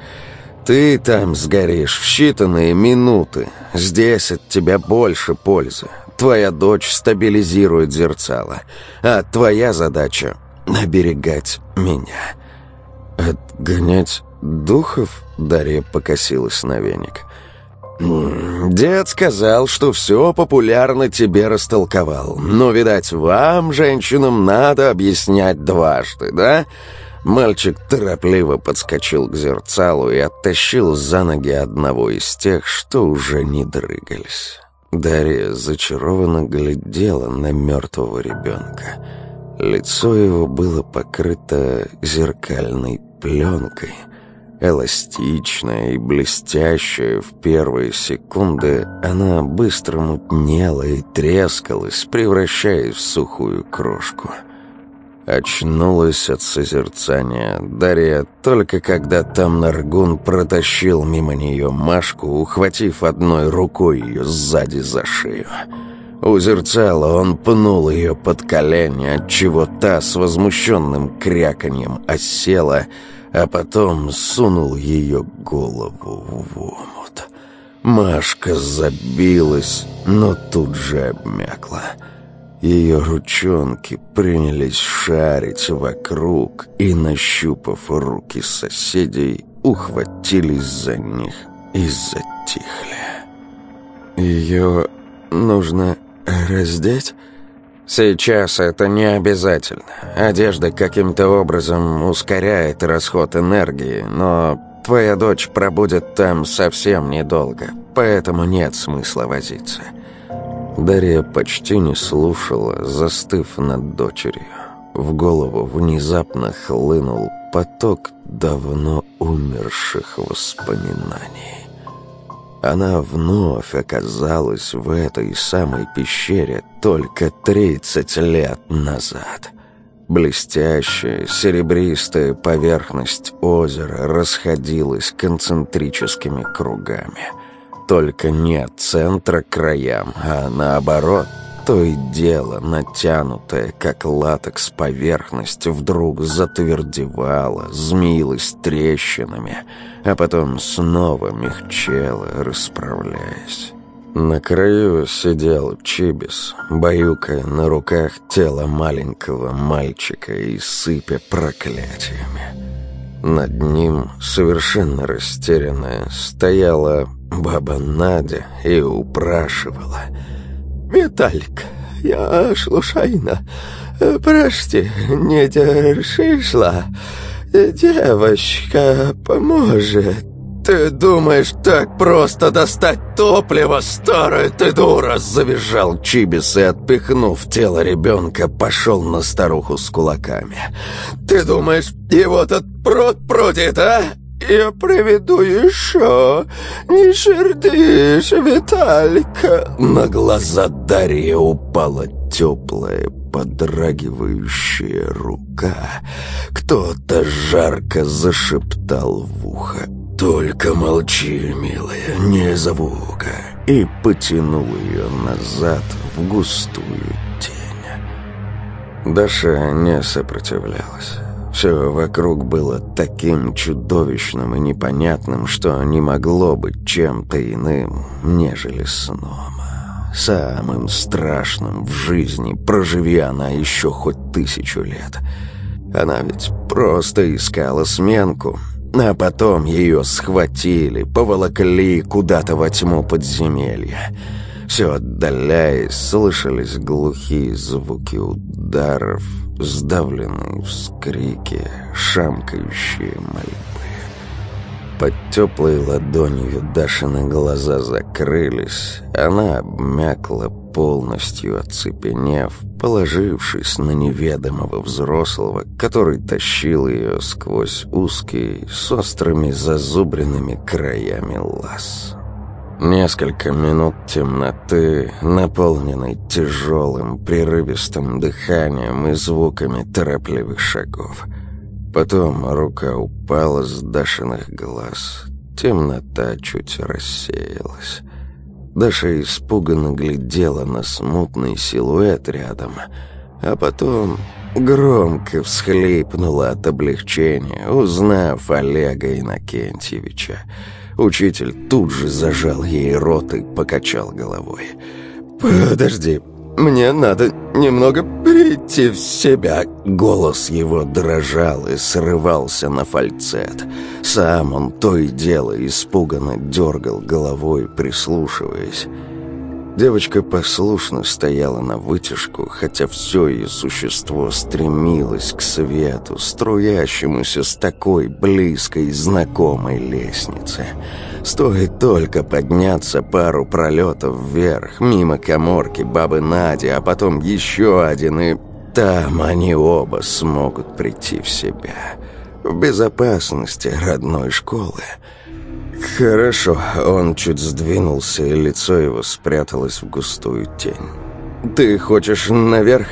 «Ты там сгоришь в считанные минуты. Здесь от тебя больше пользы. Твоя дочь стабилизирует зерцало, а твоя задача — оберегать меня». «Отгонять духов?» — Дарья покосилась на веник. «Дед сказал, что все популярно тебе растолковал. Но, видать, вам, женщинам, надо объяснять дважды, да? Мальчик торопливо подскочил к зерцалу и оттащил за ноги одного из тех, что уже не дрыгались. Дарья зачарованно глядела на мертвого ребенка. Лицо его было покрыто зеркальной пленкой, эластичная и блестящая в первые секунды, она быстро мутнела и трескалась, превращаясь в сухую крошку — Очнулась от созерцания Дарья только когда там Наргун протащил мимо нее Машку, ухватив одной рукой ее сзади за шею. У зерцала он пнул ее под колени, отчего та с возмущенным кряканьем осела, а потом сунул ее голову в омут. Машка забилась, но тут же обмякла. Ее ручонки принялись шарить вокруг и, нащупав руки соседей, ухватились за них и затихли. «Ее нужно раздеть?» «Сейчас это не обязательно. Одежда каким-то образом ускоряет расход энергии, но твоя дочь пробудет там совсем недолго, поэтому нет смысла возиться». Дарья почти не слушала, застыв над дочерью. В голову внезапно хлынул поток давно умерших воспоминаний. Она вновь оказалась в этой самой пещере только 30 лет назад. Блестящая, серебристая поверхность озера расходилась концентрическими кругами – только не от центра к краям, а наоборот, то и дело натянутая, как латекс поверхность, вдруг затвердевала, змеилась трещинами, а потом снова мягчела, расправляясь. На краю сидел Чибис, баюкая на руках тело маленького мальчика и сыпя проклятиями. Над ним, совершенно растерянная, стояла баба Надя и упрашивала. «Виталик, я случайно, прости, не держишла. Девочка поможет». «Ты думаешь, так просто достать топливо, старая ты дура!» Завизжал Чибис и, отпихнув тело ребенка, пошел на старуху с кулаками. «Ты думаешь, его тут прот прутит, а? «Я приведу еще! Не сердишь, Виталика!» На глаза Дарьи упала теплая, подрагивающая рука. Кто-то жарко зашептал в ухо. «Только молчи, милая, не звука!» И потянул ее назад в густую тень. Даша не сопротивлялась. Все вокруг было таким чудовищным и непонятным, что не могло быть чем-то иным, нежели сном. Самым страшным в жизни, проживи она еще хоть тысячу лет. Она ведь просто искала сменку, а потом ее схватили, поволокли куда-то во тьму подземелья. Все отдаляясь, слышались глухие звуки ударов, сдавленные вскрики, шамкающие мольбы. Под теплой ладонью Дашины глаза закрылись, она обмякла полностью оцепенев, положившись на неведомого взрослого, который тащил ее сквозь узкий, с острыми зазубренными краями лаз. Несколько минут темноты, наполненной тяжелым, прерывистым дыханием и звуками торопливых шагов. Потом рука упала с Дашиных глаз. Темнота чуть рассеялась. Даша испуганно глядела на смутный силуэт рядом, а потом громко всхлипнула от облегчения, узнав Олега Иннокентьевича. Учитель тут же зажал ей рот и покачал головой. «Подожди, мне надо немного прийти в себя». Голос его дрожал и срывался на фальцет. Сам он то и дело испуганно дергал головой, прислушиваясь. Девочка послушно стояла на вытяжку, хотя все ее существо стремилось к свету, струящемуся с такой близкой знакомой лестницы. Стоит только подняться пару пролетов вверх, мимо коморки бабы Нади, а потом еще один, и там они оба смогут прийти в себя. В безопасности родной школы. «Хорошо». Он чуть сдвинулся, и лицо его спряталось в густую тень. «Ты хочешь наверх?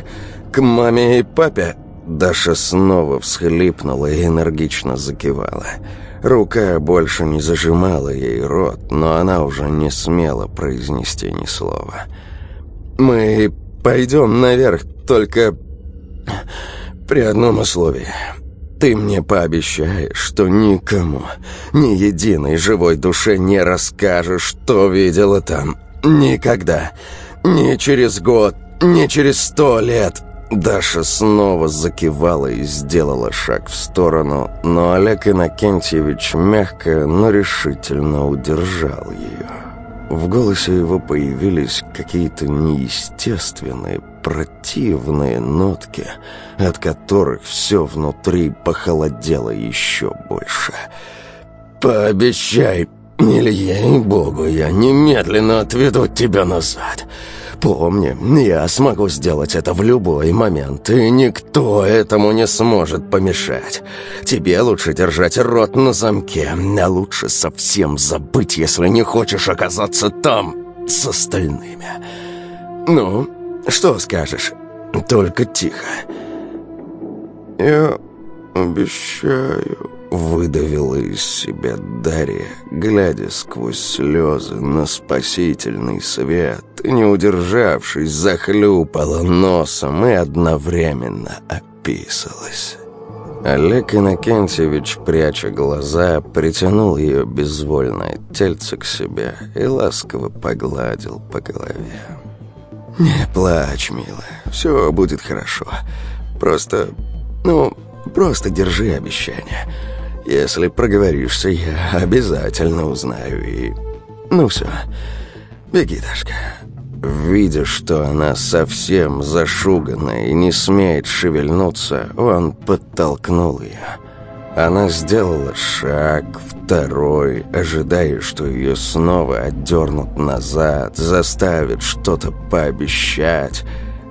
К маме и папе?» Даша снова всхлипнула и энергично закивала. Рука больше не зажимала ей рот, но она уже не смела произнести ни слова. «Мы пойдем наверх, только при одном условии. Ты мне пообещаешь, что никому, ни единой живой душе не расскажешь, что видела там. Никогда. Ни через год, ни через сто лет». Даша снова закивала и сделала шаг в сторону, но Олег Иннокентьевич мягко, но решительно удержал ее. В голосе его появились какие-то неестественные, противные нотки, от которых все внутри похолодело еще больше. «Пообещай, или ей-богу, я немедленно отведу тебя назад. Помни, я смогу сделать это в любой момент, и никто этому не сможет помешать. Тебе лучше держать рот на замке, а лучше совсем забыть, если не хочешь оказаться там с остальными. Ну, что скажешь? Только тихо. Я обещаю... Выдавила из себя Дарья, глядя сквозь слезы на спасительный свет, не удержавшись, захлюпала носом и одновременно описалась. Олег Иннокентьевич, пряча глаза, притянул ее безвольное тельце к себе и ласково погладил по голове. «Не плачь, милая, все будет хорошо. Просто, ну, просто держи обещание». Если проговоришься, я обязательно узнаю и... Ну все, беги, Дашка. Видя, что она совсем зашуганная и не смеет шевельнуться, он подтолкнул ее. Она сделала шаг, второй, ожидая, что ее снова отдернут назад, заставят что-то пообещать.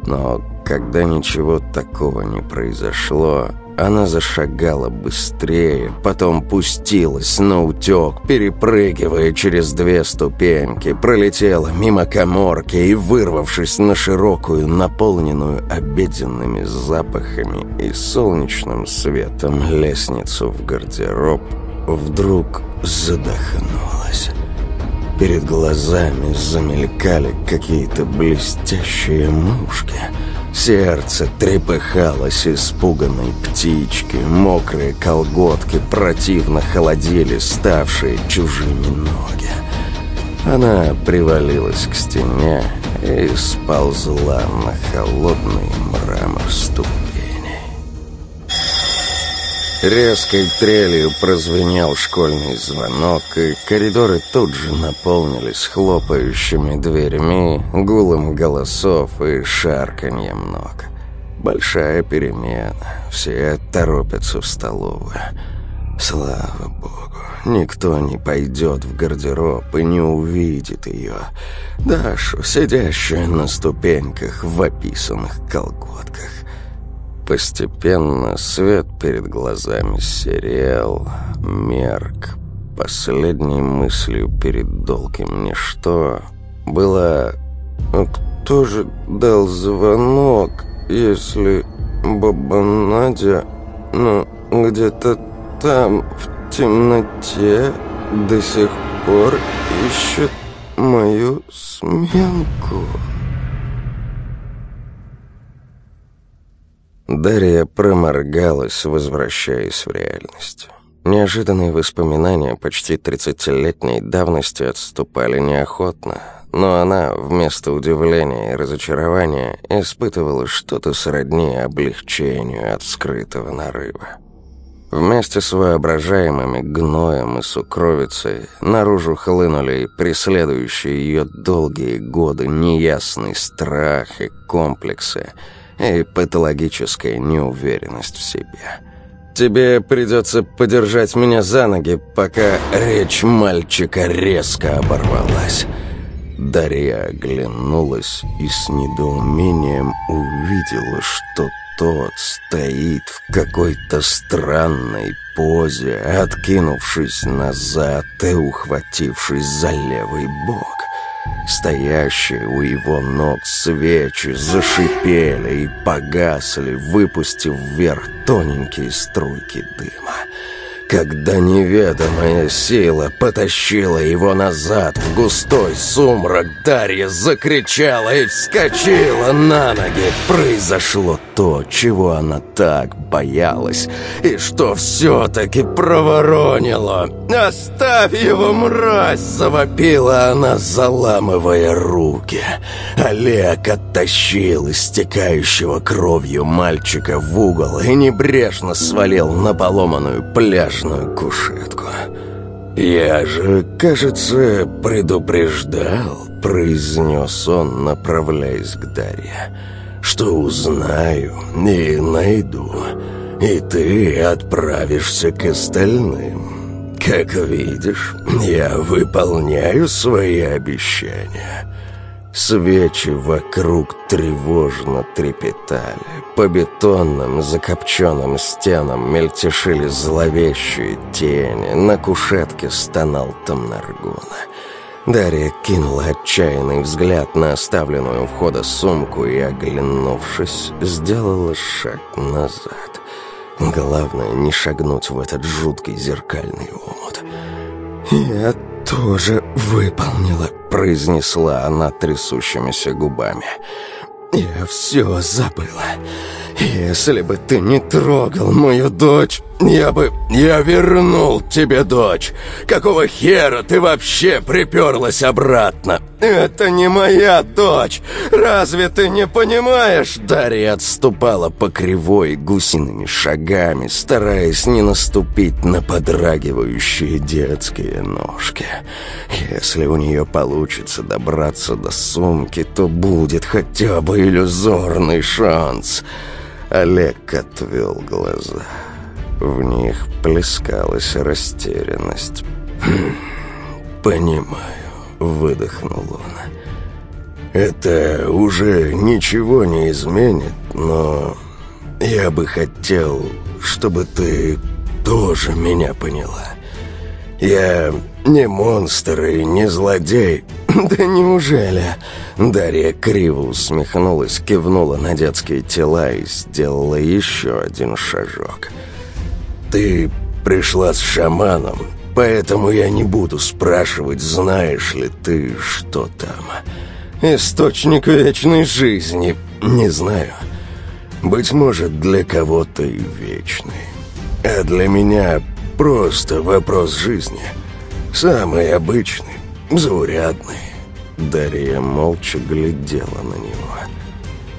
Но когда ничего такого не произошло, она зашагала быстрее, потом пустилась на утек, перепрыгивая через две ступеньки, пролетела мимо коморки и, вырвавшись на широкую, наполненную обеденными запахами и солнечным светом лестницу в гардероб, вдруг задохнулась. Перед глазами замелькали какие-то блестящие мушки — Сердце трепыхалось испуганной птички, мокрые колготки противно холодели ставшие чужими ноги. Она привалилась к стене и сползла на холодный мрамор ступени. Резкой трелью прозвенел школьный звонок, и коридоры тут же наполнились хлопающими дверями, гулом голосов и шарканьем ног. Большая перемена. Все торопятся в столовую. Слава богу, никто не пойдет в гардероб и не увидит ее. Дашу, сидящую на ступеньках в описанных колготках. Постепенно свет перед глазами серел, мерк. Последней мыслью перед долгим ничто было «А «Кто же дал звонок, если баба Надя, ну, где-то там, в темноте, до сих пор ищет мою сменку?» Дарья проморгалась, возвращаясь в реальность. Неожиданные воспоминания почти тридцатилетней давности отступали неохотно, но она вместо удивления и разочарования испытывала что-то сродни облегчению от скрытого нарыва. Вместе с воображаемыми гноем и сукровицей наружу хлынули преследующие ее долгие годы неясный страх и комплексы и патологическая неуверенность в себе. «Тебе придется подержать меня за ноги, пока речь мальчика резко оборвалась». Дарья оглянулась и с недоумением увидела, что тот стоит в какой-то странной позе, откинувшись назад и ухватившись за левый бок. Стоящие у его ног свечи зашипели и погасли, выпустив вверх тоненькие струйки дыма когда неведомая сила потащила его назад в густой сумрак, Дарья закричала и вскочила на ноги. Произошло то, чего она так боялась, и что все-таки проворонило. «Оставь его, мразь!» — завопила она, заламывая руки. Олег оттащил истекающего кровью мальчика в угол и небрежно свалил на поломанную пляжную кушетку. «Я же, кажется, предупреждал», — произнес он, направляясь к Дарье что узнаю и найду, и ты отправишься к остальным. Как видишь, я выполняю свои обещания». Свечи вокруг тревожно трепетали. По бетонным закопченным стенам мельтешили зловещие тени. На кушетке стонал Тамнаргуна. Дарья кинула отчаянный взгляд на оставленную у входа сумку и, оглянувшись, сделала шаг назад. Главное, не шагнуть в этот жуткий зеркальный омут. «Я тоже выполнила», — произнесла она трясущимися губами. «Я все забыла. Если бы ты не трогал мою дочь, я бы... Я вернул тебе дочь. Какого хера ты вообще приперлась обратно? Это не моя дочь. Разве ты не понимаешь? Дарья отступала по кривой гусиными шагами, стараясь не наступить на подрагивающие детские ножки. Если у нее получится добраться до сумки, то будет хотя бы иллюзорный шанс. Олег отвел глаза. В них плескалась растерянность. «Хм, «Понимаю», — выдохнул он. «Это уже ничего не изменит, но я бы хотел, чтобы ты тоже меня поняла. Я не монстр и не злодей, «Да неужели?» Дарья криво усмехнулась, кивнула на детские тела и сделала еще один шажок. «Ты пришла с шаманом, поэтому я не буду спрашивать, знаешь ли ты, что там. Источник вечной жизни, не знаю. Быть может, для кого-то и вечный. А для меня просто вопрос жизни. Самый обычный, заурядный. Дарья молча глядела на него.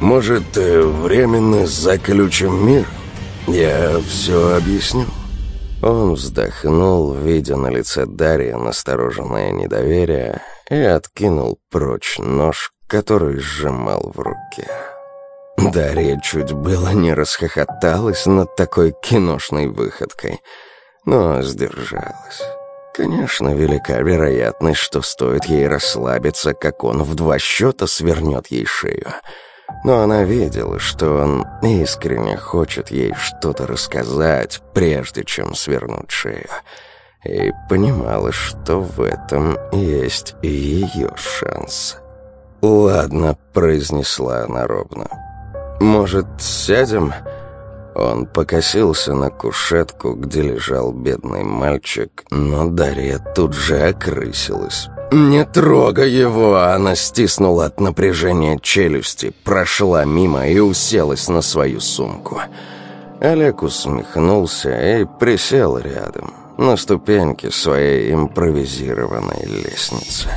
«Может, э, временно заключим мир? Я все объясню». Он вздохнул, видя на лице Дарьи настороженное недоверие, и откинул прочь нож, который сжимал в руке. Дарья чуть было не расхохоталась над такой киношной выходкой, но сдержалась. Конечно, велика вероятность, что стоит ей расслабиться, как он в два счета свернет ей шею. Но она видела, что он искренне хочет ей что-то рассказать, прежде чем свернуть шею. И понимала, что в этом есть и ее шанс. «Ладно», — произнесла она ровно. «Может, сядем?» Он покосился на кушетку, где лежал бедный мальчик, но Дарья тут же окрысилась. «Не трогай его!» Она стиснула от напряжения челюсти, прошла мимо и уселась на свою сумку. Олег усмехнулся и присел рядом, на ступеньке своей импровизированной лестницы.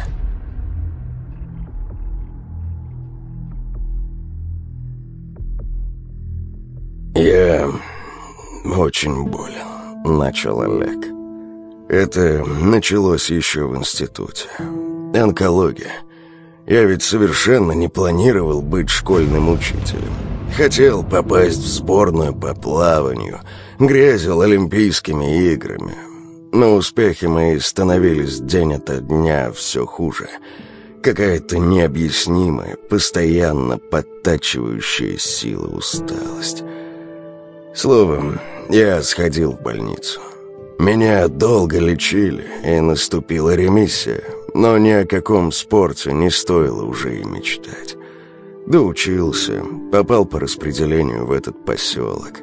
Очень болен», — начал Олег. «Это началось еще в институте. Онкология. Я ведь совершенно не планировал быть школьным учителем. Хотел попасть в сборную по плаванию, грезил олимпийскими играми. Но успехи мои становились день ото дня все хуже. Какая-то необъяснимая, постоянно подтачивающая сила усталость. Словом, я сходил в больницу. Меня долго лечили, и наступила ремиссия, но ни о каком спорте не стоило уже и мечтать. Доучился, попал по распределению в этот поселок,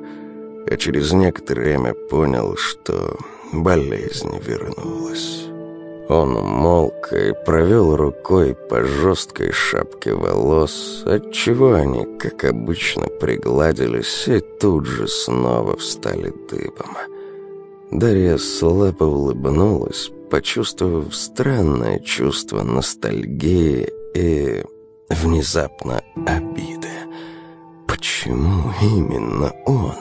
а через некоторое время понял, что болезнь вернулась. Он умолк и провел рукой по жесткой шапке волос, отчего они, как обычно, пригладились и тут же снова встали дыбом. Дарья слабо улыбнулась, почувствовав странное чувство ностальгии и внезапно обиды. Почему именно он?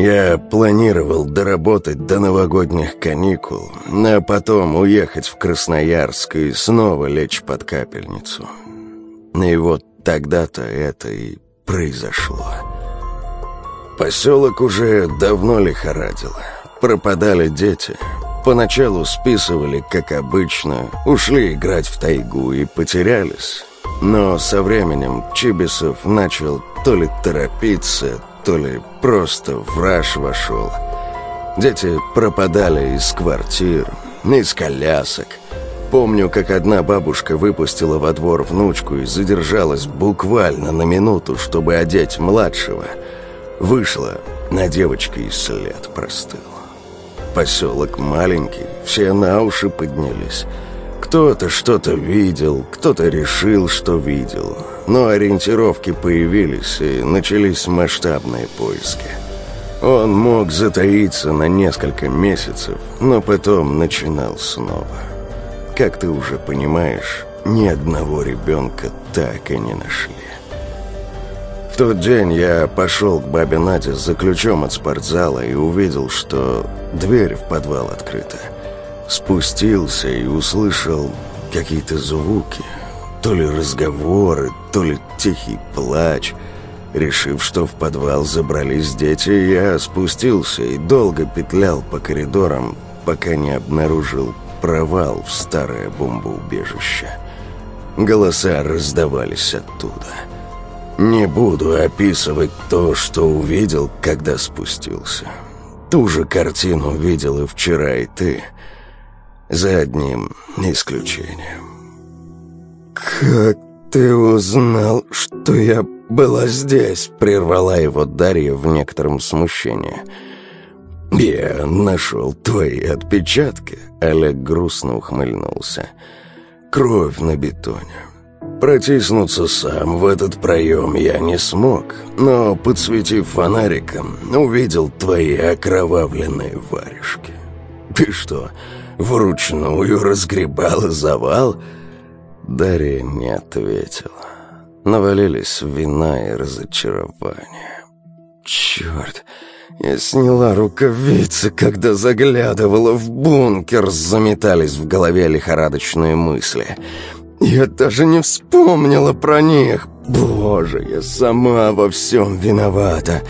Я планировал доработать до новогодних каникул, а потом уехать в Красноярск и снова лечь под капельницу. И вот тогда-то это и произошло. Поселок уже давно лихорадило. Пропадали дети. Поначалу списывали, как обычно, ушли играть в тайгу и потерялись. Но со временем Чибисов начал то ли торопиться, то ли просто в раж вошел. Дети пропадали из квартир, из колясок. Помню, как одна бабушка выпустила во двор внучку и задержалась буквально на минуту, чтобы одеть младшего. Вышла, на девочке и след простыл. Поселок маленький, все на уши поднялись. Кто-то что-то видел, кто-то решил, что видел. Но ориентировки появились, и начались масштабные поиски. Он мог затаиться на несколько месяцев, но потом начинал снова. Как ты уже понимаешь, ни одного ребенка так и не нашли тот день я пошел к бабе Наде за ключом от спортзала и увидел, что дверь в подвал открыта. Спустился и услышал какие-то звуки, то ли разговоры, то ли тихий плач. Решив, что в подвал забрались дети, я спустился и долго петлял по коридорам, пока не обнаружил провал в старое бомбоубежище. Голоса раздавались оттуда — не буду описывать то, что увидел, когда спустился. Ту же картину видел и вчера и ты, за одним исключением. «Как ты узнал, что я была здесь?» Прервала его Дарья в некотором смущении. «Я нашел твои отпечатки», — Олег грустно ухмыльнулся. «Кровь на бетоне. Протиснуться сам в этот проем я не смог, но, подсветив фонариком, увидел твои окровавленные варежки. Ты что, вручную разгребала завал?» Дарья не ответила. Навалились вина и разочарование. «Черт!» Я сняла рукавицы, когда заглядывала в бункер, заметались в голове лихорадочные мысли. Я даже не вспомнила про них. Боже, я сама во всем виновата.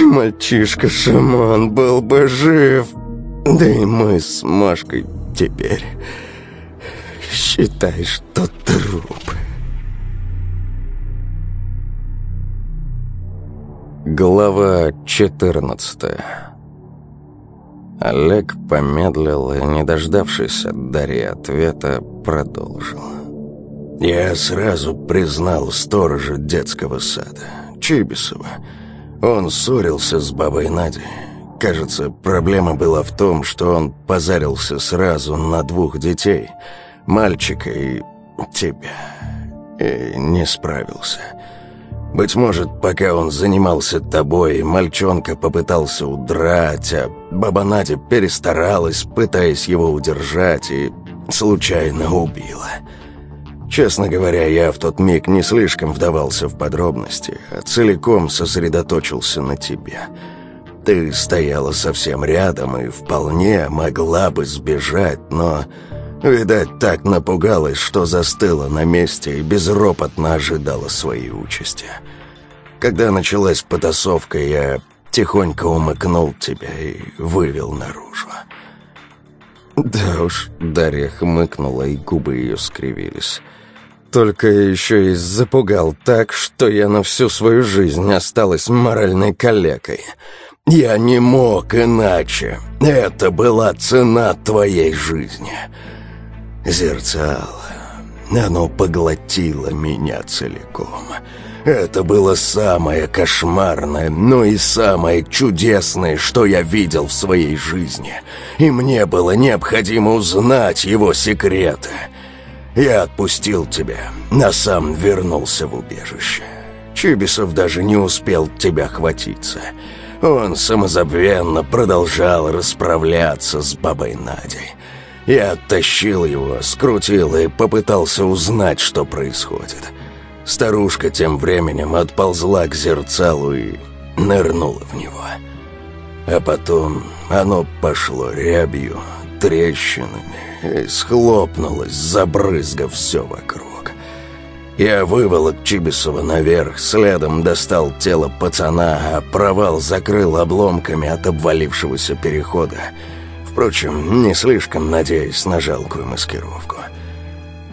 Мальчишка-шаман был бы жив. Да и мы с Машкой теперь, считай, что трупы. Глава 14 Олег помедлил и, не дождавшись от Дарьи ответа, продолжил. Я сразу признал сторожа детского сада, Чибисова. Он ссорился с бабой Надей. Кажется, проблема была в том, что он позарился сразу на двух детей, мальчика и тебя, и не справился. Быть может, пока он занимался тобой, мальчонка попытался удрать, а баба Надя перестаралась, пытаясь его удержать, и случайно убила. Честно говоря, я в тот миг не слишком вдавался в подробности, а целиком сосредоточился на тебе. Ты стояла совсем рядом и вполне могла бы сбежать, но, видать, так напугалась, что застыла на месте и безропотно ожидала своей участи. Когда началась потасовка, я тихонько умыкнул тебя и вывел наружу. Да уж, Дарья хмыкнула, и губы ее скривились. Только еще и запугал так, что я на всю свою жизнь осталась моральной калекой. Я не мог иначе. Это была цена твоей жизни. Зерцало. Оно поглотило меня целиком. Это было самое кошмарное, но и самое чудесное, что я видел в своей жизни. И мне было необходимо узнать его секреты. Я отпустил тебя, а сам вернулся в убежище. Чибисов даже не успел тебя хватиться. Он самозабвенно продолжал расправляться с бабой Надей. Я оттащил его, скрутил и попытался узнать, что происходит. Старушка тем временем отползла к зерцалу и нырнула в него. А потом оно пошло рябью, трещинами и схлопнулось, забрызгав все вокруг. Я выволок Чибисова наверх, следом достал тело пацана, а провал закрыл обломками от обвалившегося перехода. Впрочем, не слишком надеясь на жалкую маскировку.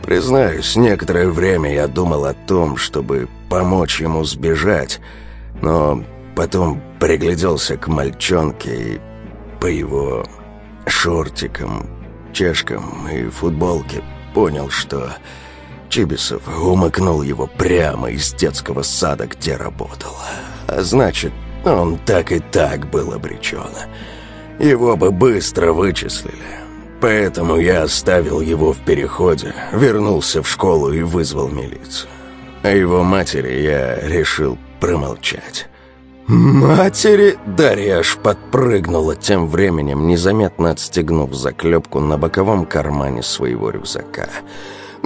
Признаюсь, некоторое время я думал о том, чтобы помочь ему сбежать, но потом пригляделся к мальчонке и по его шортикам, чашкам и футболке понял, что Чибисов умыкнул его прямо из детского сада, где работал. А значит, он так и так был обречен. Его бы быстро вычислили. Поэтому я оставил его в переходе, вернулся в школу и вызвал милицию. О его матери я решил промолчать. «Матери?» Дарья аж подпрыгнула тем временем, незаметно отстегнув заклепку на боковом кармане своего рюкзака.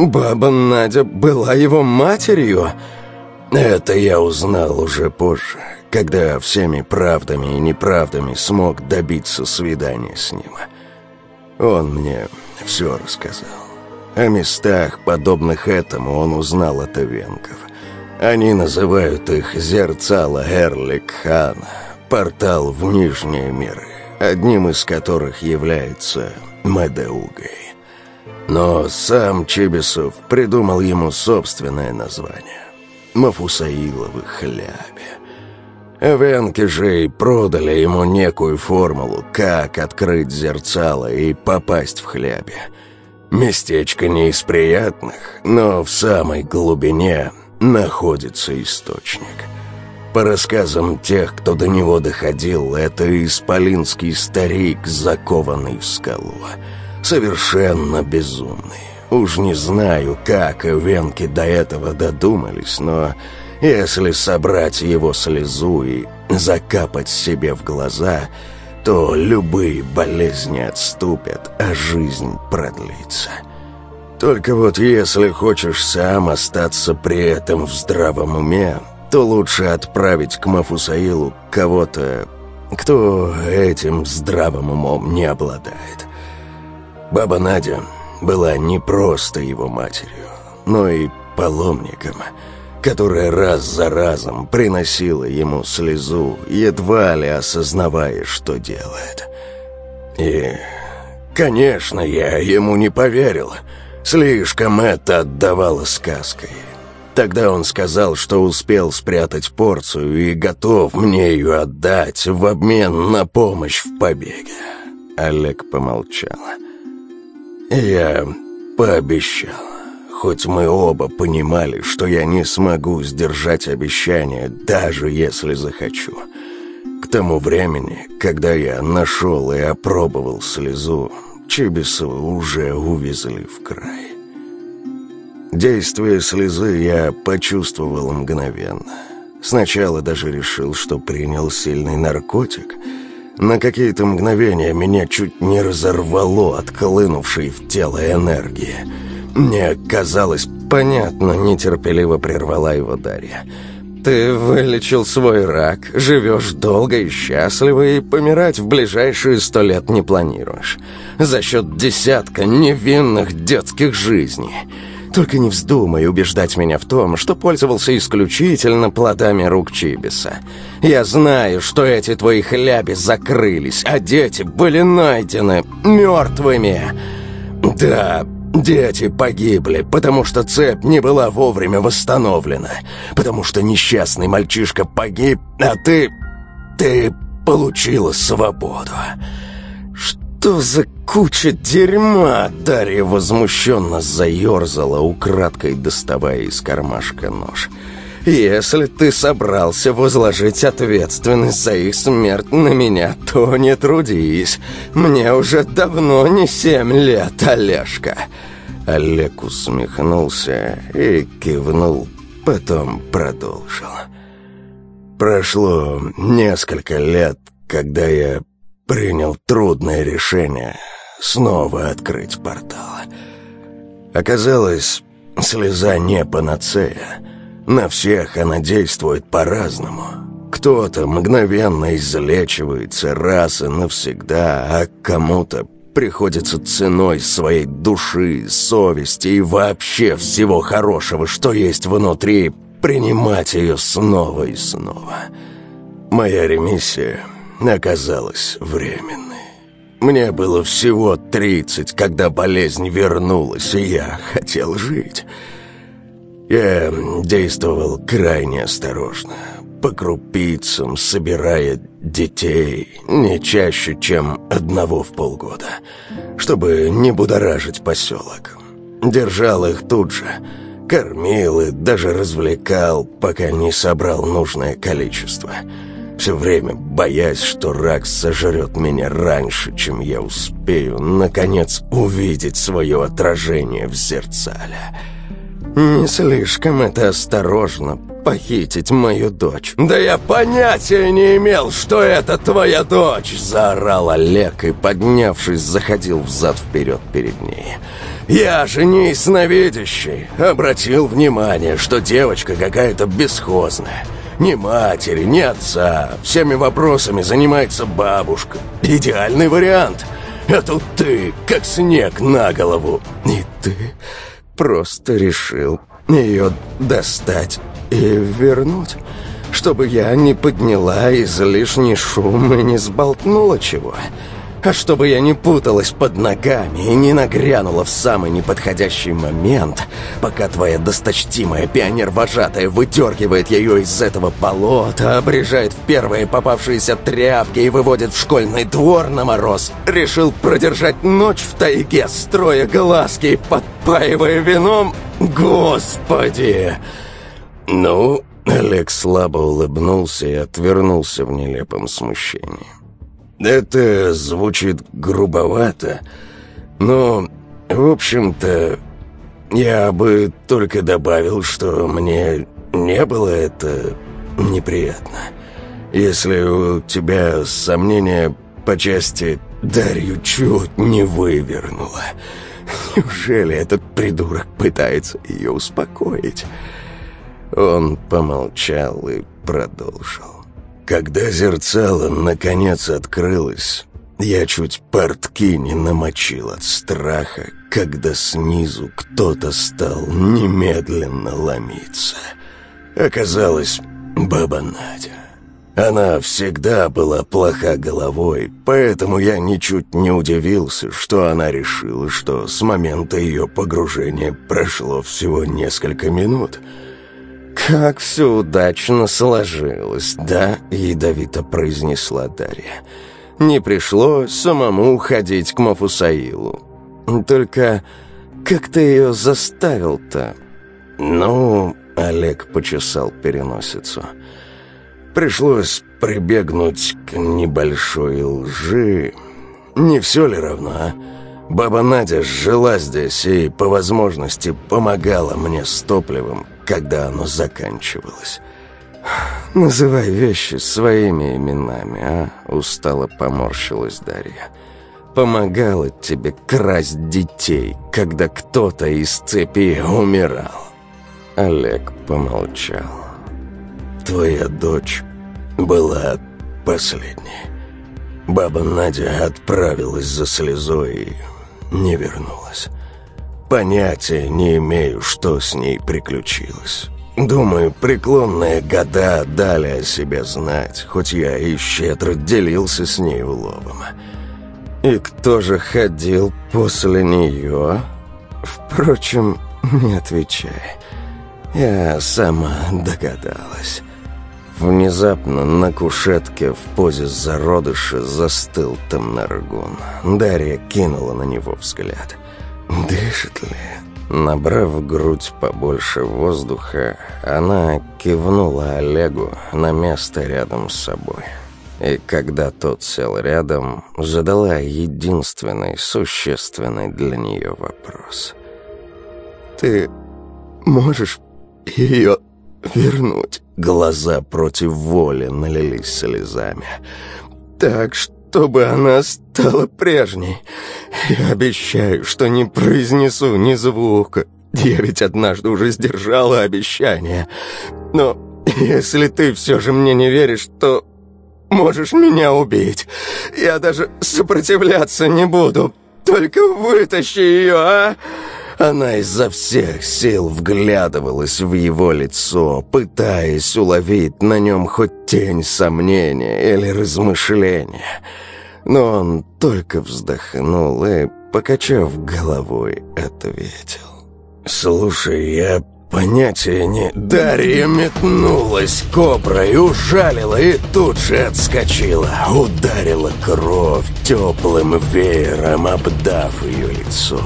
«Баба Надя была его матерью?» Это я узнал уже позже, когда всеми правдами и неправдами смог добиться свидания с ним. Он мне все рассказал. О местах, подобных этому, он узнал от Эвенков. Они называют их «Зерцало Эрлик-Хана», портал в Нижние миры, одним из которых является Медеугой. Но сам Чебисов придумал ему собственное название – Мафусаиловы хляби. Венки же и продали ему некую формулу, как открыть зерцало и попасть в хлябе. Местечко не из приятных, но в самой глубине находится источник. По рассказам тех, кто до него доходил, это исполинский старик, закованный в скалу. Совершенно безумный. Уж не знаю, как Венки до этого додумались, но если собрать его слезу и закапать себе в глаза, то любые болезни отступят, а жизнь продлится. Только вот если хочешь сам остаться при этом в здравом уме, то лучше отправить к Мафусаилу кого-то, кто этим здравым умом не обладает. Баба Надя была не просто его матерью, но и паломником – которая раз за разом приносила ему слезу, едва ли осознавая, что делает. И, конечно, я ему не поверил. Слишком это отдавало сказкой. Тогда он сказал, что успел спрятать порцию и готов мне ее отдать в обмен на помощь в побеге. Олег помолчал. Я пообещал хоть мы оба понимали, что я не смогу сдержать обещание, даже если захочу. К тому времени, когда я нашел и опробовал слезу, Чибисова уже увезли в край. Действие слезы я почувствовал мгновенно. Сначала даже решил, что принял сильный наркотик. На какие-то мгновения меня чуть не разорвало от колынувшей в тело энергии – «Мне казалось, понятно», — нетерпеливо прервала его Дарья. ты вылечил свой рак, живешь долго и счастливо, и помирать в ближайшие сто лет не планируешь. За счет десятка невинных детских жизней. Только не вздумай убеждать меня в том, что пользовался исключительно плодами рук Чибиса. Я знаю, что эти твои хляби закрылись, а дети были найдены мертвыми. Да, Дети погибли, потому что цепь не была вовремя восстановлена. Потому что несчастный мальчишка погиб, а ты... ты получила свободу. Что за куча дерьма? Дарья возмущенно заерзала, украдкой доставая из кармашка нож. Если ты собрался возложить ответственность за их смерть на меня, то не трудись. Мне уже давно не семь лет, Олежка». Олег усмехнулся и кивнул, потом продолжил. «Прошло несколько лет, когда я принял трудное решение снова открыть портал. Оказалось, слеза не панацея». На всех она действует по-разному. Кто-то мгновенно излечивается раз и навсегда, а кому-то приходится ценой своей души, совести и вообще всего хорошего, что есть внутри, принимать ее снова и снова. Моя ремиссия оказалась временной. Мне было всего тридцать, когда болезнь вернулась, и я хотел жить. Я действовал крайне осторожно, по крупицам, собирая детей не чаще, чем одного в полгода, чтобы не будоражить поселок. Держал их тут же, кормил и даже развлекал, пока не собрал нужное количество. Все время боясь, что рак сожрет меня раньше, чем я успею, наконец, увидеть свое отражение в зеркале. «Не слишком это осторожно, похитить мою дочь». «Да я понятия не имел, что это твоя дочь!» Заорал Олег и, поднявшись, заходил взад-вперед перед ней. «Я же не ясновидящий. Обратил внимание, что девочка какая-то бесхозная. Ни матери, ни отца. Всеми вопросами занимается бабушка. Идеальный вариант. А тут ты, как снег на голову. И ты просто решил ее достать и вернуть, чтобы я не подняла излишний шум и не сболтнула чего а чтобы я не путалась под ногами и не нагрянула в самый неподходящий момент, пока твоя досточтимая пионер-вожатая выдергивает ее из этого болота, обрежает в первые попавшиеся тряпки и выводит в школьный двор на мороз, решил продержать ночь в тайге, строя глазки и подпаивая вином. Господи! Ну, Олег слабо улыбнулся и отвернулся в нелепом смущении. Это звучит грубовато, но, в общем-то, я бы только добавил, что мне не было это неприятно. Если у тебя сомнения по части Дарью чуть не вывернула. Неужели этот придурок пытается ее успокоить? Он помолчал и продолжил. Когда зерцало наконец открылось, я чуть портки не намочил от страха, когда снизу кто-то стал немедленно ломиться. Оказалось, баба Надя. Она всегда была плоха головой, поэтому я ничуть не удивился, что она решила, что с момента ее погружения прошло всего несколько минут — «Как все удачно сложилось, да?» — ядовито произнесла Дарья. «Не пришлось самому ходить к Мафусаилу. Только как ты ее заставил-то?» «Ну...» — Олег почесал переносицу. «Пришлось прибегнуть к небольшой лжи. Не все ли равно, а?» Баба Надя жила здесь и, по возможности, помогала мне с топливом, когда оно заканчивалось. «Называй вещи своими именами, а?» — устало поморщилась Дарья. «Помогала тебе красть детей, когда кто-то из цепи умирал». Олег помолчал. твоя дочь была последней. Баба Надя отправилась за слезой и не вернулась. Понятия не имею, что с ней приключилось. Думаю, преклонные года дали о себе знать, хоть я и щедро делился с ней уловом. И кто же ходил после нее? Впрочем, не отвечай. Я сама догадалась. Внезапно на кушетке в позе зародыша застыл Тамнаргун. Дарья кинула на него взгляд. Дышит ли? Набрав грудь побольше воздуха, она кивнула Олегу на место рядом с собой. И когда тот сел рядом, задала единственный существенный для нее вопрос. «Ты можешь ее вернуть?» Глаза против воли налились слезами. «Так, чтобы она стала прежней. Я обещаю, что не произнесу ни звука. Я ведь однажды уже сдержала обещание. Но если ты все же мне не веришь, то можешь меня убить. Я даже сопротивляться не буду. Только вытащи ее, а!» Она изо всех сил вглядывалась в его лицо, пытаясь уловить на нем хоть тень сомнения или размышления. Но он только вздохнул и, покачав головой, ответил. «Слушай, я понятия не...» Дарья метнулась коброй, ужалила и тут же отскочила. Ударила кровь теплым веером, обдав ее лицо.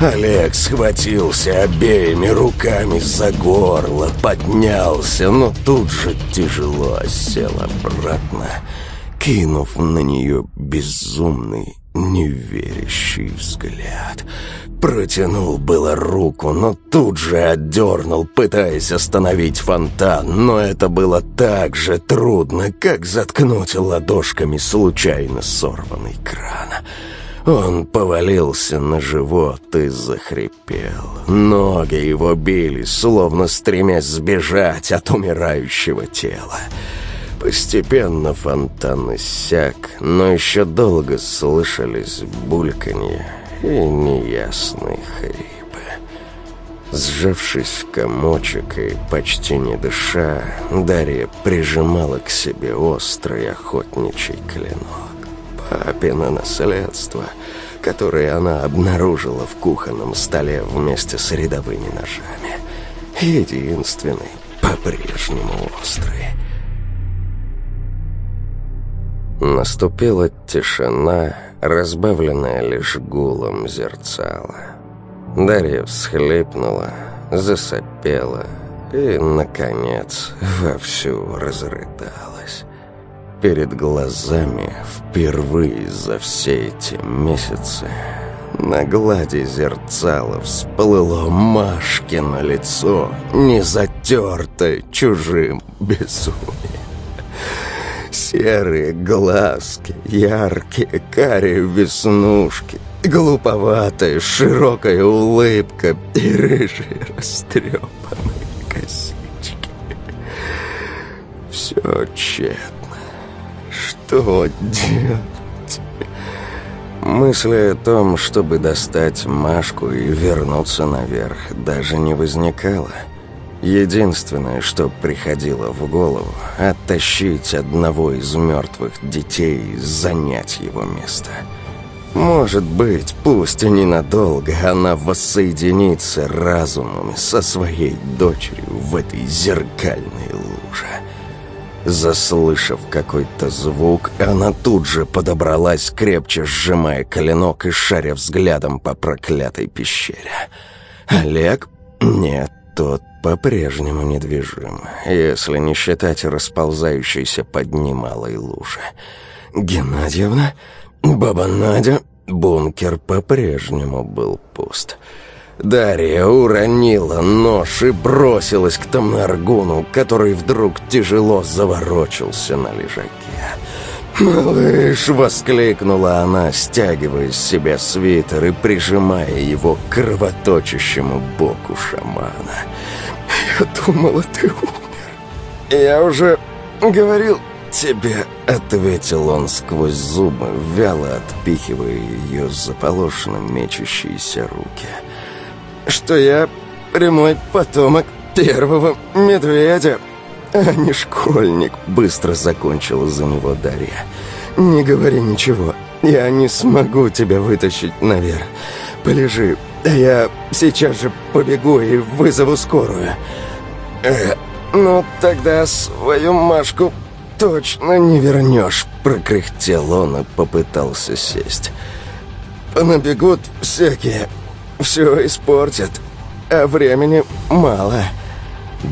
Олег схватился обеими руками за горло, поднялся, но тут же тяжело сел обратно, кинув на нее безумный, неверящий взгляд. Протянул было руку, но тут же отдернул, пытаясь остановить фонтан, но это было так же трудно, как заткнуть ладошками случайно сорванный кран. Он повалился на живот и захрипел. Ноги его били, словно стремясь сбежать от умирающего тела. Постепенно фонтан иссяк, но еще долго слышались бульканье и неясные хрипы. Сжавшись в комочек и почти не дыша, Дарья прижимала к себе острый охотничий клинок папино наследство, которое она обнаружила в кухонном столе вместе с рядовыми ножами. Единственный, по-прежнему острый. Наступила тишина, разбавленная лишь гулом зерцала. Дарья всхлипнула, засопела и, наконец, вовсю разрыдалась. Перед глазами впервые за все эти месяцы на глади зерцала всплыло Машкино лицо, не затертое чужим безумием. Серые глазки, яркие карие веснушки, глуповатая широкая улыбка и рыжие растрепанные косички. Все тщетно. Что делать? Мысли о том, чтобы достать Машку и вернуться наверх, даже не возникало. Единственное, что приходило в голову – оттащить одного из мертвых детей и занять его место. Может быть, пусть и ненадолго, она воссоединится разумом со своей дочерью в этой зеркальной луже. Заслышав какой-то звук, она тут же подобралась, крепче сжимая коленок и шаря взглядом по проклятой пещере. Олег? Нет, тот по-прежнему недвижим, если не считать расползающейся под ним малой лужи. Геннадьевна? Баба Надя? Бункер по-прежнему был пуст. Дарья уронила нож и бросилась к Тамнаргуну, который вдруг тяжело заворочился на лежаке. «Малыш!» — воскликнула она, стягивая с себя свитер и прижимая его к кровоточащему боку шамана. «Я думала, ты умер. я уже говорил тебе», — ответил он сквозь зубы, вяло отпихивая ее заполошенным мечущиеся руки. «Что я прямой потомок первого медведя, а не школьник», — быстро закончила за него Дарья. «Не говори ничего, я не смогу тебя вытащить наверх. Полежи, я сейчас же побегу и вызову скорую». Э, «Ну, тогда свою Машку точно не вернешь», — прокряхтел он и попытался сесть. «Понабегут всякие, все испортят, а времени мало».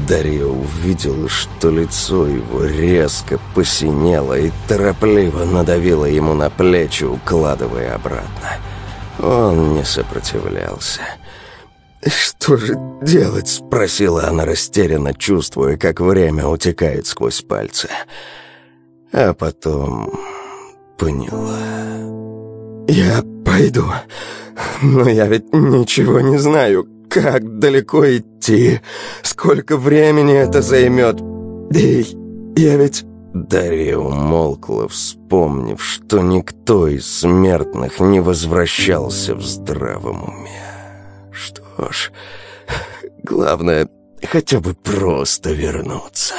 Дарья увидела, что лицо его резко посинело и торопливо надавило ему на плечи, укладывая обратно. Он не сопротивлялся. «Что же делать?» — спросила она растерянно, чувствуя, как время утекает сквозь пальцы. А потом поняла. «Я пойду, но я ведь ничего не знаю. Как далеко идти? Сколько времени это займет? И я ведь...» Дарья умолкла, вспомнив, что никто из смертных не возвращался в здравом уме. Что ж, главное, хотя бы просто вернуться.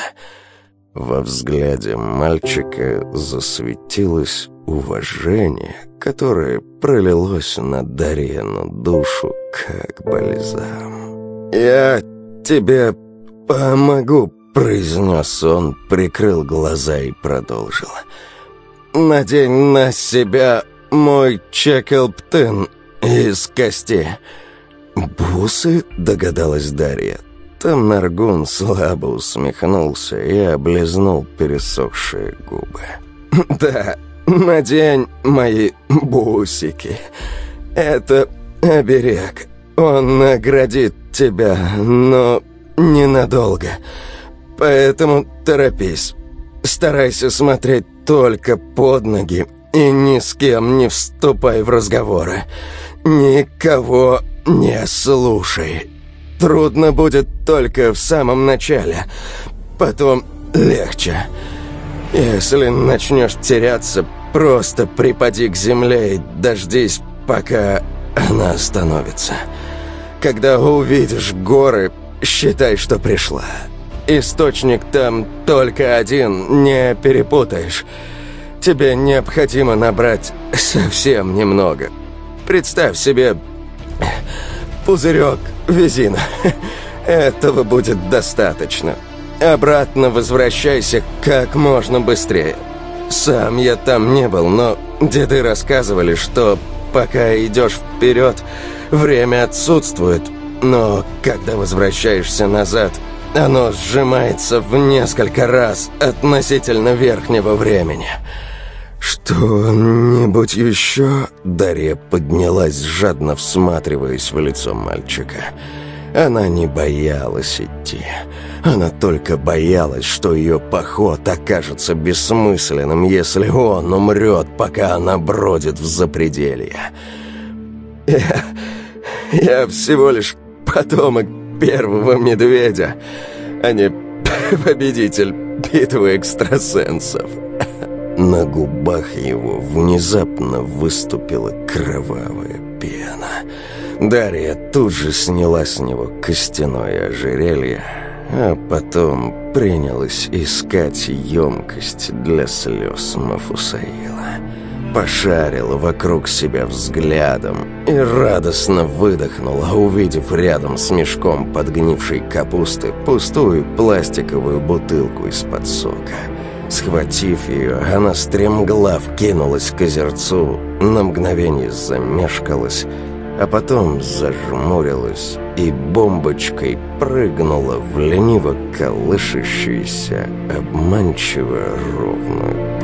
Во взгляде мальчика засветилось уважение, которое пролилось на Дарьяну душу, как бальзам. «Я тебе помогу», — произнес он, прикрыл глаза и продолжил. «Надень на себя мой чекелптын из кости». «Бусы?» — догадалась Дарья. Там Наргун слабо усмехнулся и облизнул пересохшие губы. «Да, надень мои бусики. Это оберег. Он наградит тебя, но ненадолго. Поэтому торопись. Старайся смотреть только под ноги и ни с кем не вступай в разговоры. Никого не слушай. Трудно будет только в самом начале. Потом легче. Если начнешь теряться, просто припади к земле и дождись, пока она остановится. Когда увидишь горы, считай, что пришла. Источник там только один, не перепутаешь. Тебе необходимо набрать совсем немного. Представь себе пузырек визина. Этого будет достаточно. Обратно возвращайся как можно быстрее. Сам я там не был, но деды рассказывали, что пока идешь вперед, время отсутствует, но когда возвращаешься назад, оно сжимается в несколько раз относительно верхнего времени. «Что-нибудь еще?» Дарья поднялась, жадно всматриваясь в лицо мальчика. Она не боялась идти. Она только боялась, что ее поход окажется бессмысленным, если он умрет, пока она бродит в запределье. «Я... я всего лишь потомок первого медведя, а не победитель битвы экстрасенсов». На губах его внезапно выступила кровавая пена. Дарья тут же сняла с него костяное ожерелье, а потом принялась искать емкость для слез Мафусаила. Пошарила вокруг себя взглядом и радостно выдохнула, увидев рядом с мешком подгнившей капусты пустую пластиковую бутылку из-под сока. Схватив ее, она стремглав кинулась к озерцу, на мгновение замешкалась, а потом зажмурилась и бомбочкой прыгнула в лениво колышащуюся, обманчиво ровную